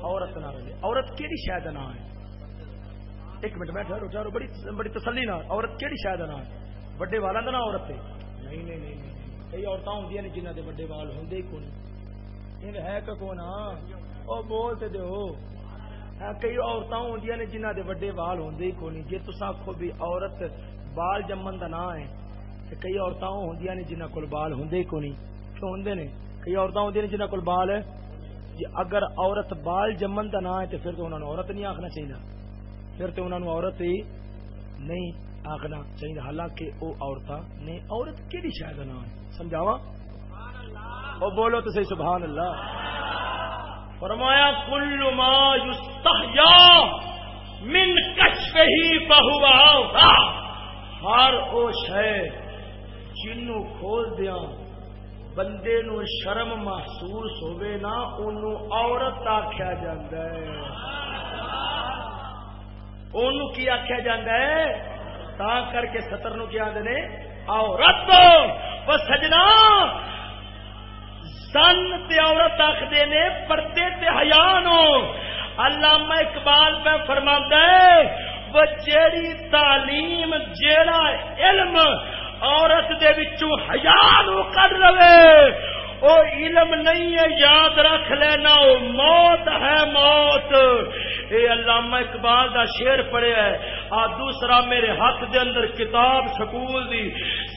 عورت نہ رہے۔ عورت کیڑی شاید نہ ہے؟ ایک منٹ، میں ٹھہرو ٹھہرو، بڑی بڑی تسلی نہ عورت کیڑی شاید نہ ہے؟ وڈے والا نہ عورت نہیں نہیں نہیں کئی عورتیں ہوں نے جنہ کے وڈے وال ہوں ہی کون ہے کہ کون وہ بولتے دو کئی عورتیں ہوں نے جنہ کے وڈے وال ہوں ہی کون جی تصا آخو بھی عورت بال جمن کا نام ہے تو کئی عورتیں ہوں نے جنہ کو بال ہوں ہی کون کیوں ہوں نے کئی عورتیں ہوں نے جنہ کو بال ہے جی اگر عورت بال جمن کا نام ہے تو پھر تو انہوں نے عورت نہیں آخنا چاہیے پھر تو انہوں نے عورت ہی نہیں آخنا چاہیے حالانکہ وہ عورت نے عورت کہڑی شاید نام ہے سمجھاوا؟ وہ بولو تو صحیح سبحان اللہ۔ فرمایا کل ما یستحیا من کشف ہی بہوا ہر او شے جنو کھول دیا بندے نو شرم محسوس ہوئے نا انو عورت آخیا جاندہ ہے۔ انو کی آخیا جاندہ ہے؟ تا کر کے ستر نو کیا آدھے عورت وہ سجنا! سن تے عورت آخر نے، پردے تے حیان ہو علامہ اقبال پہ فرما ہے، وہ جیڑی تعلیم، جیڑا علم عورت دے وچوں حیان کر رہے۔ او علم نہیں ہے، یاد رکھ لینا، او موت ہے موت۔ اے علامہ اقبال دا شیر پڑے ہے۔ آ دوسرا میرے ہاتھ دے اندر کتاب سکول دی۔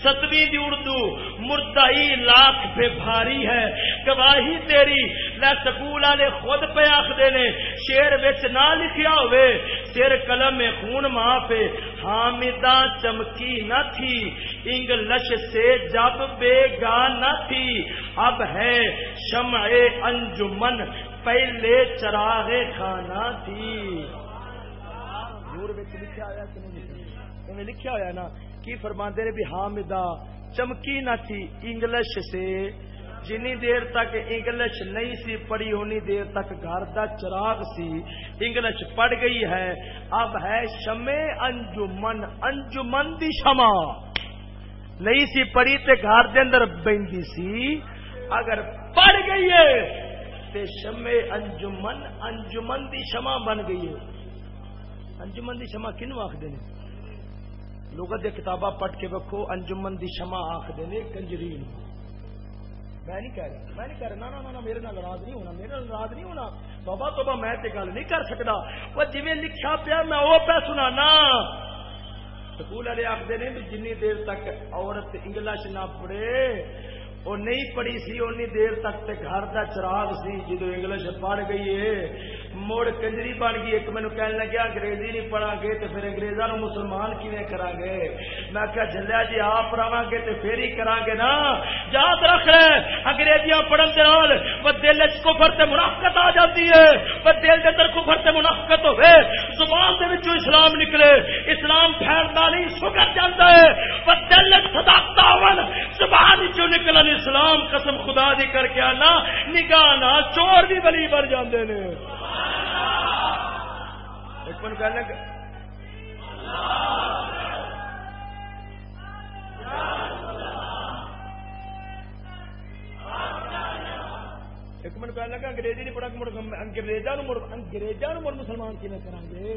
ستویں دی اردو۔ مردائی لاکھ پہ بھاری ہے۔ گواہی تیری۔ لے سکول والے خود پہ آخر نے۔ شیر بچ نہ لکھیا ہوئے۔ تیر قلم میں خون ماں پہ حامدہ چمکی نہ تھی۔ انگلش سے جب بے گا نہ تھی۔ اب اب ہے شمع انجمن، پہلے چراغ کھانا تھی۔ نور لکھا ہوا کہ لکھا ہوا نا؟ کی فرماندے نے بھی حامدہ، چمکی نہ تھی انگلش سے۔ جنی دیر تک انگلش نہیں سی، پڑھی ہونی دیر تک گھر کا چراغ سی۔ انگلش پڑ گئی ہے۔ اب ہے شمے انجمن انجمن دی شما نہیں سی، پڑھی تے گھر دے اندر بہندی سی۔ اگر پڑ گئی ہے، تے شمے انجمن انجمن دی شما بن گئی ہے۔ انجمن دی شما کنو آخ دینے لوگ کتاباں پڑھ کے وکھو، انجمن دی شما آخ دینے کنجرین۔ میں نہیں کہہ رہا، میں نہیں کہہ رہا، نہ میرے نال ناراض نہیں ہونا، میرے نال ناراض نہیں ہونا۔ بابا تو میں تے گل نہیں کر سکتا وہ جی لکھا پیا، میں وہ پہ سنا سکول والے آخر نے جن دیر تک عورت انگلش نہ پڑھے۔ وہ نہیں پڑھی سی، اونی دیر تک تے گھر دا چراغ سی، جدو انگلش پڑھ گئی ہے مڑ کنجری بن گئی۔ ایک مینو کہنے لگیا، انگریزی نہیں پڑھا گے تو پھر اگریزاں نو مسلمان کیویں کرا گے؟ میں کہا جلیا جی آپ رہا گے تو پھر ہی کرا گے نا۔ یاد رکھ لے، انگریزیاں پڑھن دے نال وہ دل وچ کفر تے منافقت آ جاتی ہے وہ دل دے اندر کفر تے منافقت ہوے زبان دے وچوں اسلام نکلے۔ اسلام پھیلدا نہیں سکر جاندا ہے وہ دل وچ صداقت آون، زبان وچوں نکلن اسلام قسم خدا دی کر کے آنا، نگاہ نہ، چور بھی بلی بن جاندے نے۔ ایک من کہنے کہ ایک من کہنے لگا انگریزی نہیں پڑھا، مڑ انگریزاں انگریزاں مڑ مسلمان کی کریں گے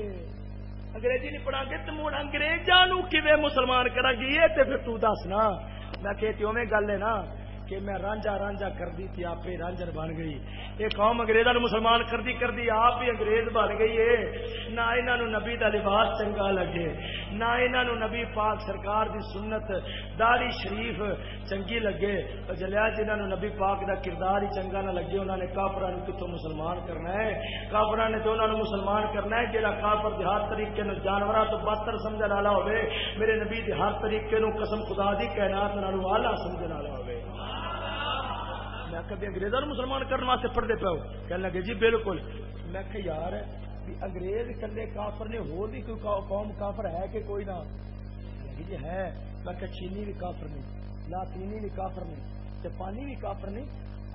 انگریزی نہیں پڑھا گے تو مڑ انگریزاں کیویں مسلمان کرا گے یہ تے پھر تو دسنا میں کہتی ہوں گل ہے نا کہ میں رانجا رانجا کر دی تھی، آپ رانجر بن گئی۔ یہ قوم اگریزا نو مسلمان کر دی کر دی آپ بھی انگریز بن گئی ہے نہ انہوں نبی دا لباس چنگا لگے، نہ انہوں نبی پاک سرکار دی سنت داری شریف چنگی لگے۔ جلیا جی، جنہوں نے نبی پاک دا کردار ہی چنگا نہ لگے انہوں نے کافر کتوں مسلمان کرنا ہے؟ کافر نے تو انہوں نے مسلمان کرنا ہے جہاں کافر ہر طریقے جانور تو بہتر سمجھنے والا ہوئے میرے نبی ہر طریقے نو قسم خدا دی کائنات نالوں آلہ سمجھنے والا ہوئے میں کبھی انگریزوں مسلمان کرنے واسطے پڑھتے پاؤ کہنے لگے جی بالکل۔ میں کہ یار انگریز کلے کافر نے ہو بھی کوئی قوم کافر ہے کہ کوئی نہ؟ جی ہے۔ میں کہ چینی بھی کافر نہیں، لاطینی بھی کافر نہیں، جاپانی بھی کافر نہیں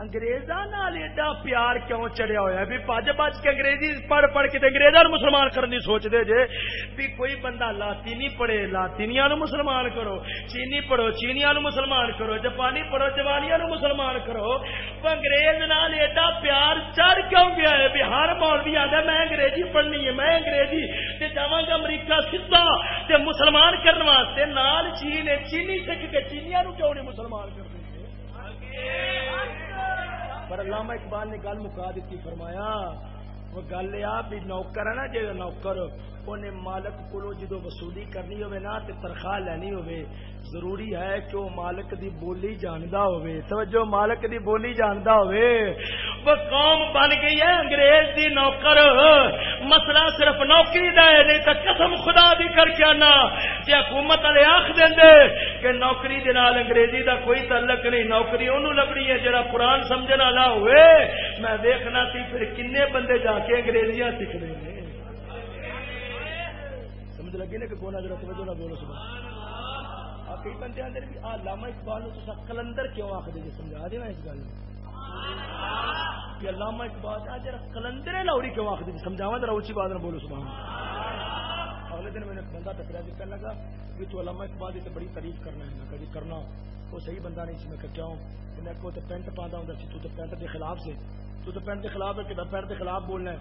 انگریزاں ایڈا پیار کیوں چڑیا ہوا بھی پج پج کے انگریزی پڑھ پڑھ کے انگریزاں مسلمان کرنے سوچ دے جے۔ بھی کوئی بندہ لاطینی پڑھے لاطینیا نو مسلمان کرو، چینی پڑھو چینیا نو مسلمان کرو، جاپانی پڑھو جوانیا نو مسلمان کرو۔ انگریز نال ایڈا پیار چڑھ کیوں گیا ہے؟ بھی ہر مولوی آتا میں انگریزی پڑھنی ہے، میں انگریزی تے جاواں گا امریکہ سیدھا تے مسلمان کرنے واسطے نال چین چینی سکھ کے چینیا نو کیوں نہیں مسلمان کرنے پر علامہ اقبال نے گل مکا دیتی فرمایا، وہ گل یہ بھی نوکر ہے نا جی نوکر انہیں مالک کو جدو وصولی کرنی ہوئے نا تے تنخواہ لینی ہوئے ضروری ہے کہ وہ مالک دی بولی جاندا ہوئے توجہ، مالک دی بولی جاندا ہوئے وہ قوم بن گئی ہے، انگریز دی نوکر۔ مسئلہ صرف نوکری دا ہے، نہیں تو قسم خدا دی کر کے آنا۔ جی حکومت والے آخ دیں کہ نوکری دے نال انگریزی دا کوئی تعلق نہیں، نوکری انہوں لبنی ہے جڑا قرآن سمجھنا لا ہوئے میں دیکھنا سی پھر کنے بندے جا کے انگریزیاں سیکھ رہے ہیں لگی نا کہ کون ذرا توجہ نہ بولو صبح کئی بندے آدھے بھی علامہ اقبال تو کلندر کیوں آخر جی سمجھا دینا اس گل کہ علامہ اقبال آ، جرا کلندر لاہوری کیوں آخر جی سمجھاوا ذرا اچھی بات نہ بولو، سبحان اگلے دن میں نے بندہ ٹکرا جی کہنے لگا، کہ تو علامہ اقبال کی بڑی تعریف کرنا ہے۔ میں کہا جی کرنا۔ وہ صحیح بندہ نہیں سی، میں کہا کیوں؟ میں کو تو پینٹ پاتا ہوں سی، تو تو پینٹ کے خلاف سے۔ تو تو پینٹ کے خلاف ہے کہ پینٹ کے خلاف بولنا ہے۔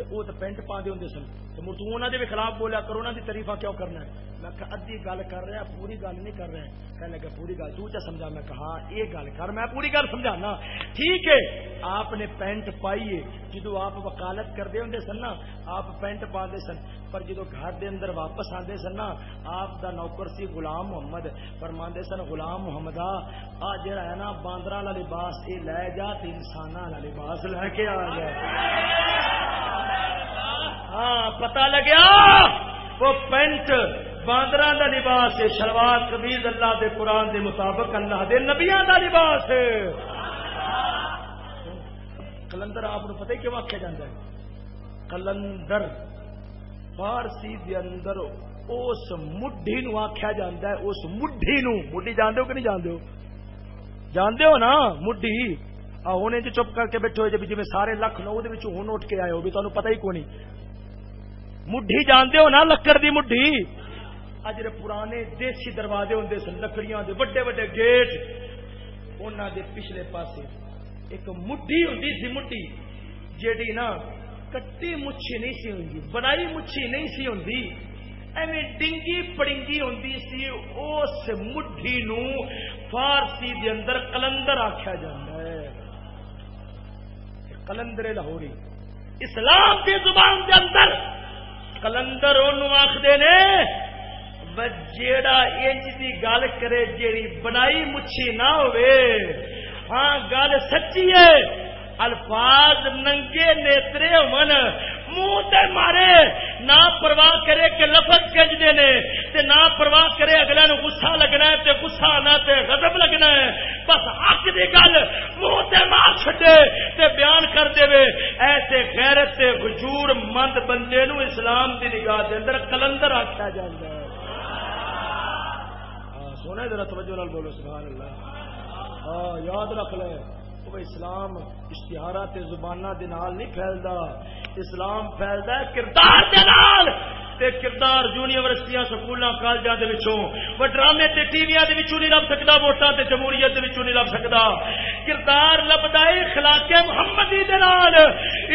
وہ تو پینٹ پا دے ہوں سن۔ تو مر تو انہوں نے خلاف بولیا کرونا کی تاریفہ کیوں کرنا ہے؟ میں ادھی گل کر رہا پوری گل نہیں کر رہے کہنے لگا پوری گل تو سمجھا؟ میں کہا ہاں، یہ گل کر، میں پوری گل سمجھانا۔ ٹھیک ہے، آپ نے پینٹ پائی ہے۔ جدو آپ وکالت کرتے ہوں سن نا، آپ پینٹ پا سن۔ پر جدو گھر دے اندر واپس آتے سن نا، آپ دا نوکر سی غلام محمد۔ فرما سن، غلام محمد، آ جڑا ہے نا باندر والا لباس یہ لے جا انسان والا لباس لے کے آ گیا ہاں پتا لگیا؟ وہ پینٹ باندر کا لباس ہے، شلوار کبیز اللہ دے قرآن دے مطابق اللہ دے نبیا کا لباس ہے۔ کلندر آپ کو پتہ کیوں آخیا جا ہے؟ کلندر، فارسی دے اندر اس مڈھی نو آخیا جاتا ہے، اس مڈھی نو۔ مڈھی جانتے ہو کہ نہیں جانتے ہو؟ جانتے ہو نا، مڈھی۔ ہوں جی چپ کر کے بیٹھے ہوئے جی سارے لکھ نو ہوں اٹھ کے آئے ہو بھی تمہیں پتا ہی کون مڈھی جانتے ہو نا لکڑ دی مڈھی اج پرانے دیسی دروازے ہوں سن لکڑیاں وڈے وڈے گیٹ انہوں پچھلے پاسے ایک مڈھی ہوں سی مڈھی جیڑی نا کٹی مچھی نہیں سی ہوں بنائی مچھی نہیں سی ہوں ایویں ڈنگی پڑنگی ہوں سی اس مٹھی نو فارسی دے اندر کلندر آخیا جا ہے کلندر لاہوری۔ اسلام کی زبان کے اندر کلندر آخر نے جیڑا انج دی گل کرے، جیڑی بنائی مچھی نہ ہوئے ہاں گل سچی ہے۔ الفاظ ننگے نیترے ہون منہ تے مارے نہ پرواہ کرے کہ لفظ گجتے نے تے نہ پرواہ کرے اگلے نو غصہ لگنا ہے تے غصہ نہ تے غضب لگنا ہے۔ بس حق دی گل منہ تے مار چھٹے تے بیان کر دے۔ وے ایسے غیرت تے حجور مند بندے نو اسلام دی نگاہ دے اندر کلندر آکھیا جاندا ہے۔ ہاں، سونے ذرا توجہ نال بولو سبحان اللہ۔ ہاں یاد رکھ لے۔ اسلام اشتہارات زبانہ دنال نہیں پھیلتا اسلام پھیلتا ہے کردار دنال تے کردار یونیورسٹیاں، سکولاں، کالجاں دے وچوں۔ وہ ڈرامے تے ٹی ویاں دے وچوں نہیں لب سکدا، ووٹاں تے جمہوریت دے وچوں نہیں لب سکدا۔ کردار لبدا ہے اخلاق محمدی دے نال۔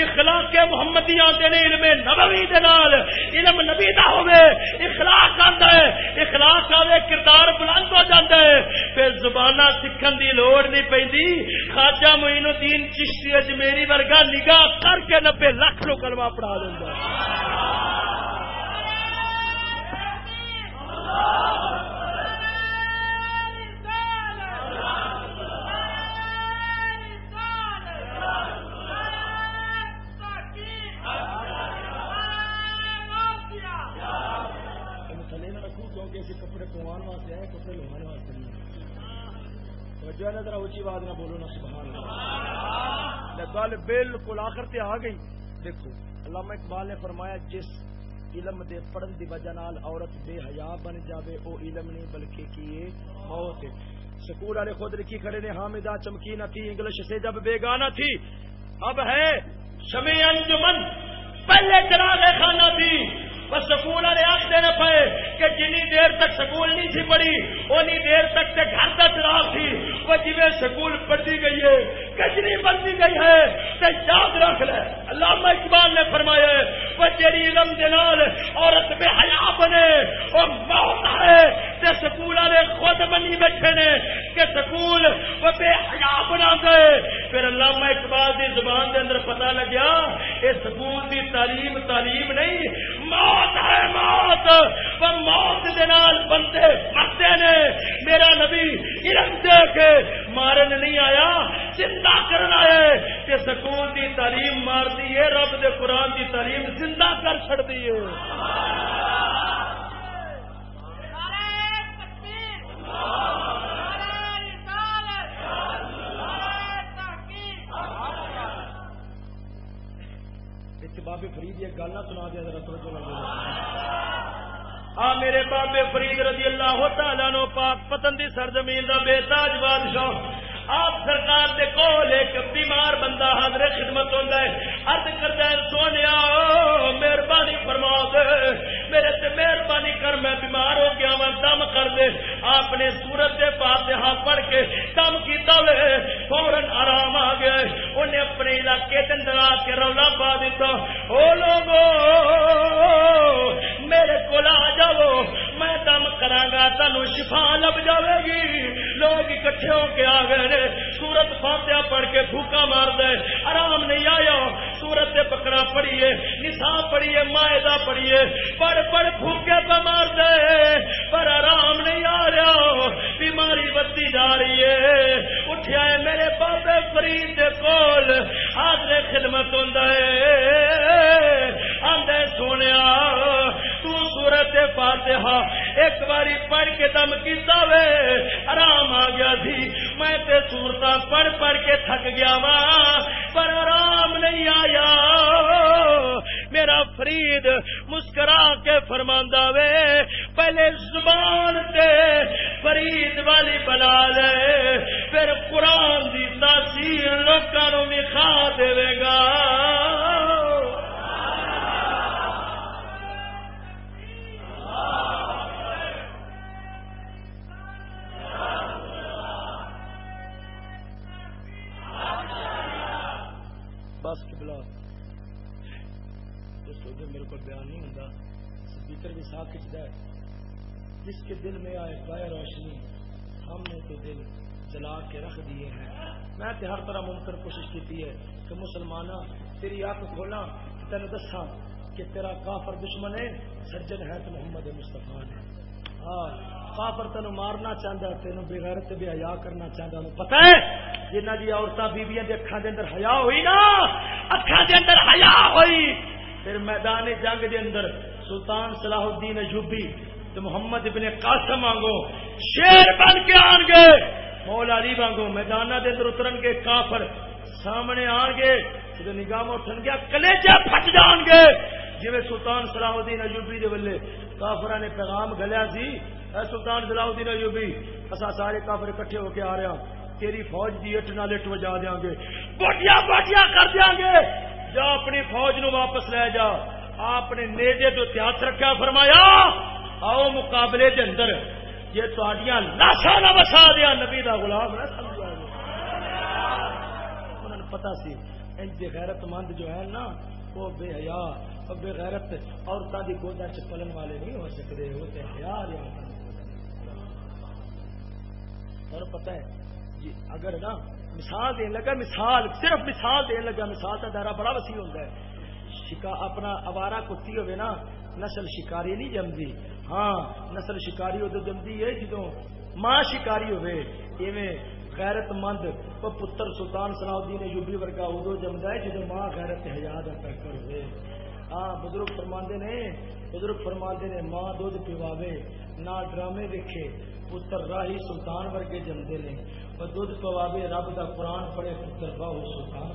اخلاق محمدی آندے نے علم نبوی دے نال۔ علم نبی دا ہوے اخلاق آندا ہے۔ اخلاق آوے، کردار بلند ہو جاندا ہے۔ پھر زباناں سکھن دی لوڑ نہیں پیندی خواجہ معین الدین چشتی اجمیری ورگا نگاہ کر کے نبے لاکھ لو کلمہ پڑھا دیندا کپڑے پوان واسطے آئے، کپڑے لوانے واسطے۔ نہیں اچھی بات نہ بولو نا سبحان گل بالکل آخر تے آ گئی۔ دیکھو علامہ اقبال نے فرمایا جس علم دے پڑھن دی وجہ نال عورت بے حیا بن جاوے او علم نہیں بلکہ کیے موت سکول والے خود لکھی کھڑے نے حامدہ چمکی نہ تھی انگلش سے جب بیگانہ تھی اب ہے شمی انجمن پہلے چراغ خانہ تھی۔ بس سکول والے آخ دینا پائے کہ جنی دیر تک سکول نہیں تھی پڑھی، اونی دیر تک تے گھر کا چراغ تھی۔ وہ جی سکول پڑھتی گئی ہے کچری بنتی گئی ہے تے یاد رکھ لے۔ علامہ اقبال نے فرمایا، وہ جڑی علم دلال عورت بے حیا بنے۔ وہ موت ہے، تے سکول والے خود بنی بیٹھے نے کہ سکول وہ بے حیا بنا دے پھر علامہ اقبال دی زبان دے اندر پتہ لگیا یہ سکول دی تعلیم تعلیم نہیں، موت ہے موت۔ وہ موت دنال بندے مرتے نے۔ میرا نبی علم دے کے مارن نہیں آیا، زندہ کرنا ہے کہ سکون دی تعلیم مار دی ہے، رب دے قرآن دی تعلیم زندہ کر چھڑ دی ہے بابے فرید یہ گل نہ سنا دیا، ذرا توجہ آ میرے بابے فرید رضی اللہ تعالیٰ نو پاک پتن دی سرزمین دا بے تاج بادشاہ آپ سرکار دے کول ایک بیمار بندہ حاضر خدمت ہوتا ہے۔ ارد کرتا ہے سونے مہربانی فرما دے میرے تے مہربانی کر، میں بیمار ہو گیا میں دم کر دے۔ آپ نے سورت کے پاس ہاتھ پڑھ کے دم کیتا ہوئے فوراً آرام آ گیا انہیں اپنے علاقے کے اندر آ کے رولا پا دیتا۔ او لوگو، میرے کو آ جاؤ، میں دم کرا گا تمہیں شفا لب جائے گی۔ لوگ اکٹھے ہو کے آ گئے سورت فاتحہ پڑھ کے بھوکا مار دے، آرام نہیں آیا۔ سورت سے پکڑا پڑیے نسا پڑیے معاہدہ پڑیے پڑھ پڑھ بھوکے پہ مار دے، پر آرام نہیں آ رہا۔ بیماری بتی جا رہی ہے۔ اٹھیا ہے میرے بابے فرید دے کول حاضر خدمت ہوں آدھے سونے تو سورت فاتحہ ایک باری پڑھ کے دم کیتا وے، آرام آ گیا تھی۔ میں تے سورتا پڑھ پڑھ کے تھک گیا وا پر آرام نہیں آیا۔ میرا فرید مسکرا کے فرماندا وے، پہلے زبان تے فرید والی بنا لے، پھر قرآن دی تاثیر لوگوں کھا دے گا۔ بس بلا میرے کو بیان نہیں ہوتا، سپیکر بھی ساتھ کھچتا ہے۔ جس کے دل میں آئے گائے روشنی، ہم نے تو دل جلا کے رکھ دیے ہیں۔ میں تو ہر طرح ممکن کوشش کی ہے کہ مسلمان تیری آنکھ کھولا تین دسا کہ تیرا کافر دشمن ہے، سجن ہے تو محمد مستفا نے۔ ہاں کافر تینوں مارنا چاہتا تینوں بغیرت بھی حیا کرنا چاہتا پتا ہے؟ جنہ جی عورتیں بیبیاں کے اکھان کے اندر حیا ہوئی نا اکھان کے اندر حیا ہوئی۔ پھر میدان جنگ کے اندر سلطان صلاح الدین ایوبی تو محمد ابن قاسم آنگو شیر بن کے آن گے مولا علی وانگو میدان کے اندر اترن گے، کافر سامنے آن گے جب نگاہ اٹھن گیا کلیجے پھٹ جان گے۔ جی سلطان صلاح الدین ایوبی دے ولے کافر نے پیغام گلیا سی، اے سلطان صلاح الدین ایوبی اصا سارے کافر اکٹھے ہو کے آ رہے ہیں تیری فوج دی اٹھ نہ لٹ وجا دیا گے۔ بوٹیا بوٹیا کر دیا گے۔ جا اپنی فوج نو واپس لے جا۔ آپ نے نیجے تو تیات رکھا، فرمایا، آؤ مقابلے دے اندر۔ یہ تھوڑیاں لاشا نہ وسا دیا نبی دا غلام نہ سمجھا۔ انہوں نے پتا سی ان غیرت مند جو ہے نا، وہ بے حیا۔ اور بے غیرت عورتوں کی گودا چ پلن والے نہیں ہو سکتے وہ تو حیا اور پتہ ہے جی اگر نا مثال دین لگا، مثال، صرف مثال دین لگا، مثال کا دائرہ بڑا وسیع ہوتا ہے۔ شکا اپنا اوارا کتی ہوئے نا، نسل شکاری نہیں جمدی ہاں نسل شکاری ادو جمدی ہے جدو ماں شکاری ہوئے، ایویں غیرت مند پتر سلطان صلاح الدین یوبی ورگا ادو جمدا ہے جدو ماں غیرت حیات پیکر ہوئے۔ ہاں بزرگ فرماندے نے، بزرگ فرماندے نے ماں دودھ پیواوے نہ ڈرامے دیکھے، پتر راہی سلطان ورگے جمدے نے۔ دھد پواوے رب کا قرآن پڑے پتر باہو سلطان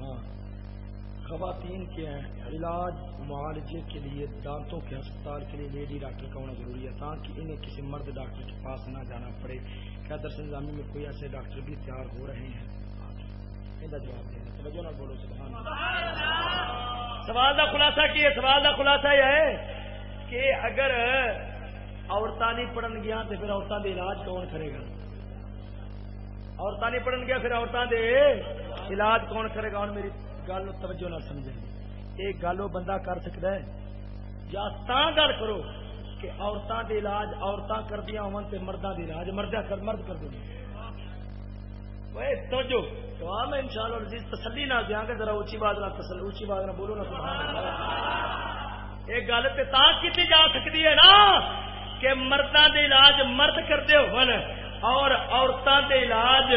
ہاں خواتین کے ہیں علاج، معالجے کے لیے، دانتوں کے ہسپتال کے لیے لیڈی ڈاکٹر کا ہونا ضروری ہے، تاکہ انہیں کسی مرد ڈاکٹر کے پاس نہ جانا پڑے۔ کیا درس نظامی میں کوئی ایسے ڈاکٹر بھی تیار ہو رہے ہیں؟ جواب دینا توجہ نہ بولو، سبحان سوال کا خلاصہ کی ہے؟ سوال کا خلاصہ یہ ہے کہ اگر عورتیں نہیں پڑھن گیا تو پھر عورتوں کے علاج کون کرے گا؟ عورتیں نہیں پڑھن گیا پھر عورتوں کے علاج کون کرے گا؟ میری گل توجہ نہ سمجھے ایک گل وہ بندہ کر سکتا ہے، یا تا گل کرو کہ عورتوں کے علاج عورتیں کردیا ہو مردوں کے علاج مرد مرد کر دیں توجہ۔ تو ہاں میں انشاءاللہ عزیز تسلی نہ دیا گا ذرا اونچی بات نہ تسلی اونچی بات نہ بولو نا سبحان اللہ۔ ایک گل تے تا کیتی جا سکتی ہے نا کہ مرداں دے علاج مرد کرتے ہون اور عورتاں دے علاج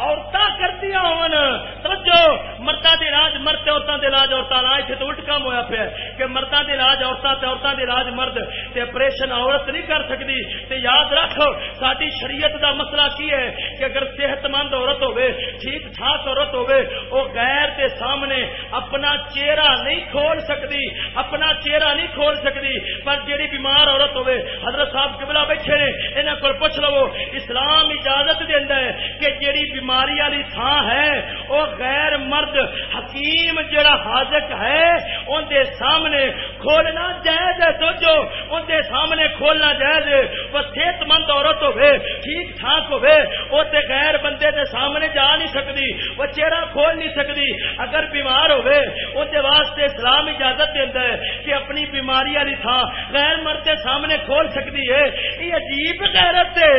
عورتیں کردیا ہون۔ سمجھو؟ مردہ دے علاج مرد عورتوں دے علاج عورتوں کا اتنے تو الٹ کام ہوا پیا کہ مردہ دے علاج عورتوں تے عورتوں دے علاج مرد تے آپریشن عورت نہیں کر سکتی تے یاد رکھ ساری شریعت دا مسئلہ کی ہے کہ اگر صحت مند عورت ہوے ٹھیک ٹھاک عورت ہوے وہ غیر دے سامنے اپنا چہرہ نہیں کھول سکتی اپنا چہرہ نہیں کھول سکتی پر جیڑی بیمار عورت ہوے حضرت صاحب قبلہ بیٹھے نے، انہاں کو پوچھ لو، اسلام اجازت دیندا ہے کہ جیڑی بیمار بیماری والی تھان ہے وہ غیر مرد حکیم جڑا حاضر ہے ان دے سامنے کھولنا جائز ہے، سوچو ان دے سامنے کھولنا جائز ہے، وہ صحت مند عورت ہوے ٹھیک ٹھاک ہوے وہ تے غیر بندے دے سامنے جا نہیں سکتی وہ چہرہ کھول نہیں سکتی اگر بیمار ہوے ان دے واسطے اسلام اجازت دیتا ہے کہ اپنی بیماری والی تھان غیر مرد کے سامنے کھول سکتی ہے۔ یہ عجیب غیرت ہے،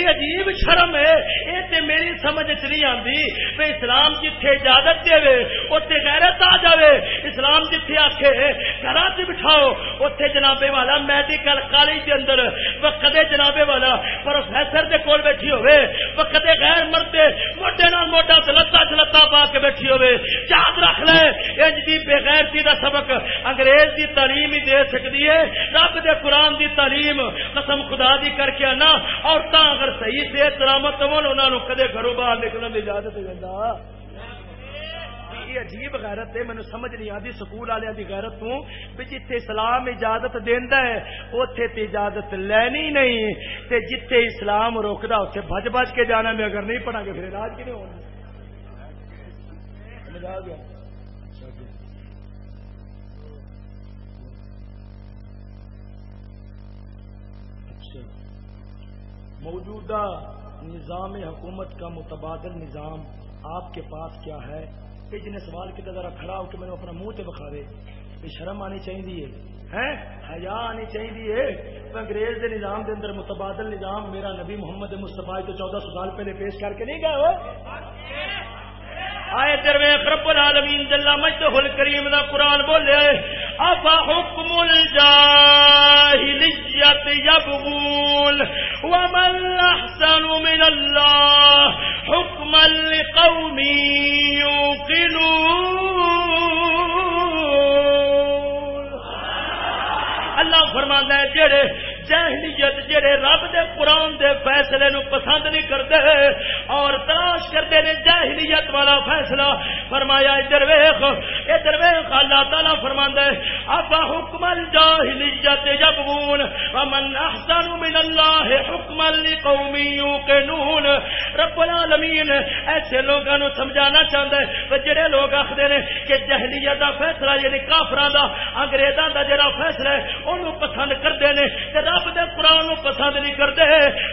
یہ عجیب شرم ہے۔ یہ تے میری سمجھ نہیں آتی پہ اسلام جتھے اجازت دے اتنے غیرت آ جائے اسلام جتھے آخے گھر سے بٹھاؤ اتنے جنابے والا میڈیکل کالج کے اندر کدے جنابے والا پروفیسر دے کول بیٹھی ہوئے کدے غیر مردے موڈے نال موڈا چلتا چلتا پا کے بیٹھی ہوئے یاد رکھ لے، انج دی بغیرتی دا سبق انگریز دی تعلیم ہی دے سکتی ہے۔ رب دے قرآن دی تعلیم قسم خدا دی کر کے آنا۔ عورتیں اگر صحیح سے سلامت ہو کدے گھروں باہر نکلنے کی اجازت دینا عجیب غیرت ہے مینو سمجھ نہیں آتی سکول والے کی غیرت تو بھی جتھے اسلام اجازت دینا ہے اتے تو اجازت لینی نہیں تے جتھے اسلام روکتا اتنے بج بج کے جانا میں اگر نہیں پڑھا گے پھر علاج کی نہیں ہونا موجودہ نظام حکومت کا متبادل نظام آپ کے پاس کیا ہے؟ کہ جنہیں سوال کیا ذرا کھڑا ہو کہ میں نے اپنا منہ سے بخارے شرم آنی چاہیے۔ حیا آنی چاہیے۔ انگریز کے نظام کے اندر متبادل نظام میرا نبی محمد مصطفیٰ تو چودہ سو سال پہلے پیش کر کے نہیں گئے ہو آئے تروے رب العالمین جل مجدہ الکریم دا قرآن بولے، افا حکم الجاہلیت یبغون، ومن احسن من اللہ حکما لقوم یوقنون۔ اللہ فرماتا ہے جڑے جہلیت جڑے رب دے قرآن دے فیصلے نو پسند نہیں کرتے، اور تلاش کرتے ہیں جہلیت والا فیصلہ۔ فرمایا، ادھر ویخ ادھر ویخ، اللہ تعالی فرما ہے ابا حکم الجاہلیت یبغون، ومن احسن من اللہ حکم لقوم یوقنون۔ رب العالمین، ایسے لوگوں نو سمجھانا چاہتا ہے جڑے لوگ آخر نے کہ جہلیت دا فیصلہ یعنی کافراں دا، انگریزاں دا جڑا فیصلہ ہے، اونوں پسند کرتے ہیں رب دے قرآن پسند نہیں کرتے،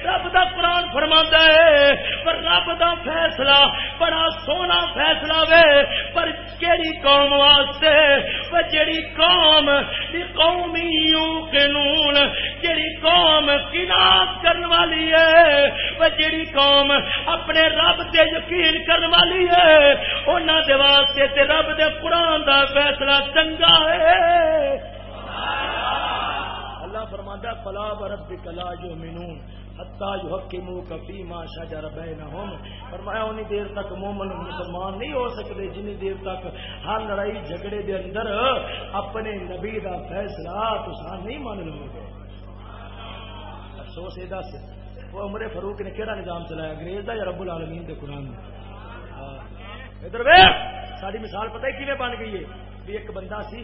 رب دا قرآن فرما ہے، پر رب دا فیصلہ بڑا سونا فیصلہ وے، پر کیڑی قوم واسطے، پر جیڑی قوم قومی قانون جیڑی قوم کناس کرنے والی ہے، پر جیڑی قوم اپنے رب تے یقین کرنے والی ہے انہوں دے واسطے تے رب دے قرآن دا فیصلہ چنگا ہے۔ اللہ فرماتا فلا برب کلا جو مینون حتا جو حق منہ کفی ماں شاجر بینہم. فرمایا انہی دیر تک مومن مسلمان نہیں ہو سکتے جنی دیر تک ہر لڑائی جھگڑے دے اندر اپنے نبی دا فیصلہ تسان نہیں مان لو گے. افسوس یہ دس۔ وہ عمر فاروق نے کہڑا نظام چلایا؟ انگریز دا یا رب العالمین دے قرآن ادھر ساری مثال پتہ ہی کیویں بن گئی ہے؟ بھی ایک بندہ سی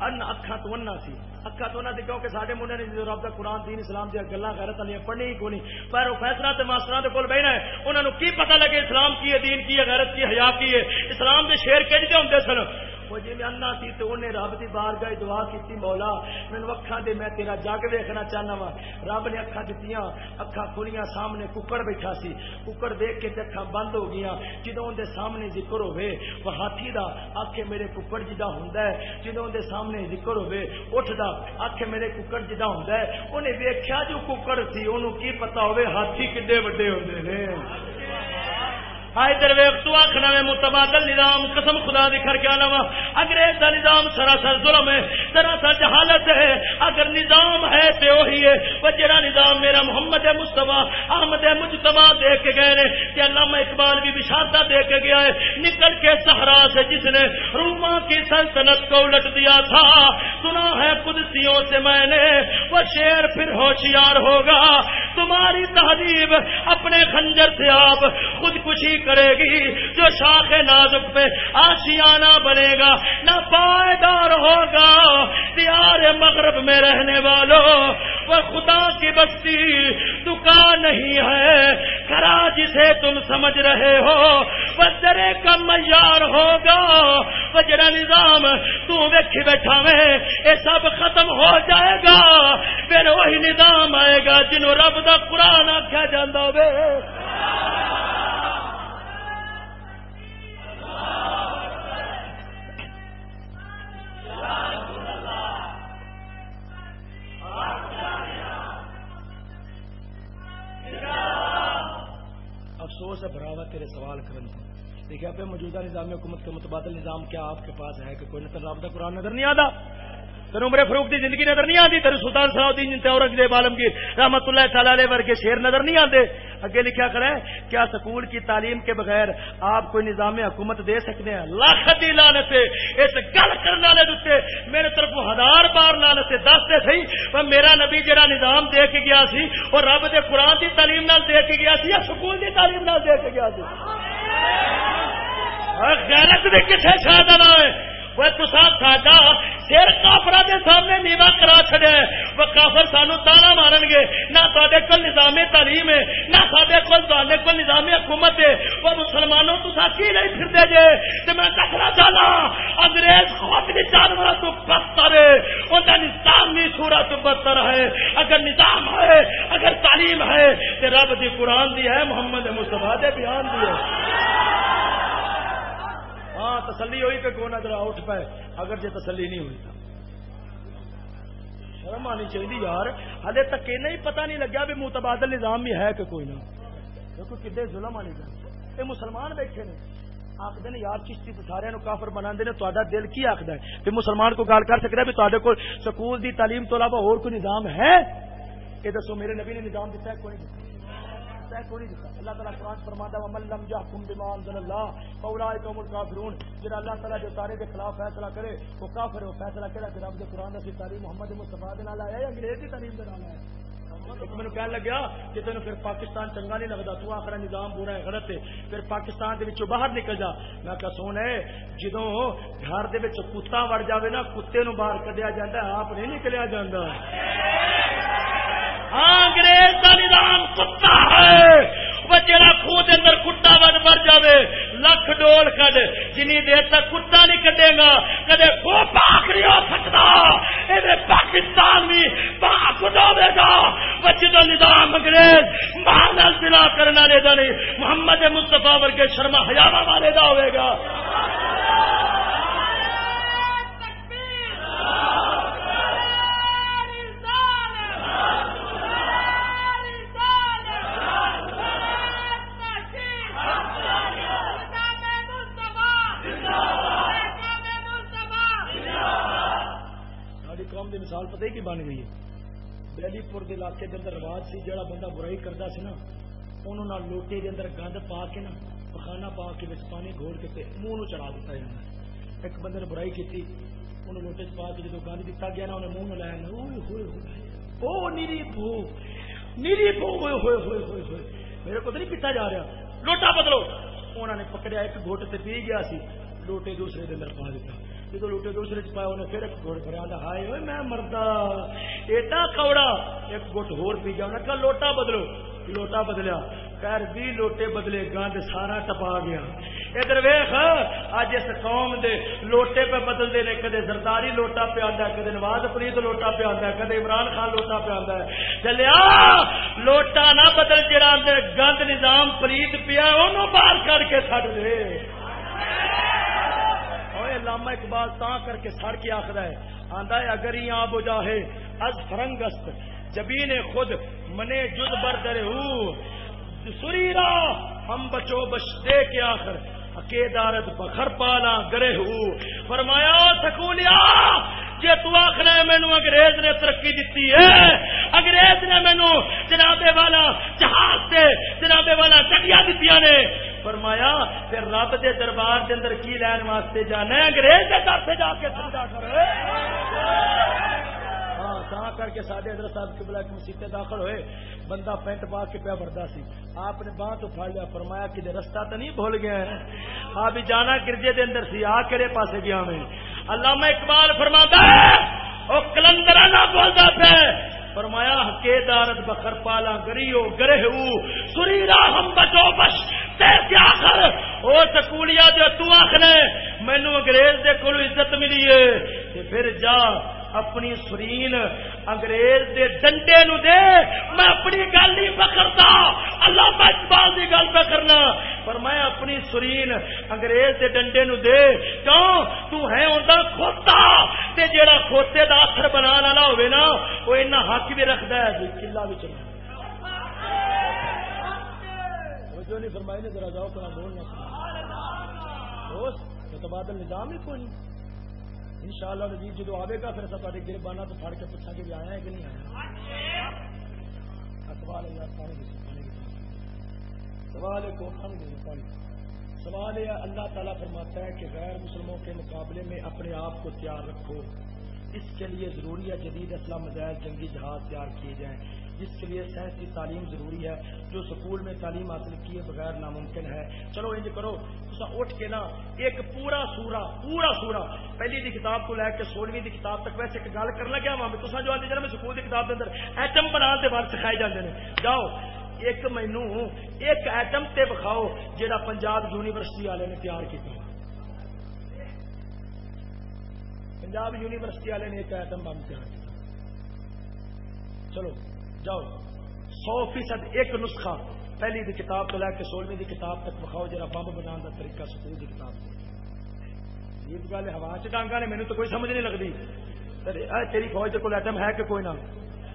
ان اکھا تو انا سی۔ اکھا تو انا کیونکہ سارے منڈے نے جو رب قرآن، دین اسلام دیا گلا غیرت والی پڑھنی ہی کونی۔ پر وہ فیصلہ تے ماسٹر کول بہنا ہے انہوں نے کی پتہ لگے اسلام کی ہے دین کی ہے غیرت کی حیا کی ہے اسلام دے شیر کہڑے ہوندے سن۔ وہ جی میں انا سی تو انہیں رب کی بار گئے دعا کی مولا مینو اکھا دے میں تیرا جگ ویکنا چاہنا وا رب نے اکھا دیتی اکھا کھلیاں سامنے ککڑ بیٹھا سی ککڑ دیکھ کے اکھا بند ہو گیا جدو اندر سامنے ذکر ہوئے وہ ہاتھی دا آکھے میرے ککڑ جدا ہوں جدو اندر سامنے ذکر ہوئے اٹھ دا آکھے میرے ککڑ جدا ہوں انہیں ویکھیا جو ککڑ سی انہوں کی پتا ہوئے ہاتھی کڈے وڈے ہوندے نے ادھر ویخ تو آخنا میں متبادل نظام، قسم خدا دی کر کے آنا انگریز کا نظام سراسر ظلم ہے، سراسر جہالت ہے، اگر نظام ہے تو وہی ہے۔ وہ جڑا نظام میرا محمد مصطفیٰ، احمد مجتبا دے کے گئے نے کہ علامہ اقبال بھی بشارتا دے کے گیا ہے۔ نکل کے سہارا سے جس نے روما کی سلطنت کو الٹ دیا تھا، سنا ہے قدسیوں سے میں نے، وہ شیر پھر ہوشیار ہوگا۔ تمہاری تہذیب اپنے خنجر سے آپ خودکشی کرے گی، جو شاخ نازک پہ آشیانہ بنے گا نہ پائیدار ہوگا۔ دیار مغرب میں رہنے والوں وہ خدا کی بستی دکان نہیں ہے۔ کرا جسے تم سمجھ رہے ہو، وہ کا معیار ہوگا۔ وہ جڑا نظام تھی بیٹھا میں یہ سب ختم ہو جائے گا۔ پھر وہی نظام آئے گا جنہوں رب دا قرآن آخیا جانا افسوس ہے براوا تیرے سوال کرن دیکھا پہ موجودہ نظام حکومت کا متبادل نظام کیا آپ کے پاس ہے کہ کوئی نہ رابطہ قرآن نظر نہیں آتا؟ تین عمر فروخ کی زندگی نظر نہیں آتی، تیرے سلطان صلاح اورنگزیب عالمگیر رحمت اللہ تعالی علیہ ورگے شیر نظر نہیں آتے۔ اگے لکھا کرے کیا سکول کی تعلیم کے بغیر آپ کوئی نظام حکومت دے سکتے ہیں؟ لاکھ دی لانت اس گل کرنے والے دوسرے میرے طرف ہزار بار لانت دس دے سی پر میرا نبی جڑا نظام دے کے گیا سی، اور رب دے قرآن دی تعلیم نال دے کے گیا سی، یا سکول دی تعلیم نال دے کے گیا سی؟ غیرت دے کسے شاید نہ ہے سر کافر کے سامنے نیوا کرا چڑیا وہ کافر سانو تانا مارن گے نہ تے کول نظام تعلیم ہے نہ تے کول تے کول نظام حکومت ہے وہ مسلمانوں تو کی نہیں پھرتے جے تو میں کسنا چاہنا انگریز خود بھی جانور تو بدتر ہے ان نظام بھی سورا تو بدتر ہے اگر نظام ہے اگر تعلیم ہے تو رب دی قرآن دی ہے محمد مصطفیٰ دے بیان دی ہے ہاں تسلی ہوئی کہ کون ادھر اٹھ پائے؟ اگر جی تسلی نہیں ہوئی شرم آنی چاہیے یار۔ ہلے تک یہ نہیں پتا نہیں لگیا بھی متبادل نظام بھی ہے کہ کوئی نہ۔ دیکھو کتنے ظلم آنی چاہیے۔ یہ مسلمان بیٹھے نے۔ آخر یار چشتی سارے کافر بنا دے تا دل کی آخر ہے؟ بھی مسلمان کو گال کر سکتا ہے بھی تے کو سکول دی تعلیم تو علاوہ اور کوئی نظام ہے؟ یہ دسو، میرے نبی نے نظام دیتا ہے، کوئی نہیں ہے، کوئی نہیں اللہ تعالیٰ قرآن فرماتا ہے ملم جا کم بمان اللہ قولا قوم الکافرون جڑا اللہ تعالیٰ جو تارے کے خلاف فیصلہ کرے، وہ کافر وہ فیصلہ کرے، پھر رب قرآن کی تعلیم محمد مصطفیٰ دے نال آیا انگریز کی تعلیم دے نال آیا ایک مجھے کہنے لگیا کہ تین پھر پاکستان چنگا نہیں لگتا، تو آخر نظام برا ہے، غلط ہے۔ پھر پاکستان دے وچوں باہر نکل جا۔ میں کہا سون ہے جدو گھر دے وچ کتا وڑ جاوے نا، کتے نو باہر کڈیا جاندا ہے، آپ نہیں نکلیا جاندا۔ انگریز کا نظام کتا ہے۔ وہ جڑا خوہ دے اندر کتا ود مر جاوے، لکھ ڈول کڈ، جنی دیر تک کتا نہیں کٹے گا کدے خوہ پاک نہیں ہو سکتا۔ یہ پاکستان بھی پاک دے گا۔ بچے تو نظام انگریز مارنا سلا کرنا لے گا نہیں، محمد مصطفیٰ ورگے شرما ہزار والے دا ہوئے گا۔ پور کے علاقے کے اندر رواج سی جہاں بندہ برائی کرتا سی نا، انہوں نے لوٹے کے اندر گند پا کے نا پخانا پا کے بچ پانی گھوڑ کے منہ چڑھا دیتا جاتا ایک بندے نے برائی کی انہوں لوٹے چ پا کے جب گند دتا گیا نا انہیں منہ لایا او نیری بو نیری بو ہوئے ہوئے ہوئے ہوئے ہوئے۔ میرے کو تو نہیں پیتا جا رہا۔ لوٹا بدلو۔ انہوں نے پکڑیا، ایک گھوٹ سے پی گیا سی، لوٹے دوسرے کے اندر پا دیتا جدو لوٹے دوسرے چ پایا انہیں پھر ایک گھوڑ پھر ہائے ہوئے میں مردا، ایڈا کوڑا، ایک گٹ ہور پی گیا انہیں کہا، لوٹا بدلو. لوٹا بدلیا، پیر بھی لوٹے بدلے گند سارا ٹپا گیا۔ ادھر ویخ اج اس قوم دے لوٹے پہ بدلتے ہیں کدے سرداری لوٹا پہ آتا ہے، کدے نواز پریت لوٹا پہ آتا ہے، کدے عمران خان لوٹا پہ آتا ہے۔ چلیا، لوٹا نہ بدل، جڑا گند نظام پریت پیا انہوں باہر کر کے چڈ دے۔ ہے علامہ اقبال تا کر کے سڑ کے آخر ہے۔ آندا ہے، اگر ہی آب جاہے، از فرنگست جبین خود منے جد بر درے ہو۔ سریرا ہم بچو بچ دے کے آخر۔ عقیدارت بخر پالا گرے ہو۔ فرمایا، سکولیا جی تو آخر مینو انگریز نے ترقی دیتی ہے۔ انگریز نے مینو جنابے والا جہاز سے جنابے والا چٹیا دیتی نے۔ فرمایا پھر رب دے دربار دے اندر کی لین واسطے جانا انگریز کے گھر سے جا کے سمجھا کر ہاں کر کے سارے حضرت صاحب کے بلا مسیطے داخل ہوئے، بندہ پینٹ پا کے پیا بھرتا سی۔ آپ نے باہ تو پھاڑ لیا، فرمایا کہ رستہ تو نہیں بھول گیا ہے آپ جانا گرجے دے اندر سی، آ کرے پاسے گیا میں علامہ اقبال فرماتا ہے وہ کلندرا نہ بولتا پہ فرمایا کے دارت بخر پالا گریو، گرہ سری راہم بچو بش کیا کر وہ سکولیا جو تو آخر مینو انگریز دے کو عزت ملی ہے پھر جا اپنی سرین انگریز دے ڈنڈے نو دے میں اپنی گل نہیں پکڑتا اللہ اقبال کی گل پہ کرنا۔ پر میں اپنی سرین انگریز دے ڈنڈے نو دے کیوں؟ تو ہے اندا کھوتا۔ تے جیڑا کھوتے دا اثر بنا والا ہوے نا وہ اینا حق بھی رکھدا ہے قلعہ بھی چلا۔ جو نہیں فرمائی نے ذرا جاؤ کرا بولنا متبادل نظام ہی کوئی نہیں۔ ان شاء اللہ نجیب جدو آئے گا، پھر سب گرے بانا تو پھڑ کے پوچھا کہ بھی آیا ہے کہ نہیں آیا سوال ہے پانی سوال پانی سوال ہے، اللہ تعالیٰ فرماتا ہے کہ غیر مسلموں کے مقابلے میں اپنے آپ کو تیار رکھو۔ اس کے لیے ضروری ہے جدید اسلام مزید جنگی جہاز تیار کیے جائیں۔ جس کے لیے سائنس کی تعلیم ضروری ہے، جو سکول میں تعلیم حاصل کیے بغیر ناممکن ہے۔ چلو انج کرو اٹھ کے نا ایک پورا سورا پورا سورا پہلی دی کتاب کو لے کے سولہویں دی کتاب تک ویسے ایک گل کرنا کیا وہاں تو جو آتے میں سکول دی کتاب کے اندر ایٹم بنا کے بعد سکھائے جاتے ہیں جاؤ، ایک مینو، ایک ایٹم تے بکھاؤ جہاں پنجاب یونیورسٹی والے نے تیار کیا پنجاب یونیورسٹی والے نے ایک ایٹم بم تیار کیا چلو۔ جاؤ۔ سو فیصد ایک نسخہ پہلی دی کتاب تو لے کے سولہویں دی کتاب تک بکھاؤ جا بمب بنا کا طریقہ سکول کی کتاب یہ گل ہوا چانگا نے مینو تو کوئی سمجھ نہیں لگتی۔ تیری فوج کو ایٹم ہے کہ کوئی نہ؟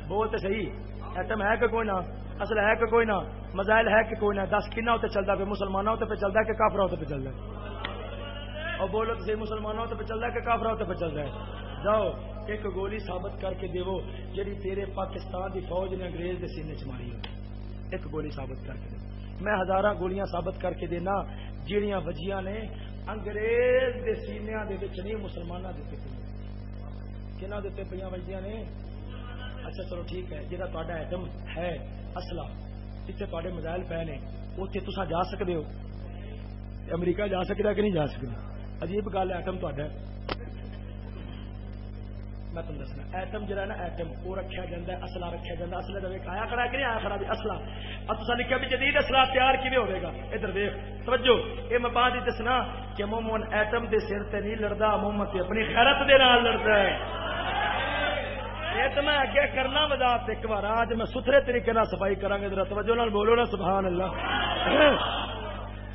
بول تو صحیح ایٹم ہے کہ کوئی نہ؟ اصل ہے کہ کوئی نہ؟ مزائل ہے کہ کوئی نہ؟ دس کن اتنے چلتا پہ مسلمانوں ہوتے پہ چلتا ہے کہ کافر پہ چلتا ہے؟ اور بولو تو صحیح مسلمانوں ہوتے پہ چلتا ہے کہ کافر پہ چلتا ہے؟ جاؤ۔ ایک گولی ثابت کر کے دیو جی تیرے پاکستان دی فوج نے انگریز دے سینے چ ماری ایک گولی ثابت کر کے دے میں ہزارہ گولیاں ثابت کر کے دینا جہاں وجیاں نے انگریز دے سینیا دے وچ نہیں مسلمانوں دیتے پہ کنہ دیتے پہ وجیاں نے؟ اچھا چلو ٹھیک ہے جہاں تا ایٹم ہے اصلا جتنے تے مزائل پے نے اتنے تصا جا سکتے ہو۔ امریکہ جا سکتا کہ نہیں جا سکتا عجیب گل ایٹم تا میں تم دسنا ایٹم جہاں نا ایٹم، وہ رکھا جا اصلا رکھا جا اصل کا آیا کھڑا کہ نہیں؟ آیا کھڑا بھی اصلا اب تصا لکھا بھی جدید اصلا تیار کیون ہوئے گا؟ ادھر دیکھ توجہ۔ یہ میں بعد ہی دسنا کہ مومن ایٹم دے سر تے نہیں لڑتا محمد اپنی خیرت دے نال لڑتا ہے۔ یہ تو میں اگے کرنا وزاد ایک بار، آج میں ستھرے طریقے صفائی کرا گا۔ توجہ نال بولو نا، سبحان اللہ۔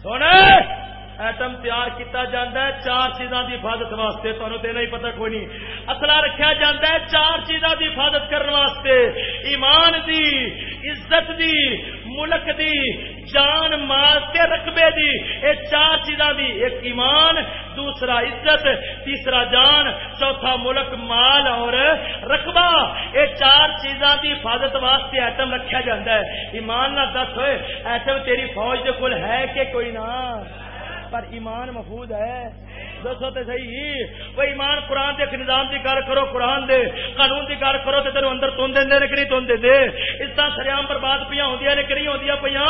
سونے! ایٹم تیار کیتا جاتا ہے، چار چیزاں دی حفاظت واسطے تمہیں تو نہیں پتا کوئی نہیں۔ اصلا رکھا جاتا ہے، چار چیزاں دی حفاظت کرنے واسطے۔ ایمان دی، عزت دی، ملک دی، جان، مال تے رقبے دی۔ اے چار چیزاں دی، ایک ایمان، دوسرا عزت، تیسرا جان، چوتھا ملک، مال اور رقبہ۔ اے چار چیزاں دی حفاظت واسطے ایٹم رکھا جاتا ہے۔ ایمان نہ دس ہوئے، ایٹم تیری فوج دے کول ہے کہ کوئی نہ؟ پر ایمان محفوظ ہے۔ دسو تے صحیح وہ ایمان قرآن دے نظام دی گل کرو قرآن دے قانون دی گل کرو تے تیرے اندر تون دے نے کہ نہیں تون دے اس طرح سریام برباد پیا ہوندیاں نے کہ نہیں ہوندیاں پیا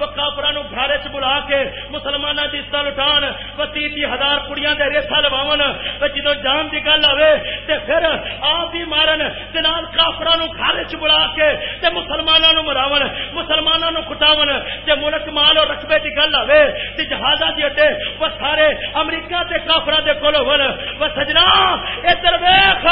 وہ کافراں نو گھر وچ بلا کے مسلماناں دی عزت لٹان وہ 30 30 ہزار کڑیاں دے ریسا لواون تے جدوں جان دی گل آوے تے پھر آپ ہی مارن تے نال کافراں نو گھر وچ بلا کے تے مسلماناں نو مراون مسلماناں نو کٹاون تے ملک مال اور رقبے دی گل آوے تے جہازاں دی اڈے وہ سارے امریکہ تے کافر دے کول ہون وہ سجنا، ادھر ویخ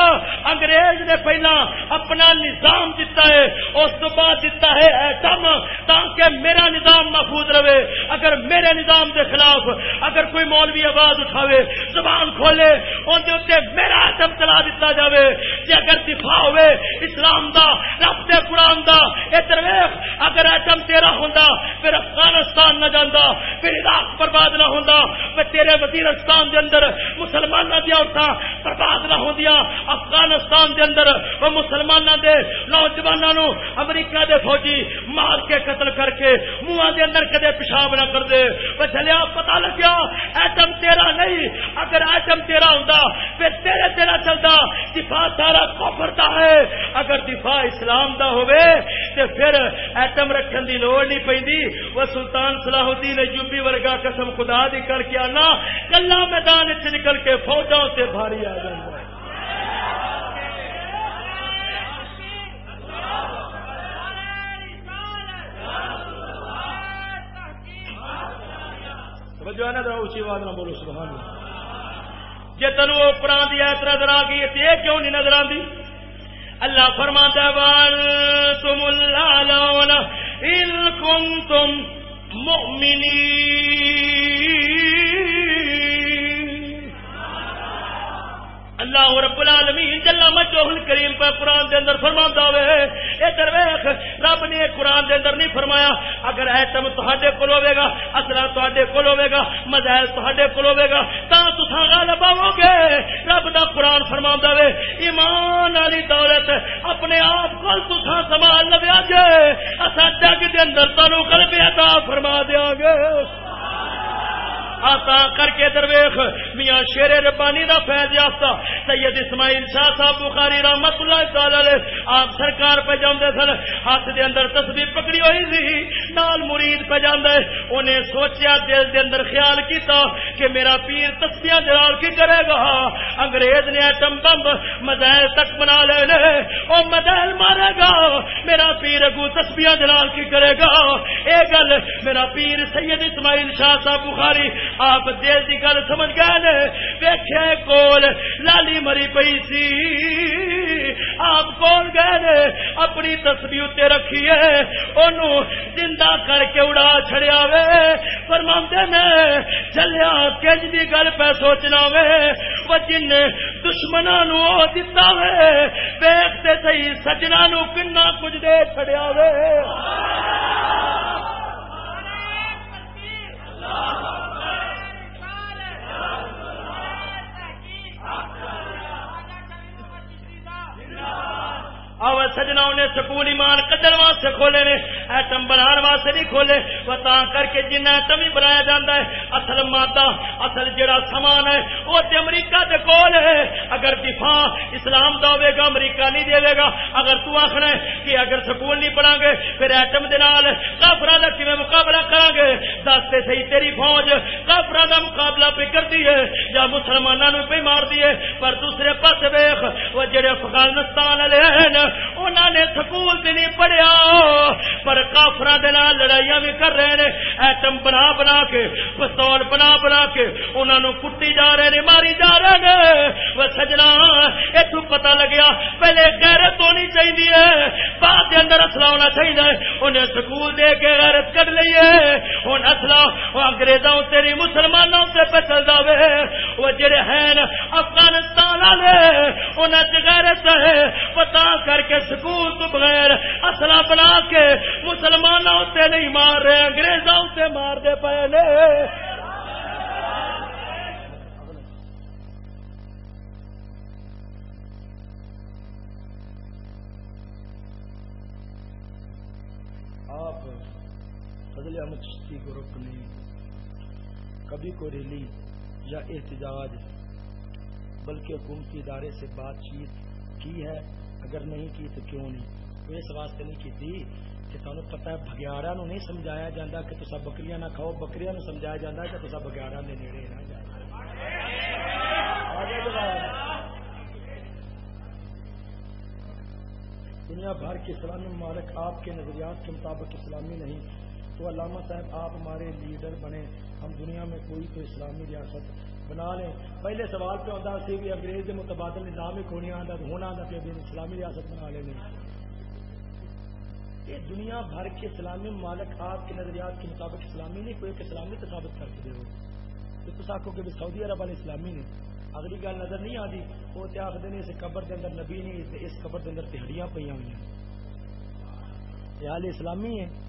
انگریز نے پہلا اپنا نظام دتا ہے، اس تو بعد دتا ہے ایٹم تاکہ میرا نظام محفوظ رہے۔ اگر میرے نظام دے خلاف اگر کوئی مولوی آواز اٹھاوے، زبان کھولے ان دے اتنے میرا ایٹم چلا دیتا جاوے۔ جی اگر دفاع ہوئے اسلام دا، رب دے قرآن دا، ادھر ویخ اگر ایٹم تیرا ہوندا، پھر افغانستان نہ جانا پھر عراق برباد نہ ہوندا پھر تیرے وزیرستان دے اندر مسلمان دیا عورتیں برباد نہ ہو افغانستان دے اندر وہ مسلمان دے نوجوانوں امریکہ دے فوجی مار کے قتل کر کے منہ دے اندر کدے پیشاب نہ کر دے۔ وہ چلیا پتا لگیا، ایٹم تیرا نہیں، اگر ایٹم تیرا ہوں پھر تیرے تیرا چلتا دفاع سارا کفرتا ہے۔ اگر دفاع اسلام دا ہوئے تو پھر ایٹم رکھن دی لوڑ نہیں پی وہ سلطان صلاح الدین ایوبی ورگا قسم خدا دی کر کے آنا، کلا میدان میدان چ نکل کے فوجوں سے بھاری آ جائے۔ اسی بات بولو، سبحان جی تین وہ قرآن کی ایت نظر آ گئی تو یہ کیوں نہیں نظر آتی اللہ فرما بال تم اللہ تم مؤمنین اللہ رب العالمین جل مجد مجدہ کریم پہ قرآن دے اندر فرما وے ادھر ویخ رب نے قرآن دے اندر نہیں فرمایا، اگر ایٹم تے کول ہوے گا اصلا تے کول ہوے گا مزائل تے کول ہوے گا، تا تسا غالب آو گے رب دا قرآن فرما وے ایمان والی دولت اپنے آپ کو تسا سنبھال لویا جے اصا جگ دے اندر تانوں غلبے عطا فرما دیا گے آتا کر کے درویخ میاں شیر ربانی دا فیض یافتہ۔ سید اسماعیل شاہ صاحب بخاری رحمت اللہ تعالی آپ سرکار پہ جاندے سن۔ ہاتھ دے اندر تصویر پکڑی ہوئی سی۔ نال مرید پہ جاندے۔ انہیں سوچیا دل دے اندر خیال کیتا کہ میرا پیر تسبیاں دلال کی کرے گا؟ انگریز نے ایٹم بم مزائل تک بنا لے لے او مزائل مارے گا۔ میرا پیر اگو تسبیاں دلال کی کرے گا۔ اے گل میرا پیر سید اسماعیل شاہ صاحب بخاری آپ دل کی گل سمجھ گئے ویخے کول لالی مری پی سی۔ آپ کول گئے اپنی تصویر اتنے رکھیے۔ ان زندہ کر کے اڑا چڑیا وے۔ فرما نے چلیا کنج کی گل پہ سوچنا وے۔ وہ جن دشمنا نو دتا وے ویختے سی سجنا نو کنا کچھ دے چڑیا وے؟ گیار آو سجنا انہیں سکول ایمان کدن واسطے کھولے نے، ایٹم بنا واسطے نہیں کھولے، وہ تا کر کے جن ایٹم ہی بنایا جاتا ہے۔ اصل مادہ، اصل جڑا سامان ہے، وہ تے امریکہ دے کول ہے۔ اگر دفاع اسلام دا ہوے گا، امریکہ نہیں دے گا۔ اگر تو آخنا ہے کہ اگر سکول نہیں پڑھا گے، پھر ایٹم دے نال کافراں دا کیویں مقابلہ کرا گے؟ دس تے صحیح تیری فوج کافراں دا مقابلہ پہ کرتی ہے، یا مسلماناں نو پہ مار دی ہے۔ پر دوسرے پاسے ویکھ، وہ جڑے افغانستان والے ہیں انہوں نے سکول سے نہیں پڑھیا۔ پر کافر لڑائیاں بھی کر رہے ہیں ایٹم بنا بنا کے، پستول بنا بنا کے انہوں نے کٹی جا رہے ہیں ماری جا رہے ہیں وہ سجنا یہ تو پتا لگیا، پہلے غیرت ہونی چاہیے بعد کے اندر اصلا ہونا چاہیے انہیں سکول دے کے غیرت کر لیے ہوں اصلا وہ انگریزوں تیری مسلمانوں سے پہ چل جائے وہ جڑے ہیں افغانستان والے انہیں غیرت ہے۔ پتا کر کے سکول تو بغیر اصلا بنا کے مسلمانوں سے نہیں مار رہے، انگریزوں سے مار دے پہلے آپ فضل احمد چشتی گروپ نے کبھی کو ریلی یا احتجاج، بلکہ حکومتی ادارے سے بات چیت کی ہے۔ اگر نہیں کی تو کیوں نہیں؟ اس واسطے نہیں کی تھی کہ تمہیں پتا ہے بگیارا نو نہیں سمجھایا جاتا کہ تصا بکریاں نہ کھاؤ، بکریاں نو سمجھایا جاتا کہ تصا بگیارا کے نیڑے نہ دنیا بھر کے اسلامی ممالک آپ کے نظریات کے مطابق اسلامی نہیں۔ تو علامہ صاحب، آپ ہمارے لیڈر بنے۔ ہم دنیا میں کوئی تو اسلامی ریاست بنا لیں۔ پہلے سوال پہ ہوتا سی بھی انگریز کے متبادل نظام ایک ہونی آتا ہونا آتا کہ اسلامی ریاست بنا لیں یہ دنیا بھر کے اسلامی مالک آپ کے نظریات کے مطابق اسلامی نہیں، کوئی ایک اسلامی تو ثابت کر سکتے ہو۔ تو تص آخو کہ سعودی عرب والے اسلامی نے۔ اگلی گل نظر نہیں آتی وہ تو آخر نہیں اس قبر کے اندر نبی نہیں اس قبر کے اندر تہڑیاں پہ ہوئی ہیں یہ حال اسلامی ہے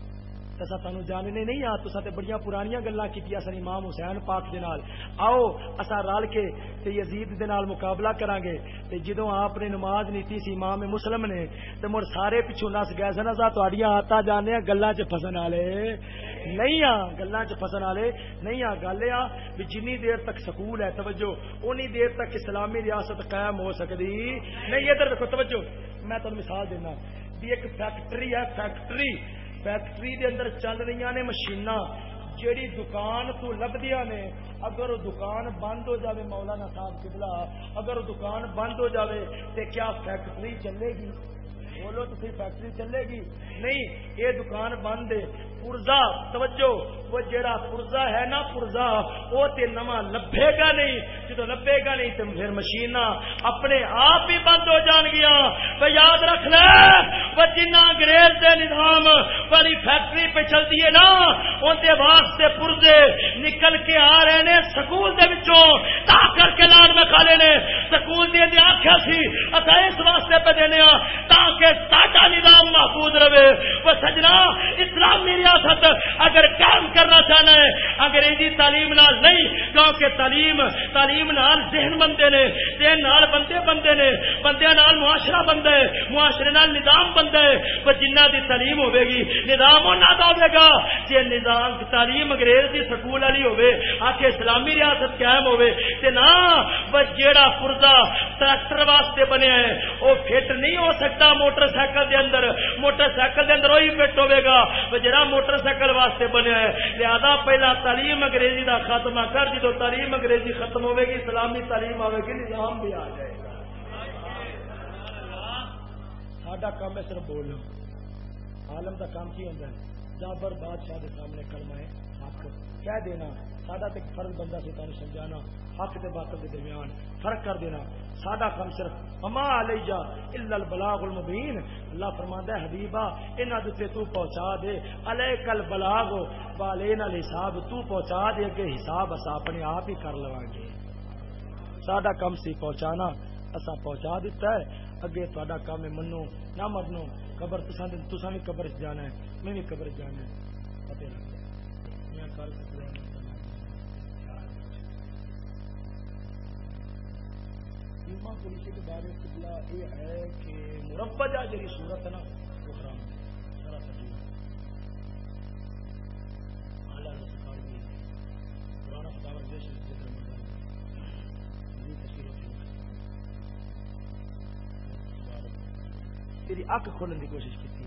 تسا سانو جاننے نہیں، آ تو تے بڑی پرانی گلا کی سن امام حسین پاک دے نال۔ آؤ، اسا رل کے تے یزید دے نال مقابلہ کران گے تے جدوں آپ نے نماز نیتی سی امام مسلم نے، تے مڑ سارے پیچھے نس گئے سن، اسا تہاڈیاں آتا جانے گلاں چ پھسن والے نہیں آ گلاں چ پھسن والے نہیں آ گل آ بھی جنی دیر تک سکول ہے، توجہ۔ اونی دیر تک اسلامی ریاست قائم ہو سکتی نہیں، ادھر دیکھو، توجہ۔ میں تمہیں مثال دینا۔ بھی ایک فیکٹری ہے، فیکٹری۔ فیکٹری دے اندر چل رہی نے مشین جیڑی دکان تو لبدیا نے، اگر وہ دکان بند ہو جاوے مولانا صاحب کبلا اگر وہ دکان بند ہو جاوے، تے کیا فیکٹری چلے گی؟ بولو تو فیکٹری چلے گی؟ نہیں، یہ دکان بند ہے۔ پرزا، توجہ، وہ جڑا پرزا ہے نا پرزا، وہ تے نواں لبے گا نہیں جدو لبے گا نہیں تو پھر مشین اپنے آپ ہی بند ہو جان گیا وہ یاد رکھ لے، وہ جنا انگریز دے نظام والی فیکٹری پہ چلتی ہے نا اندر واسطے پرزے نکل کے آ رہے نے سکول دے وچوں، تا کر کے لاڈ میں کھا نے۔ سکول دی نے آخیا سی اصا اس واسطے پہ دینے تاکہ ساڈا نظام محفوظ رہے۔ وہ سجنا اسلامی ریاست اگر کام کرنا چاہنا ہے انگریزی تعلیم نال نہیں، کیونکہ تعلیم تعلیم نال ذہن بندے نے، ذہن نال بندے بندے نے، بندے نال معاشرہ بندہ ہے، معاشرے نال نظام بندہ ہے۔ وہ جنہ دی تعلیم ہوے گی، نظام انہاں دا ہوے گا۔ جے نظام، تعلیم انگریز دی سکول والی ہوے، آکھے اسلامی ریاست قائم ہوے، تے نا وہ جیڑا پرزا ٹریکٹر واسطے بنیا ہے وہ فٹ نہیں ہو سکتا موٹر سائیکل دے اندر۔ موٹر سائیکل دے اندر وہی فٹ ہوے گا۔ جڑا موٹر سائیکل واسطے بنیا ہے۔ لہذا پہلا تعلیم انگریزی دا خاتمہ کر، جدو تعلیم انگریزی ختم ہوے گی، اسلامی تعلیم آئے گی، نظام بھی آ جائے گا۔ ساڈا کام ہے صرف بولنا۔ عالم کا کام کی ہوتا ہے؟ جابر بادشاہ کے سامنے کلمہ ہے، حق۔ کہہ دینا، ساڈا تو فرض بندہ سے تمہیں سمجھانا، حق کے باطل کے درمیان فرق کر دینا۔ ساڈا کام صرف اما علی جا البلاغ المبین۔ اللہ فرماندا ہے، حبیبا، انہاں دے تو پہنچا دے۔ الیک البلاغ والین الحساب، تو پہنچا دے کہ حساب اس اپنے آپ ہی کر لواں گے۔ ساڈا کم سی پہنچانا اسا پہنچا دیتا ہے۔ اگے تہاڈا کام ہے، منو نہ منو قبر تساں تساں بھی قبر جانا ہے، میں بھی قبر جانا ہے۔ پتہ لگ میں کل بیما پولیسی کے بارے قبلہ یہ ہے کہ مربجہ جی صورت ہے نا، وہ حرام سارا سجی پرانا تیری اک کھولنے کی کوشش کی تھی۔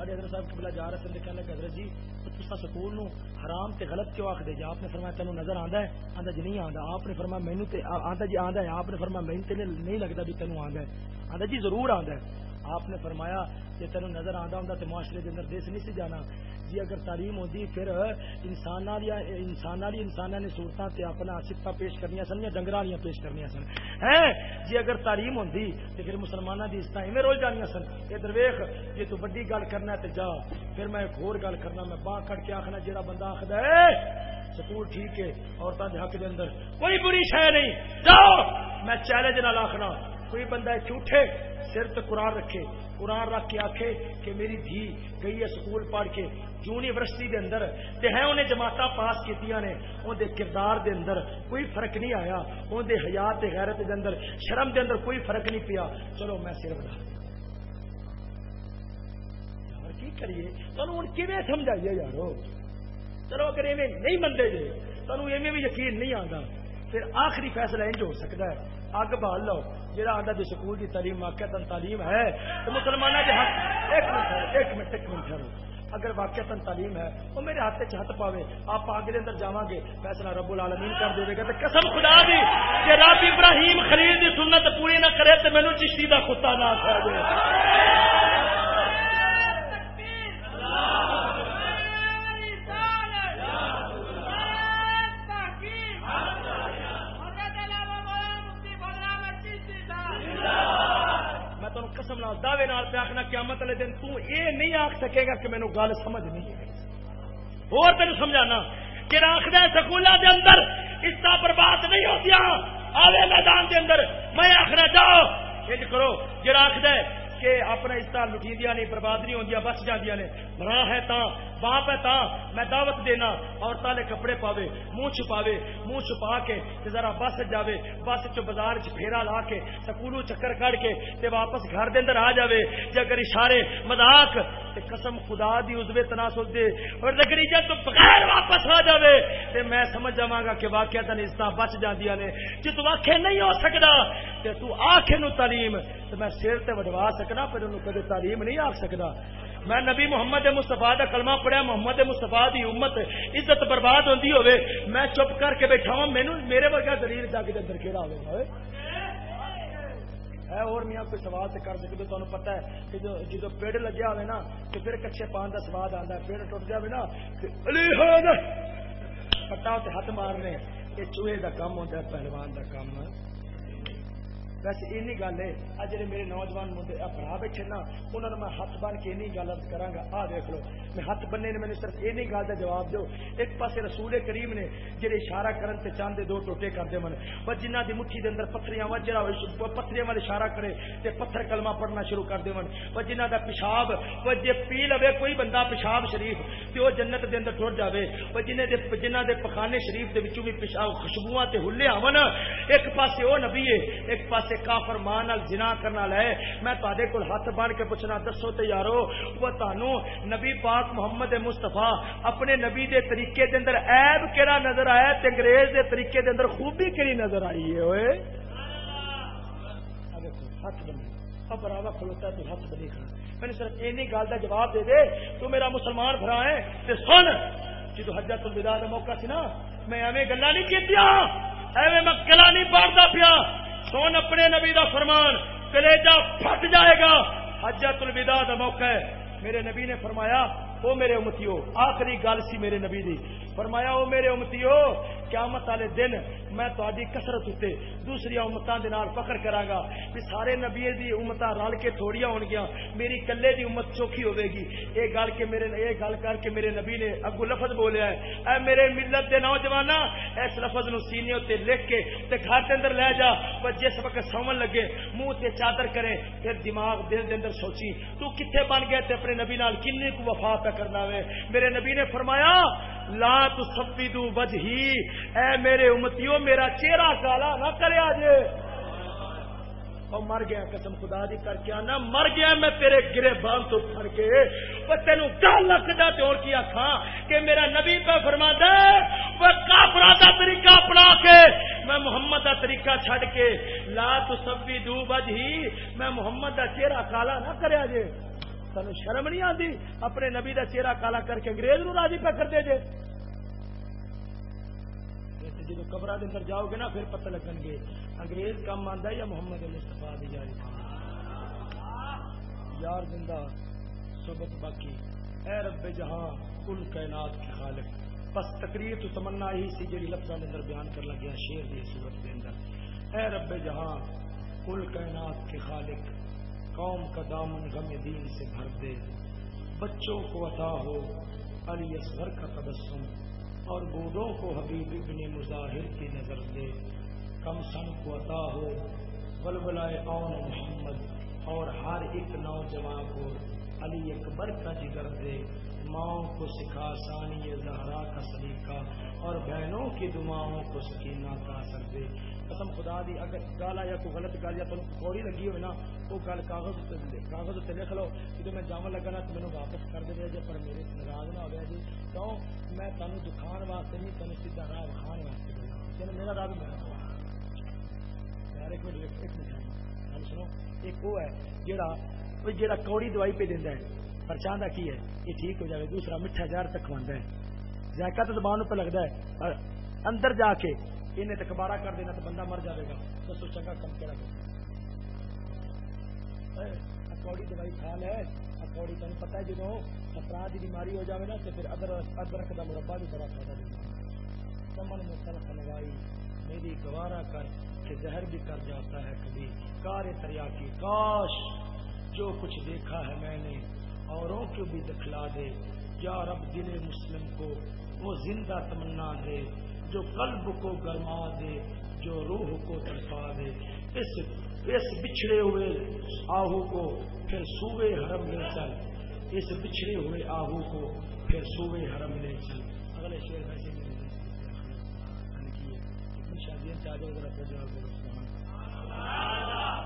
سارے حضرت صاحب قبلہ جا رہے تھے کہنے لگے حضرت جی تو سکول نو حرام تے غلط کیوں آخ دے جی آپ نے فرمایا تینوں نظر آندا ہے۔ آندا جی نہیں آندا۔ آپ نے فرمایا مینوں تے آندا جی آندا ہے۔ آپ نے فرمایا مینوں تے نہیں لگدا بھی تینوں آندا ہے۔ آندا جی ضرور آندا ہے۔ آپ نے فرمایا کہ تینوں نظر آندا ہوندا تے معاشرے دے اندر دیس نہیں سی جانا۔ جی اگر تعلیم ہوتی پھر انسان انسان انسان نے سہولت سے اپنا سفت پیش کرنی سن یا ڈنگر والی پیش کرنی سن۔ جی اگر تعلیم ہوتی تو پھر مسلمانوں کی عزت ایویں رول جانیا سن۔ یہ درویخ جی تو وڈی گل کرنا تو جا۔ پھر میں ایک ہور گل کرنا، میں باہ کٹ کے آخنا جہاں بندہ آخد ہے سکول ٹھیک ہے عورتوں کے حق کے اندر کوئی بری شہ نہیں۔ جاؤ، میں چیلنج نہ آخنا۔ کوئی بندہ جھوٹے سر تو قرآن رکھے، قرآن رکھ کے آخے کہ میری دھی گئی ہے سکول پڑھ کے، یونیورسٹی دے اندر، تے ہے انہیں جماعت پاس کیتیاں نے ان دے کردار دے اندر کوئی فرق نہیں آیا ان دے حیات دے غیرت دے اندر، شرم دے اندر کوئی فرق نہیں پیا۔ چلو میں صرف ڈال کی کریے؟ تمہیں ہوں کیون سمجھائیے یارو؟ چلو اگر ایویں نہیں منتے جی تمہیں ایویں بھی یقین نہیں آتا پھر آخری فیصلہ انج ہو سکتا ہے۔ اگ بال لو۔ جہاں آدھا جو سکول کی تعلیم واقع تعلیم ہے، تو مسلمانوں کے حق ایک منٹ ایک منٹ ایک منٹ ٹھہرو اگر واقع تعلیم ہے، وہ میرے ہاتھ سے ہاتھ پاوے، آپ آگے اندر جا گے، فیصلہ رب العالمین کر دے گا۔ تو قسم خدا دی کہ رب ابراہیم خلیل دی سنت پوری نہ کرے تو مینو چشتی کا کتا نہ کھا دے۔ دعوے نال پہ آخنا قیامت والے دن تو یہ نہیں آخ سکے گا کہ مینو گل سمجھ نہیں آئی اور تین سمجھانا کہ آخر سکولوں کے اندر اس کا برباد نہیں ہوتی آوے میدان دے اندر، میں آخنا جاؤ۔ یہ کرو جا آخر کہ اپنا اس طرح لٹی نہیں، برباد نہیں ہوندیا بس جاندیا نے براہ ہے تاں باپ ہے تا، میں دعوت دینا عورتوں نے کپڑے پاوے، منہ چھپاوے، منہ چھپا کے ذرا بس جاوے، بس چ بازار چ پھیرا لا کے، سکولوں چکر کڑ کے تے واپس گھر دے اندر آ جاوے، جے اگر اشارے مذاق تے قسم خدا دی عزوے تناسل دے اور لگڑی جے تو بغیر واپس آ جاوے، تے میں سمجھ جاواں گا کہ واقعہ تن عزت بچ جاندیاں نے، جے تو واقعہ نہیں ہو سکدا، تے تو آکھے نو تعلیم، تے میں سر تے وڈوا سکنا پر انہوں کدے تعلیم نہیں آ سکدا۔ میں نبی محمد مستفا کا کلمہ پڑھیا، محمد مستفا دی امت عزت برباد ہوتی ہوئے میں چپ کر کے بیٹھا ہوں مینو میرے ورگا دلیل جا کے اندر کہڑا ہوئے ہے اور میاں، کوئی سوال سے کر سکتے تمہیں پتا ہے کہ جو جدو پیڑ لگیا ہوئے نا، تو پھر کچے پان کا سواد آتا ہے، پیڑ ٹوٹ جائے نا پٹا ہاتھ مارنے، یہ چوہے کا کام ہوتا ہے، پہلوان کا کام ویسے این گل ہے، آ جڑے میرے نوجوان برا بیٹھے نا انہوں نے میں ہاتھ بن کے این گل کرا گا آ دیکھ لو، میں ہاتھ بننے نے میں صرف این گل کا جواب دو ایک پاس رسول کریم نے جڑے اشارہ کرن تے چاندے دو ٹوٹے کرتے من پر جنہ دی مٹھی دے اندر پتھریاں وجرا پتھریاں والے اشارہ کرے تے پتھر کلمہ پڑھنا شروع کر دے من۔ پر جنہ دا پیشاب وہ جے پی لوے کوئی بندہ پیشاب شریف، تے وہ جنت دے اندر ٹر جاوے۔ پر جنہ دے جنہ دے پخانے شریف دے وچوں بھی پیشاب خوشبوواں تے ہلے آون ایک پاسے او نبی ہے، ایک پاسے پاسے کافر مان نال جنا کرنا لے میں تے کول ہاتھ بن کے پوچھنا، دسو تے یارو، وہ تانوں نبی پاک محمد مصطفی اپنے نبی دے طریقے دے اندر عیب کیڑا نظر آیا تے انگریز دے طریقے دے اندر خوبی کیڑی نظر آئی ہے؟ اوئے۔ ہاتھ بن ابراوا کھلوتا تو ہاتھ بنی کھڑا۔ میں نے صرف اینی گل دا جواب دے دے، تو میرا مسلمان بھرا ہے تے سن، جدو حجت الوداع دا موقع سی نا، میں ایویں گلا نہیں کیتیا ایویں میں گلا نہیں پڑھتا پیا۔ سن اپنے نبی دا فرمان کلیجا پھٹ جائے گا؟ حجت الوداع دا موقع ہے۔ میرے نبی نے فرمایا وہ میرے امتیو، آخری گل سی میرے نبی دی۔ فرمایا وہ میرے امتیو، قیامت والے دن میں تاری کسرت اتنے دوسری امتوں کے فخر کرا گا بھی سارے نبی دی امت رل کے تھوڑیاں ہون گیا میری کلے دی امت چوکھی ہوے گی یہ گل کے میرے یہ گل کر کے میرے نبی نے اگو لفظ بولیا ہے، اے میرے ملت دے نوجوان اس لفظ نو سینے تے لکھ کے تے گھر کے اندر لے جا پر جس وقت سون لگے، منہ تے چادر کرے، پھر دماغ دل دے اندر سوچی، تو کتنے بن گئے تے اپنے نبی نال کنے کو وفا پہ کرنا وے؟ میرے نبی نے فرمایا لا تو وجہی۔ اے میرے امتیوں، میرا چہرہ کالا نہ کرے جے اور مر گیا قسم خدا دی، کر کے آنا مر گیا میں تیرے گرے بان تو پھڑ کے۔ وہ تینوں کیا لگ جا اور کیا تھا کہ میرا نبی پہ فرما دے وہ کافرا دا طریقہ اپنا کے۔ میں محمد دا طریقہ چھڑ کے۔ لا تو سبھی دو بج ہی میں محمد دا چہرہ کالا نہ کرے جے تین شرم نہیں آتی اپنے نبی دا چہرہ کالا کر کے انگریز نو راضی پہ دے جے۔ جب قبر اندر جاؤ گے نا، پھر پتہ لگن گے انگریز کم آتا یا محمد مستفا دی جاری یار زندہ، سبق باقی۔ اے رب جہاں کل کائنات کے خالق۔ بس تقریر تو تمنا ہی سی جی لفظ اندر بیان کر لگیا شیر دی صورت کے اندر۔ اے رب جہاں کل کائنات کے خالق۔ قوم کا دامن غم دین سے بھر دے۔ بچوں کو عطا ہو علی اصغر کا تبسم اور بوڑھوں کو حبیب ابن مظاہر کی نظر دے۔ کم سن کو عطا ہو بلبلائے اون محمد اور ہر ایک نوجوان کو علی اکبر کا جگر دے۔ ماؤں کو سکھا ثانی زہرا کا سلیقہ اور بہنوں کی دعاؤں کو سکینہ کا اثر دے۔ قسم خدا دی، اگر گالا یا کوئی غلط گال یا تم کوڑی لگی ہوئے نا، وہ گل کاغذ اتنے کاغذ تے لکھ لو کہ میں جام لگا نا تو مینوں واپس کر دے جے جی، پر میرے ناراض نہ ہو گیا جی۔ کیوں؟ میں تمہیں دکھان واسطے نہیں تمہیں سیدھا راہ دکھان واسطے چلو یعنی میرا راہ بھی میرا یار، ایک منٹ ایک منٹ۔ ہم سنو، ایک وہ ہے جڑا جڑا کوڑی دوائی پہ دینا ہے پر چاہتا کی ہے؟ یہ ٹھیک ہو جائے دوسرا میٹھا جار تک کھوانا ہے۔ ذائقہ تو زبان پہ لگتا ہے، پر اندر جا کے انہیں تو کبارا کر دینا تو بندہ مر جائے گا۔ تو سو چنگا کم کیا کوڑی دوائی کھا لے کوڑی تمہیں پتا ہے جدو افراد جی کی بیماری ہو جائے نا، تو پھر ادرک کا مربع بھی بڑا فائدہ دیتا سمن میں طرف لگائی میری گوارا کر کہ زہر بھی کر جاتا ہے کبھی۔ کار دریا کی کاش، جو کچھ دیکھا ہے میں نے، اوروں کو بھی دکھلا دے۔ یا رب دل مسلم کو وہ زندہ تمنا دے۔ جو قلب کو گرما دے، جو روح کو تڑپا دے۔ اس اس بچھڑے ہوئے آہو کو پھر سوئے حرم لے چل۔ اس بچھڑے ہوئے آہو کو پھر سوئے حرم لے چل۔ اگلے شیر ویسے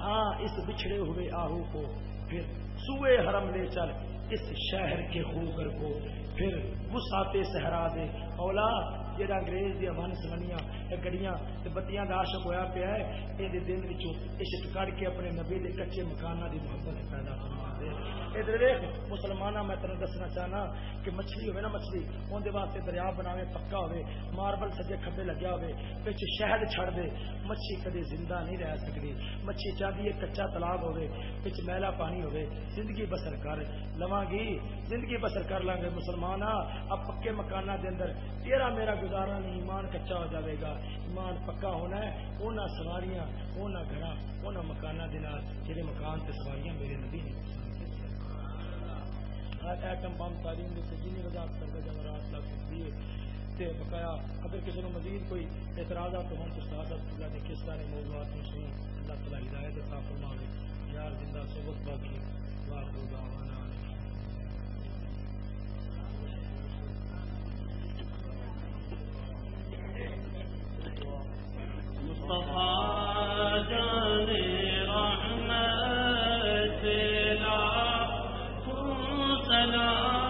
ہاں اس بچھڑے ہوئے آہو کو پھر سوئے حرم لے چل۔ اس شہر کے خوگر کو پھر گساتے سہرا دے۔ اولا جہاں انگریز دیا ون سمنیاں گڑیاں بتیاں کا عاشق ہوا پیا ہے یہ دن عشق کر کے اپنے نبی کے کچے مکانوں کی محبت پیدا کرنا ادھر مسلمان میں تین دسنا چاہنا کہ مچھلی ہوئے نا مچھلی اندر واسطے دریا بناوے، پکا ہوئے، ماربل سجے کھبے لگیا ہوئے پچ شہد چھڑ دے، مچھلی کدی زندہ نہیں رہ سکتی مچھلی چاہتی ہے کچا تالاب ہوئے پچ میلا پانی ہوئے۔ زندگی بسر کر لوا گی، زندگی بسر کر لیں گے مسلمان اب پکے مکان دے اندر، تیرا میرا گزارا نہیں، ایمان کچا ہو جاوے گا۔ ایمان پکا ہونا ہے انہاں سواریاں انہاں گھر انہاں مکان دے مکان تے سواریاں میرے نبی نے۔ ایٹم بم تعلیم جن وضاحت کرتا جمعرات لگ سکتی ہے۔ بقایا اگر کسی نے مزید کوئی اعتراضات ہوں تو ساتھ اللہ کے کس طرح موضوعات میں سنی اللہ تعالیٰ ہدایت عطا فرماوے۔ یار زندہ صحبت باقی واخر دعوانا مصطفى جان نام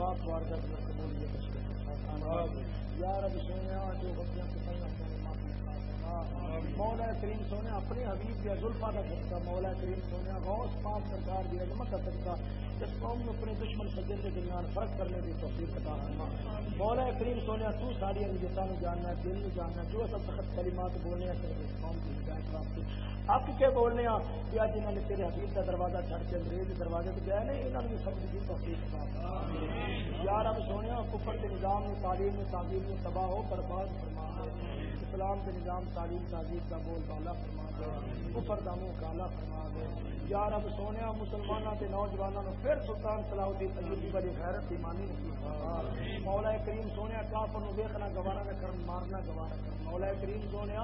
پاک واردہ کی قبولیت یا رب سونے جو غلطیاں کتنا مولا کریم سونے اپنے حبیب یا زلفا کا صدقہ مولا کریم سونے غوث پاک سرکار کی عظمت کا صدقہ اس قوم میں اپنے دشمن سجن کے درمیان فرق کرنے کی توفیق عطا فرما۔ مولا کریم سونے تو ساری انجتا نو جاننا دل نو جاننا جو سب سخت کلمات بولنے ہیں اس قوم کی ہدایت واسطے آپ کے بولنے ہیں؟ کہ آج انہوں نے تیرے حبیب کا دروازہ چھڑ کے انگریز دروازے پہ گئے نہیں انہوں نے سب کی توفیق عطا یار اب سونے کفر کے نظام میں تعلیم میں تعلیم میں تباہ ہو، برباد فرما۔ اسلام کے نظام تعلیم تعلیم کا بول بالا فرما دے، کفر داموں کالا فرما دے۔ یا رب سونے مسلمانوں کے نوجوانوں نے پھر سلطان صلاح الدین تجربی والی خیرت ایمانی نصیب مولا کریم سونے کافر نو دیکھنا گوارا نہ کر مارنا گوارا کر مولا کریم سونے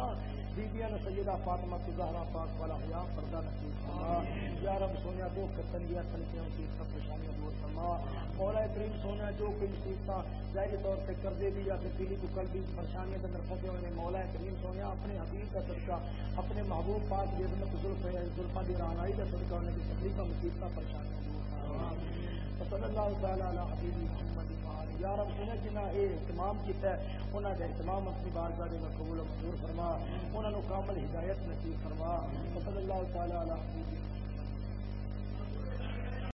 بیبیاں نے سیدہ فاطمہ کی زہرا پاک والا حیا پردہ نصیب یا رب سونے، دو کتنگیاں تنکیاں کی سب پریشانیاں دور فرما۔ مولا کریم سونے جو کوئی مصیبت ظاہری طور پہ قرضے بھی یا پھر پیلی کو کل بھی پریشانیاں کے اندر پھنسے ہوئے مولا کریم سونے اپنے حبیب کا صدقہ اپنے محبوب پاک زلف ہے زلفا دی رانائی کا صدقہ ہونے کی تکلیف کا مصیبت پریشانیاں صلی اللہ تعالیٰ علیہ حبیبی محمد یا رب سنے جنہ اے اہتمام کیتا ہے انہاں دا اہتمام اپنی بارگاہ دے قبول منظور فرما انہاں نو کامل ہدایت نصیب فرما۔ صلی اللہ تعالیٰ علیہ حبیبی